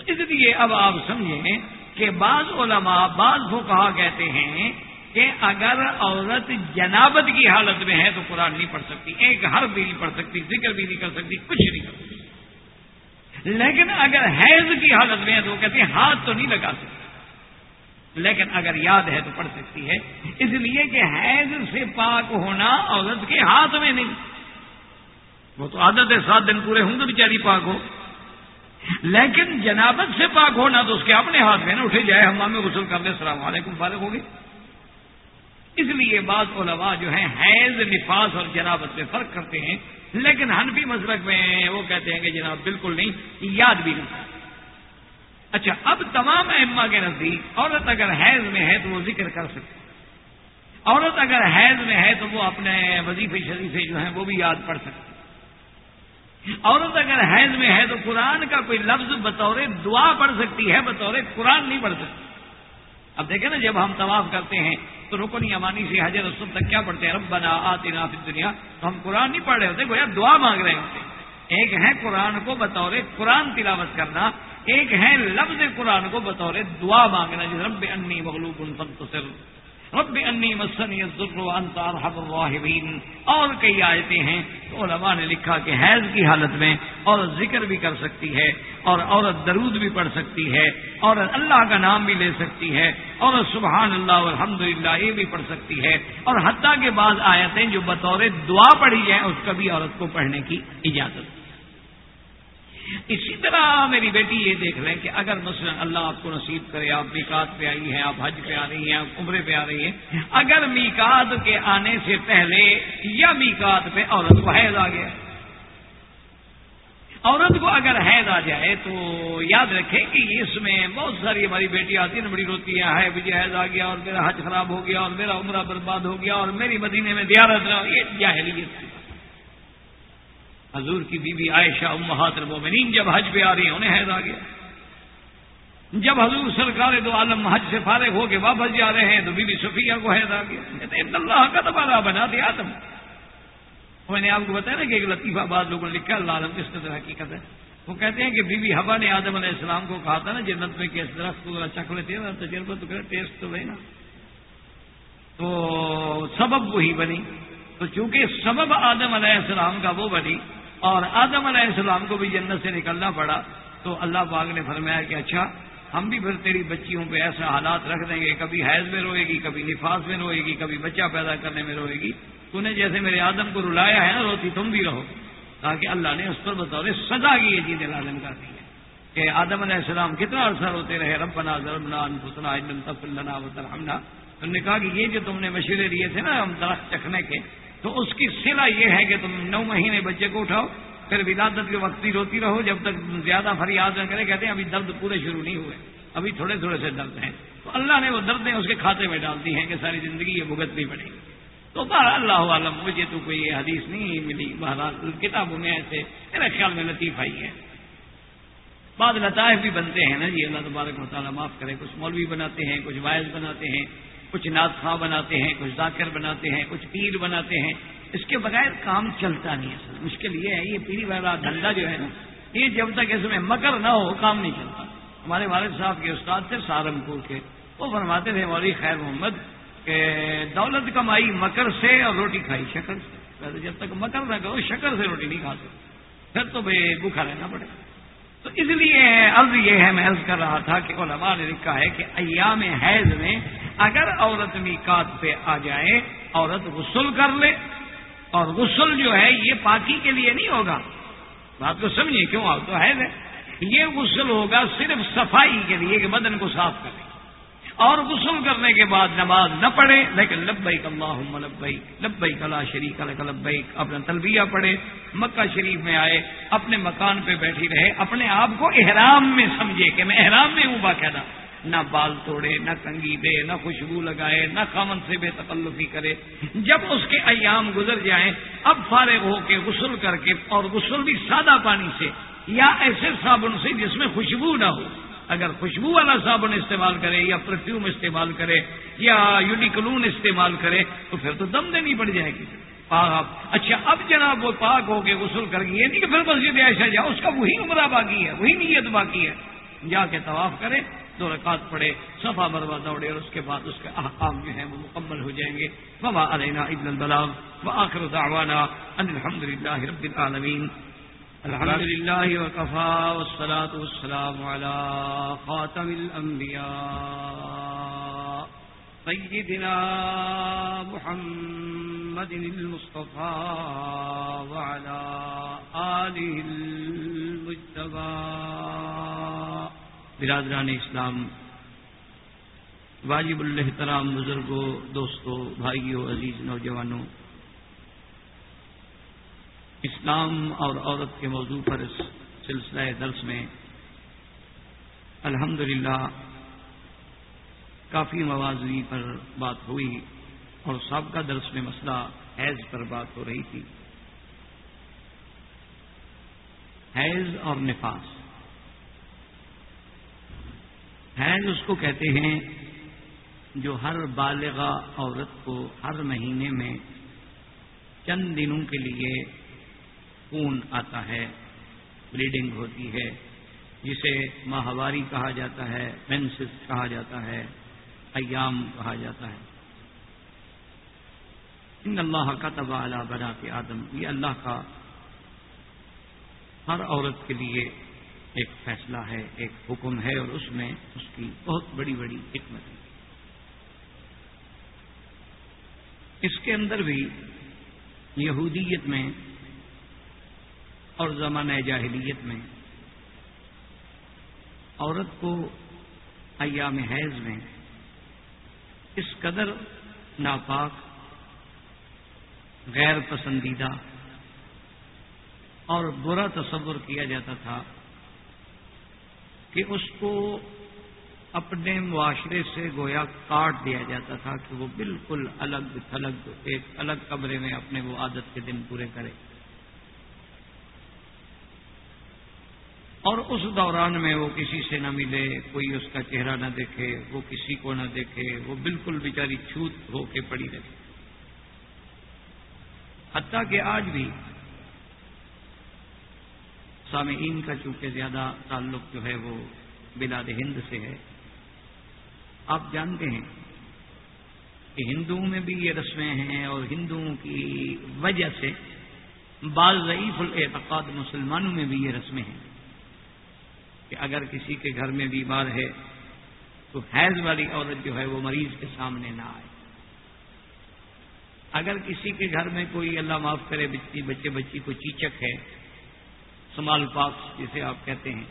تو اس لیے اب آپ سمجھیں کہ بعض علماء، بعض کو کہا کہتے ہیں کہ اگر عورت جنابت کی حالت میں ہے تو قرآن نہیں پڑھ سکتی، ایک حرف بھی نہیں پڑھ سکتی، ذکر بھی نہیں کر سکتی، کچھ نہیں کر سکتی۔ لیکن اگر حیض کی حالت میں ہے تو وہ کہتے ہیں، ہاتھ تو نہیں لگا سکتی لیکن اگر یاد ہے تو پڑھ سکتی ہے۔ اس لیے کہ حیض سے پاک ہونا عورت کے ہاتھ میں نہیں۔ وہ تو عادت ہے، سات دن پورے ہوں تو بیچاری پاک ہو۔ لیکن جنابت سے پاک ہونا تو اس کے اپنے ہاتھ میں نہ اٹھے، جائے ہم میں غسل کر دیں السلام علیکم، فارغ ہوگی اس لیے بعض علماء جو ہیں حیض، نفاس اور جنابت میں فرق کرتے ہیں۔ لیکن ہنفی مسلک میں وہ کہتے ہیں کہ جناب بالکل نہیں، یاد بھی نہیں۔ اچھا اب تمام اما کے نزدیک عورت اگر حیض میں ہے تو وہ ذکر کر سکتی عورت اگر حیض میں ہے تو وہ اپنے وظیفے شریفے جو ہیں وہ بھی یاد پڑھ سکتی عورت اگر حیض میں ہے تو قرآن کا کوئی لفظ بطور دعا پڑھ سکتی ہے، بطور قرآن نہیں پڑھ سکتی۔ اب دیکھیں نا، جب ہم طواف کرتے ہیں تو رکن امانی سے حجر رسول تک کیا پڑھتے ہیں؟ رب بنا آتی دنیا تو ہم قرآن نہیں پڑھ رہے ہوتے، گویا دعا مانگ رہے ہوتے۔ ایک ہے قرآن کو بطور قرآن تلاوت کرنا، ایک ہے لفظ قرآن کو بطور دعا مانگنا جس رب انی مغلوب فانتصر۔ رب انی مسنی الضر حب الراحمین۔ اور کئی آیتیں ہیں تو علماء نے لکھا کہ حیض کی حالت میں عورت ذکر بھی کر سکتی ہے اور عورت درود بھی پڑھ سکتی ہے اور اللہ کا نام بھی لے سکتی ہے اور سبحان اللہ الحمد یہ بھی پڑھ سکتی ہے۔ اور حتیٰ کے بعد آیتیں جو بطور دعا پڑھی جائیں، اس کا بھی عورت کو پڑھنے کی اجازت۔ اسی طرح میری بیٹی یہ دیکھ لیں کہ اگر مثلا اللہ آپ کو نصیب کرے، آپ میکات پہ آئی ہیں، آپ حج پہ آ رہی ہیں، آپ عمرے پہ آ رہی ہیں، اگر میکات کے آنے سے پہلے یا میکات پہ عورت کو حیض آ گیا، عورت کو اگر حید آ جائے تو یاد رکھیں کہ اس میں بہت ساری ہماری بیٹی آتی ہے بڑی روتی ہے مجھے حید آ گیا اور میرا حج خراب ہو گیا اور میرا عمرہ برباد ہو گیا اور میری مدینے میں دیارت رہا، یہ جاہلیت حضور کی بیوی عائشہ امہات المومنین جب حج پہ آ رہی ہیں، انہیں حید آ گیا۔ جب حضور سرکار دو عالم حج سے فارغ ہو کے واپس جا رہے ہیں تو بی بی صفیہ کو حید آ گیا۔ اللہ کا تبادلہ بنا دیا تم میں نے آپ کو بتایا نا کہ ایک لطیفہ بعد لوگوں نے لکھا، اللہ عالم کس طرح حقیقت ہے۔ وہ کہتے ہیں کہ بی بی ہوا نے آدم علیہ السلام کو کہا تھا نا، جنت میں کہ اس درخت کو چکھ لیتے ہیں، تجربہ تو کرے، ٹیسٹ تو نا۔ تو سبب وہی بنی۔ تو چونکہ سبب آدم علیہ السلام کا وہ بنی اور آدم علیہ السلام کو بھی جنت سے نکلنا پڑا تو اللہ پاک نے فرمایا کہ اچھا ہم بھی پھر تیری بچیوں پہ ایسا حالات رکھ دیں گے، کبھی حیض میں روئے گی، کبھی نفاذ میں روئے گی، کبھی بچہ پیدا کرنے میں روئے گی۔ تو نے جیسے میرے آدم کو رلایا ہے نا، روتی تم بھی رہو۔ تاکہ اللہ نے اس پر بطور سزا کی یہ چیزیں لازم کر دی ہے کہ آدم علیہ السلام کتنا عرصہ روتے رہے رب بنا ضربنا انفسنا تفلنا وترحمنا۔ تم نے کہا کہ یہ جو تم نے مشورے دیے تھے نا، ہم درخت چکھنے کے تو اس کی سلا یہ ہے کہ تم نو مہینے بچے کو اٹھاؤ، پھر ولادت کے وقت ہی روتی رہو، جب تک زیادہ فریاد نہ کرے، کہتے ہیں ابھی درد پورے شروع نہیں ہوئے، ابھی تھوڑے تھوڑے سے درد ہیں۔ تو اللہ نے وہ دردیں اس کے کھاتے میں ڈال دی ہیں کہ ساری زندگی یہ بھگتنی پڑے۔ گی تو بہر اللہ عالم، مجھے تو کوئی یہ حدیث نہیں ملی، بہرحال کتابوں میں ایسے میرے خیال میں لطیف آئی ہے۔ بعض لطائف بھی بنتے ہیں نا جی اللہ تبارک مطالعہ معاف کرے، کچھ مولوی بناتے ہیں، کچھ باعث بناتے ہیں۔ کچھ نادخواں بناتے ہیں، کچھ ذاکر بناتے ہیں، کچھ پیر بناتے ہیں۔ اس کے بغیر کام چلتا نہیں ہے۔ مشکل یہ ہے، یہ پیری والا دھندا جو ہے نا، یہ جب تک اس میں مکر نہ ہو، کام نہیں چلتا۔ ہمارے والد صاحب کے استاد تھے سہارنپور کے، وہ فرماتے تھے مولوی خیر محمد، کہ دولت کمائی مکر سے اور روٹی کھائی شکر سے۔ جب تک مکر نہ کرو، شکر سے روٹی نہیں کھا سکتے۔ پھر تو بھائی بھوکھا رہنا پڑے گا۔ تو اس لیے عرض یہ ہے، میں عرض کر رہا تھا کہ علماء نے لکھا ہے کہ ایام حیض میں اگر عورت میکات پہ آ جائے، عورت غسل کر لے، اور غسل جو ہے یہ پاکی کے لیے نہیں ہوگا۔ بات کو سمجھیے، کیوں؟ آپ تو ہے یہ غسل ہوگا صرف صفائی کے لیے کہ بدن کو صاف کرے۔ اور غسل کرنے کے بعد نماز نہ پڑھے، لیکن لبیک اللہ لبیک لبیک اللہ شریک اللہ لبیک، اپنا تلبیہ پڑھے، مکہ شریف میں آئے، اپنے مکان پہ بیٹھی رہے، اپنے آپ کو احرام میں سمجھے کہ میں احرام میں ہوں، باقاعدہ۔ نہ بال توڑے، نہ کنگی دے، نہ خوشبو لگائے، نہ خامن سے بے تکلفی کرے۔ جب اس کے ایام گزر جائیں، اب فارغ ہو کے غسل کر کے اور غسل بھی سادہ پانی سے یا ایسے صابن سے جس میں خوشبو نہ ہو۔ اگر خوشبو والا صابن استعمال کرے یا پرفیوم استعمال کرے یا یونیکلون استعمال کرے، تو پھر تو دم دینی پڑ جائے گی۔ پاک اچھا اب جناب وہ پاک ہو کے غسل کر گئی یہ نہیں کہ پھر مسجد ایسا جاؤ، اس کا وہی عمرہ باقی ہے، وہی نیت باقی ہے۔ جا کے طواف کرے، دو رکعت پڑے صفا مروا دوڑے اور اس کے بعد اس کے احکام جو ہیں وہ مکمل ہو جائیں گے۔ وبا علینا ابن البلام و آخر دعوانا ان الحمد للہ رب العالمین۔ الحمد للہ وقفا والصلاة والسلام على خاتم الانبیاء۔ سیدنا محمد المصطفى وعلى آله المجتبى. برادران اسلام، واجب الحترام بزرگوں دوستوں بھائیوں عزیز نوجوانوں اسلام اور عورت کے موضوع پر اس سلسلہ درس میں الحمد کافی موازنی پر بات ہوئی اور سابقہ درس میں مسئلہ حیض پر بات ہو رہی تھی۔ حیض اور نفاس۔ حیض اس کو کہتے ہیں جو ہر بالغہ عورت کو ہر مہینے میں چند دنوں کے لیے خون آتا ہے، بلیڈنگ ہوتی ہے، جسے ماہواری کہا جاتا ہے، مینسس کہا جاتا ہے۔ ایام کہا جاتا ہے۔ ان اللہ کا تباہ بنا کے آدم، یہ اللہ کا ہر عورت کے لیے ایک فیصلہ ہے، ایک حکم ہے اور اس میں اس کی بہت بڑی بڑی حکمت ہے۔ اس کے اندر بھی یہودیت میں اور زمانہ جاہلیت میں عورت کو ایام حیض میں اس قدر ناپاک، غیر پسندیدہ اور برا تصور کیا جاتا تھا کہ اس کو اپنے معاشرے سے گویا کاٹ دیا جاتا تھا کہ وہ بالکل الگ تھلگ، ایک الگ کمرے میں اپنے وہ عادت کے دن پورے کرے۔ اور اس دوران میں وہ کسی سے نہ ملے، کوئی اس کا چہرہ نہ دیکھے، وہ کسی کو نہ دیکھے، وہ بالکل بیچاری چھوت ہو کے پڑی رہے۔ حتیٰ کہ آج بھی سامعین کا چونکہ زیادہ تعلق جو ہے وہ بلاد ہند سے ہے۔ آپ جانتے ہیں کہ ہندوؤں میں بھی یہ رسمیں ہیں اور ہندوؤں کی وجہ سے بعض ضعیف الاعتقاد مسلمانوں میں بھی یہ رسمیں ہیں۔ کہ اگر کسی کے گھر میں بیمار ہے تو حیض والی عورت جو ہے وہ مریض کے سامنے نہ آئے۔ اگر کسی کے گھر میں کوئی اللہ معاف کرے، بچی، بچے، بچی کو چیچک ہے، سمال پاس جسے آپ کہتے ہیں،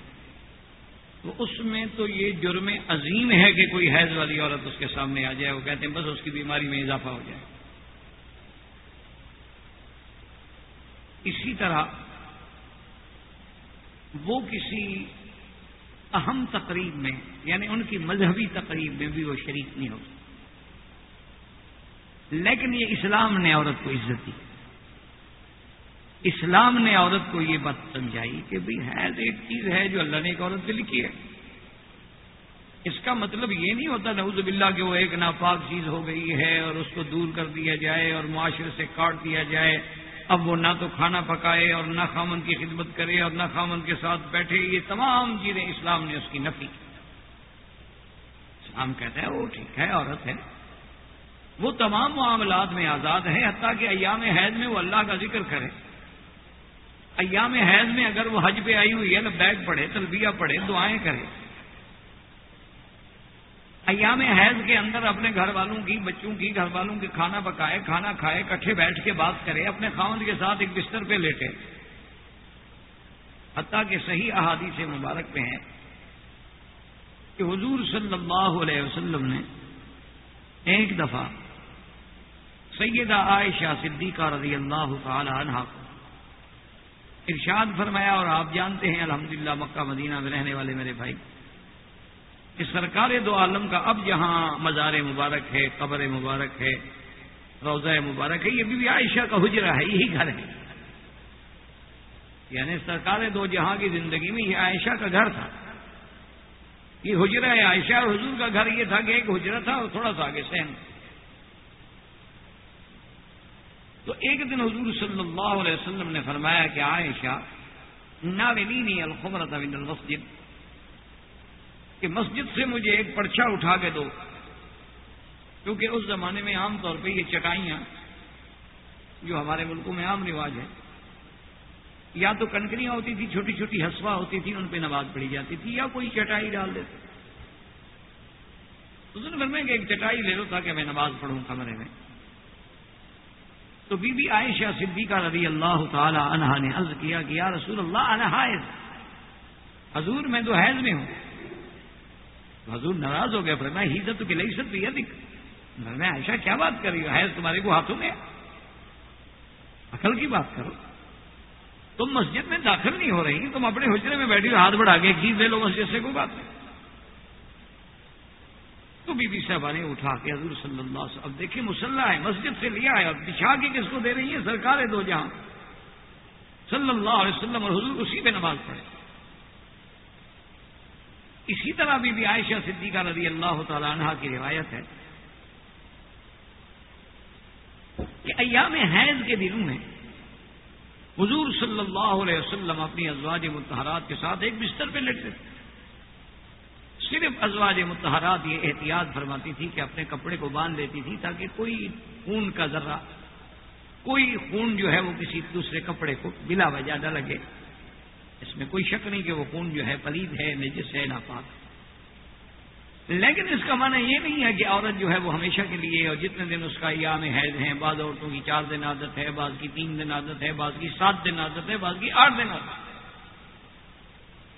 تو اس میں تو یہ جرم عظیم ہے کہ کوئی حیض والی عورت اس کے سامنے آ جائے، وہ کہتے ہیں بس اس کی بیماری میں اضافہ ہو جائے۔ اسی طرح وہ کسی اہم تقریب میں یعنی ان کی مذہبی تقریب میں بھی وہ شریک نہیں ہو لیکن یہ اسلام نے عورت کو عزت دی۔ اسلام نے عورت کو یہ بات سمجھائی کہ بھائی حیض ایک چیز ہے جو اللہ نے ایک عورت سے لکھی ہے۔ اس کا مطلب یہ نہیں ہوتا، نعوذ باللہ کہ وہ ایک ناپاک چیز ہو گئی ہے اور اس کو دور کر دیا جائے اور معاشرے سے کاٹ دیا جائے۔ اب وہ نہ تو کھانا پکائے اور نہ خامن کی خدمت کرے اور نہ خامن کے ساتھ بیٹھے، یہ تمام چیزیں اسلام نے اس کی نفی کی۔ اسلام کہتا ہے وہ ٹھیک ہے، عورت ہے۔ وہ تمام معاملات میں آزاد ہے، حتیٰ کہ ایام حید میں وہ اللہ کا ذکر کرے۔ ایام حیض میں اگر وہ حج پہ آئی ہوئی ہے نا بیگ پڑھے، تلبیہ پڑھے، دعائیں کرے۔ ایام حیض کے اندر اپنے گھر والوں کی، بچوں کی، گھر والوں کے کھانا پکائے، کھانا کھائے کٹھے بیٹھ کے بات کرے، اپنے خاوند کے ساتھ ایک بستر پہ لیٹے۔ حتیٰ کہ صحیح احادی سے مبارک پہ ہیں کہ حضور صلی اللہ علیہ وسلم نے ایک دفعہ سیدہ عائشہ صدیقہ رضی اللہ تعالی عنہ کو ارشاد فرمایا اور آپ جانتے ہیں، الحمدللہ مکہ مدینہ میں رہنے والے میرے بھائی کہ سرکار دو عالم کا اب جہاں مزار مبارک ہے، قبر مبارک ہے روزہ مبارک ہے، یہ بھی عائشہ کا حجرہ ہے، یہی گھر ہے۔ یعنی سرکار دو جہاں کی زندگی میں یہ عائشہ کا گھر تھا۔ یہ حجرہ ہے، عائشہ اور حضور کا گھر یہ تھا کہ ایک حجرہ تھا اور تھوڑا سا آگے سہن۔ تو ایک دن حضور صلی اللہ علیہ وسلم نے فرمایا کہ عائشہ ناولینی الخبرت من المسجد کہ مسجد سے مجھے ایک پرچا اٹھا کے دو۔ کیونکہ اس زمانے میں عام طور پہ یہ چٹائیاں جو ہمارے ملکوں میں عام رواج ہے یا تو کنکریاں ہوتی تھی چھوٹی چھوٹی ہسوا ہوتی تھی ان پہ نماز پڑھی جاتی تھی، یا کوئی چٹائی ڈال دیتے۔ اس دن میں کہ ایک چٹائی لے لو تاکہ میں نماز پڑھوں کمرے میں۔ تو بی بی عائشہ صدیقہ رضی اللہ تعالی عنہا نے عرض کیا کہ یا رسول اللہ، انا حضور، میں تو حیض میں ہوں۔ حضور ناراض ہو گیا پھر میں ہیزت کی لئی سکتی ہے میں عائشہ، کیا بات کر رہی ہوں حیض تمہارے کو ہاتھوں میں عقل کی بات کرو۔ تم مسجد میں داخل نہیں ہو رہی، تم اپنے حجرے میں بیٹھی ہاتھ بڑھا کے چیز لے لو مسجد سے کوئی بات نہیں۔ تو بی بی صاحبہ نے اٹھا کے حضور صلی اللہ علیہ وسلم، اب دیکھیے مسلح ہے، مسجد سے لیا ہے، اب بچھا کے کس کو دے رہی ہے سرکار دو جہاں۔ صلی اللہ علیہ وسلم اور حضور اسی پہ نماز پڑھے۔ اسی طرح بی بی عائشہ صدیقہ رضی اللہ تعالی عنہ کی روایت ہے کہ ایام حیض کے دنوں میں حضور صلی اللہ علیہ وسلم اپنی ازواج متحرات کے ساتھ ایک بستر پہ لیٹتے تھے۔ صرف ازواج متحرات یہ احتیاط فرماتی تھی کہ اپنے کپڑے کو باندھ لیتی تھی تاکہ کوئی خون کا ذرہ، کوئی خون جو ہے وہ کسی دوسرے کپڑے کو بلا وجہ نہ لگے۔ اس میں کوئی شک نہیں کہ وہ خون جو ہے پلید ہے، نجس ہے، ناپاک لیکن اس کا معنی یہ نہیں ہے کہ عورت جو ہے وہ ہمیشہ کے لیے اور جتنے دن اس کا ایام حیض ہیں، بعض عورتوں کی چار دن عادت ہے، بعض کی تین دن عادت ہے، بعض کی سات دن عادت ہے، بعض کی آٹھ دن عادت ہے۔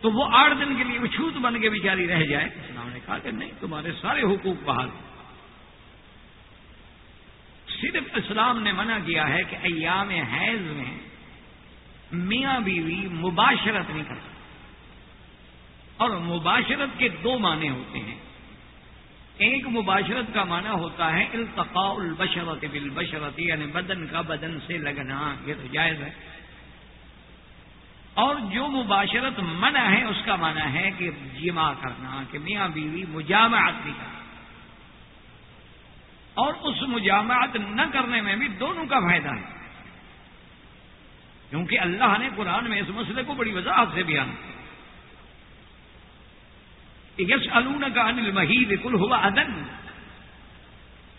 تو وہ آٹھ دن کے لیے وہ چھوت بن کے بیچاری رہ جائے۔ اسلام نے کہا کہ نہیں، تمہارے سارے حقوق بحال صرف اسلام نے منع کیا ہے کہ ایام حیض میں میاں بیوی مباشرت نہیں کرتا اور مباشرت کے دو معنی ہوتے ہیں۔ ایک مباشرت کا معنی ہوتا ہے التقاء البشرت بالبشرت یعنی بدن کا بدن سے لگنا، یہ تو جائز ہے۔ اور جو مباشرت منع ہے، اس کا معنی ہے کہ جمع کرنا، کہ میاں بیوی مجامعت بھی کرنا اور اس مجامعت نہ کرنے میں بھی دونوں کا فائدہ ہے۔ کیونکہ اللہ نے قرآن میں اس مسئلے کو بڑی وضاحت سے بیان کیا یش الون کا انل محید کل ہوا ادن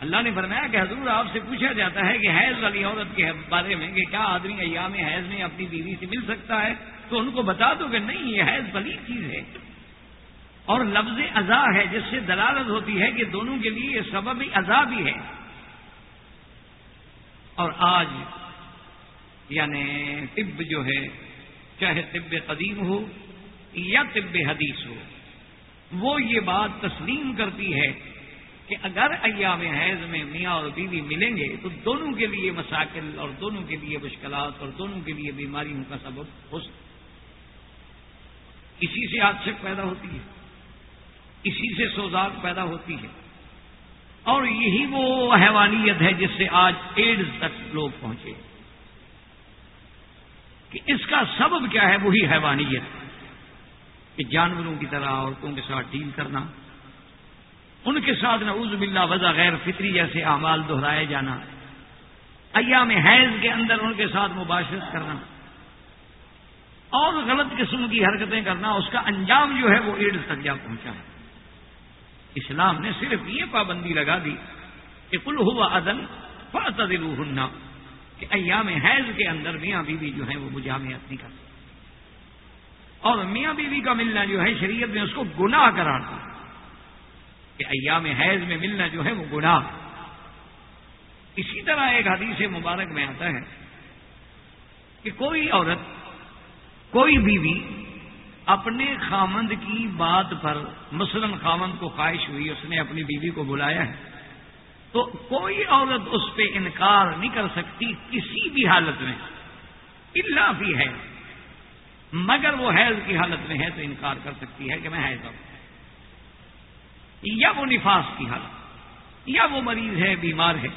اللہ نے فرمایا کہ حضور آپ سے پوچھا جاتا ہے کہ حیض والی عورت کے بارے میں کہ کیا آدمی ایام حیض میں اپنی بیوی سے مل سکتا ہے؟ تو ان کو بتا دو کہ نہیں، یہ حیض بلی چیز ہے۔ اور لفظ ازا ہے، جس سے دلالت ہوتی ہے کہ دونوں کے لیے یہ سبب ازا بھی ہے۔ اور آج یعنی طب جو ہے، چاہے طب قدیم ہو یا طب حدیث ہو، وہ یہ بات تسلیم کرتی ہے کہ اگر ایام حیض میں میاں اور بیوی ملیں گے تو دونوں کے لیے مساکل اور دونوں کے لیے مشکلات اور دونوں کے لیے بیماریوں کا سبب ہو سکتا اسی سے آدشک پیدا ہوتی ہے، اسی سے سوزاک پیدا ہوتی ہے۔ اور یہی وہ حیوانیت ہے جس سے آج ایڈز تک لوگ پہنچے۔ کہ اس کا سبب کیا ہے وہی حیوانیت؟ کہ جانوروں کی طرح عورتوں کے ساتھ ڈیل کرنا، ان کے ساتھ نعوذ باللہ وضع غیر فطری جیسے اعمال دہرائے جانا، ایام حیض کے اندر ان کے ساتھ مباشرت کرنا، اور غلط قسم کی حرکتیں کرنا، اس کا انجام جو ہے وہ ایڈز تک جا پہنچا ہے۔ اسلام نے صرف یہ پابندی لگا دی کہ کل ہوا عدل فعتدل ہننا کہ ایام حیض کے اندر میاں بیوی جو ہیں وہ مجامعت نہیں کرتے۔ اور میاں بیوی کا ملنا جو ہے شریعت نے اس کو گناہ کرا دیا۔ کہ ایام حیض میں ملنا جو ہے وہ گناہ۔ اسی طرح ایک حدیث مبارک میں آتا ہے کہ کوئی عورت، کوئی بیوی اپنے خامند کی بات پر، مثلا خامند کو خواہش ہوئی، اس نے اپنی بیوی کو بلایا ہے۔ تو کوئی عورت اس پہ انکار نہیں کر سکتی کسی بھی حالت میں۔ اللہ بھی ہے مگر وہ حیض کی حالت میں ہے تو انکار کر سکتی ہے کہ میں حیض ہوں۔ یا وہ نفاس کی حالت، یا وہ مریض ہے، بیمار ہے۔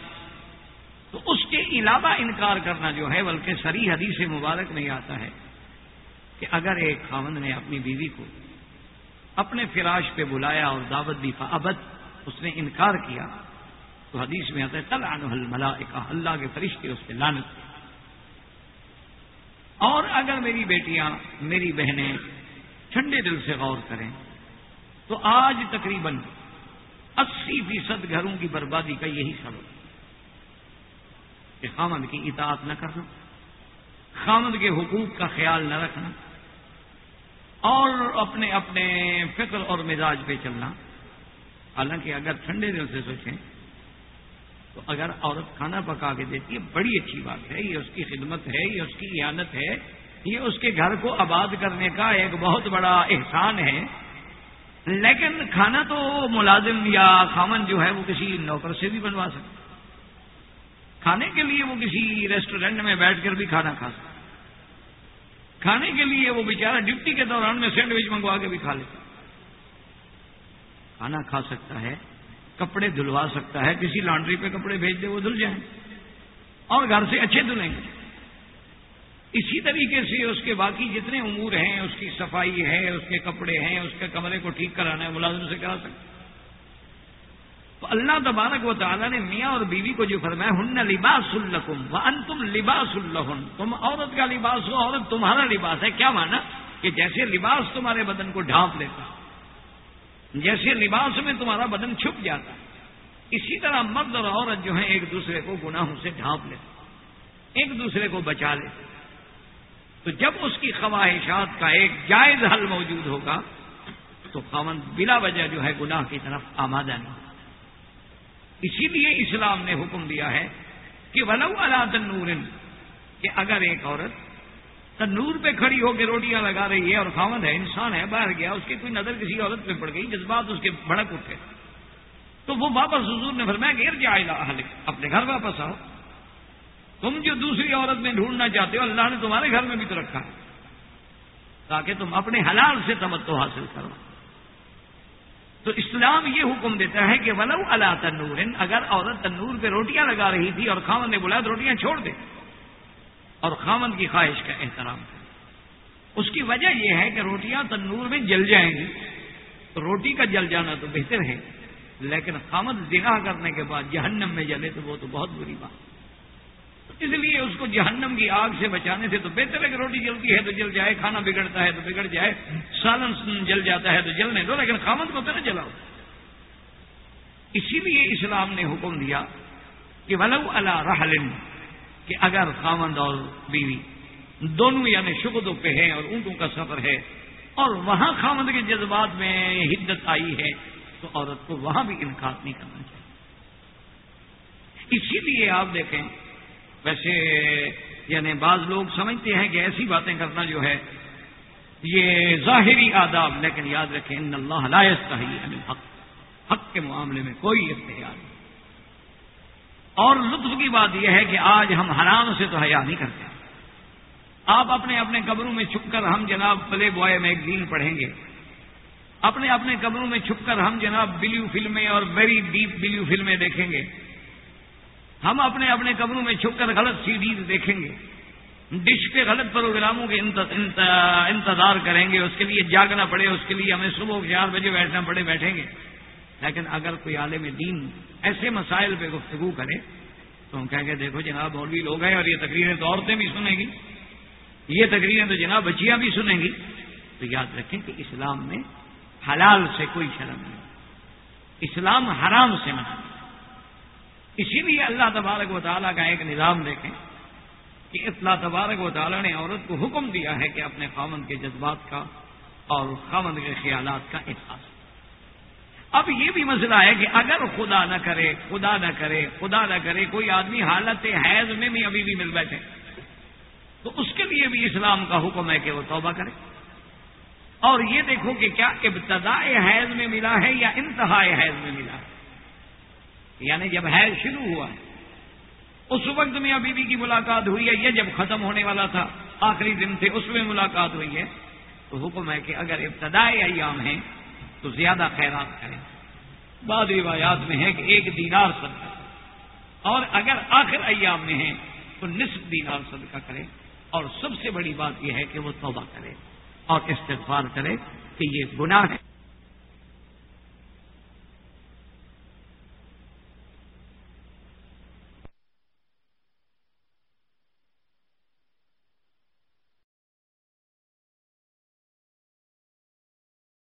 تو اس کے علاوہ انکار کرنا جو ہے، بلکہ سری حدیث مبارک نہیں آتا ہے کہ اگر ایک خامند نے اپنی بیوی کو اپنے فراش پہ بلایا اور دعوت دی ابد اس نے انکار کیا تو حدیث میں آتا ہے تل انحل ملا اللہ کے فرشتے اس پہ لانت اور اگر میری بیٹیاں، میری بہنیں ٹھنڈے دل سے غور کریں، تو آج تقریباً اسی فیصد گھروں کی بربادی کا یہی سبب کہ خامد کی اطاعت نہ کرنا، خامد کے حقوق کا خیال نہ رکھنا، اور اپنے اپنے فکر اور مزاج پہ چلنا۔ حالانکہ اگر ٹھنڈے دل سے سوچیں تو اگر عورت کھانا پکا کے دیتی ہے، بڑی اچھی بات ہے، یہ اس کی خدمت ہے، یہ اس کی اعانت ہے، یہ اس کے گھر کو آباد کرنے کا ایک بہت بڑا احسان ہے۔ لیکن کھانا تو ملازم یا خامن جو ہے، وہ کسی نوکر سے بھی بنوا سکتا کھانے کے لیے وہ کسی ریسٹورینٹ میں بیٹھ کر بھی کھانا کھا سکتا کھانے کے لیے وہ بیچارہ ڈیوٹی کے دوران میں سینڈوچ منگوا کے بھی کھا لیتا کھانا کھا سکتا ہے۔ کپڑے دھلوا سکتا ہے، کسی لانڈری پہ کپڑے بھیج دے، وہ دھل جائیں۔ اور گھر سے اچھے دھلیں گے۔ اسی طریقے سے اس کے باقی جتنے امور ہیں، اس کی صفائی ہے، اس کے کپڑے ہیں، اس کے کمرے کو ٹھیک کرانا ہے، ملازم سے کرا سکتے تو اللہ تبارک و تعالیٰ نے میاں اور بیوی کو جو فرمایا، ہن لباس الحکم و ان تم لباس الحن تم عورت کا لباس ہو، عورت تمہارا لباس ہے۔ کیا مانا؟ کہ جیسے لباس تمہارے بدن کو ڈھانپ لیتا جیسے لباس میں تمہارا بدن چھپ جاتا اسی طرح مرد اور عورت جو ہیں، ایک دوسرے کو گناہوں سے ڈھانپ لیتے ایک دوسرے کو بچا لیتے تو جب اس کی خواہشات کا ایک جائز حل موجود ہوگا، تو خامن بلا وجہ جو ہے، گناہ کی طرف آمادہ نہیں اسی لیے اسلام نے حکم دیا ہے کہ ولو اللہ تنور، کہ اگر ایک عورت تنور پہ کھڑی ہو کے روٹیاں لگا رہی ہے اور خامد ہے، انسان ہے، باہر گیا، اس کی کوئی نظر کسی عورت پہ پڑ گئی، جذبات اس کے بھڑک اٹھے۔ تو وہ واپس حضور نے فرمایا گر جائے اپنے گھر واپس آؤ۔ تم جو دوسری عورت میں ڈھونڈنا چاہتے ہو، اللہ نے تمہارے گھر میں بھی تو رکھا ہے۔ تاکہ تم اپنے حلال سے تمتو حاصل کرو۔ تو اسلام یہ حکم دیتا ہے کہ ولو اللہ تنور اگر عورت تنور پہ روٹیاں لگا رہی تھی اور خامن نے بلایا تو روٹیاں چھوڑ دے۔ اور خامن کی خواہش کا احترام کرے اس کی وجہ یہ ہے کہ روٹیاں تنور میں جل جائیں گی۔ روٹی کا جل جانا تو بہتر ہے، لیکن خامد دگاہ کرنے کے بعد جہنم میں جلے تو وہ تو بہت بری بات۔ اس لیے اس کو جہنم کی آگ سے بچانے سے تو بہتر ہے کہ روٹی جلتی ہے تو جل جائے، کھانا بگڑتا ہے تو بگڑ جائے، سالن جل جاتا ہے تو جلنے دو لیکن خامد کو تو نہ جلاؤ۔ اسی لیے اسلام نے حکم دیا کہ ولو اللہ رحلن کہ اگر خامند اور بیوی دونوں یعنی شکدوں پہ ہیں اور اونٹوں کا سفر ہے اور وہاں خامند کے جذبات میں حدت آئی ہے، تو عورت کو وہاں بھی انکار نہیں کرنا چاہیے۔ اسی لیے آپ دیکھیں، ویسے یعنی بعض لوگ سمجھتے ہیں کہ ایسی باتیں کرنا جو ہے، یہ ظاہری آداب، لیکن یاد رکھیں، ان اللہ لائق یعنی حق حق کے معاملے میں کوئی اختیار نہیں۔ اور لطف کی بات یہ ہے کہ آج ہم حرام سے تو حیا نہیں کرتے۔ آپ اپنے اپنے قبروں میں چھپ کر ہم جناب پلے بوائے میگزین پڑھیں گے۔ اپنے اپنے قبروں میں چھپ کر ہم جناب بلیو فلمیں اور ویری ڈیپ بلیو فلمیں دیکھیں گے۔ ہم اپنے اپنے قبروں میں چھپ کر غلط سی ڈیز دیکھیں گے۔ ڈش کے غلط پروگراموں کے انتظار کریں گے۔ اس کے لیے جاگنا پڑے، اس کے لیے ہمیں صبح چار بجے بیٹھنا پڑے، بیٹھیں گے۔ لیکن اگر کوئی عالم دین ایسے مسائل پہ گفتگو کرے تو ہم کہیں گے دیکھو جناب اور بھی لوگ ہیں اور یہ تقریریں تو عورتیں بھی سنیں گی، یہ تقریریں تو جناب بچیاں بھی سنیں گی۔ تو یاد رکھیں کہ اسلام میں حلال سے کوئی شرم نہیں، اسلام حرام سے منع اسی لیے اللہ تبارک و تعالیٰ کا ایک نظام دیکھیں کہ اطلاع تبارک و تعالیٰ نے عورت کو حکم دیا ہے کہ اپنے خامن کے جذبات کا اور خامن کے خیالات کا احساس۔ اب یہ بھی مسئلہ ہے کہ اگر خدا نہ کرے، خدا نہ کرے، خدا نہ کرے، کوئی آدمی حالت حیض میں بھی ابھی بھی مل بیٹھے، تو اس کے لیے بھی اسلام کا حکم ہے کہ وہ توبہ کرے۔ اور یہ دیکھو کہ کیا ابتدائی حیض میں ملا ہے یا انتہائی حیض میں ملا ہے؟ یعنی جب حیض شروع ہوا ہے، اس وقت میں بیوی کی ملاقات ہوئی ہے، یہ جب ختم ہونے والا تھا، آخری دن تھے اس میں ملاقات ہوئی ہے، تو حکم ہے کہ اگر ابتدائی ایام ہیں تو زیادہ خیرات کریں۔ بعض روایات میں ہے کہ ایک دینار صدقہ۔ اور اگر آخر ایام میں ہیں تو نصف دینار صدقہ کرے اور سب سے بڑی بات یہ ہے کہ وہ توبہ کرے اور استغفار کرے کہ یہ گناہ ہے۔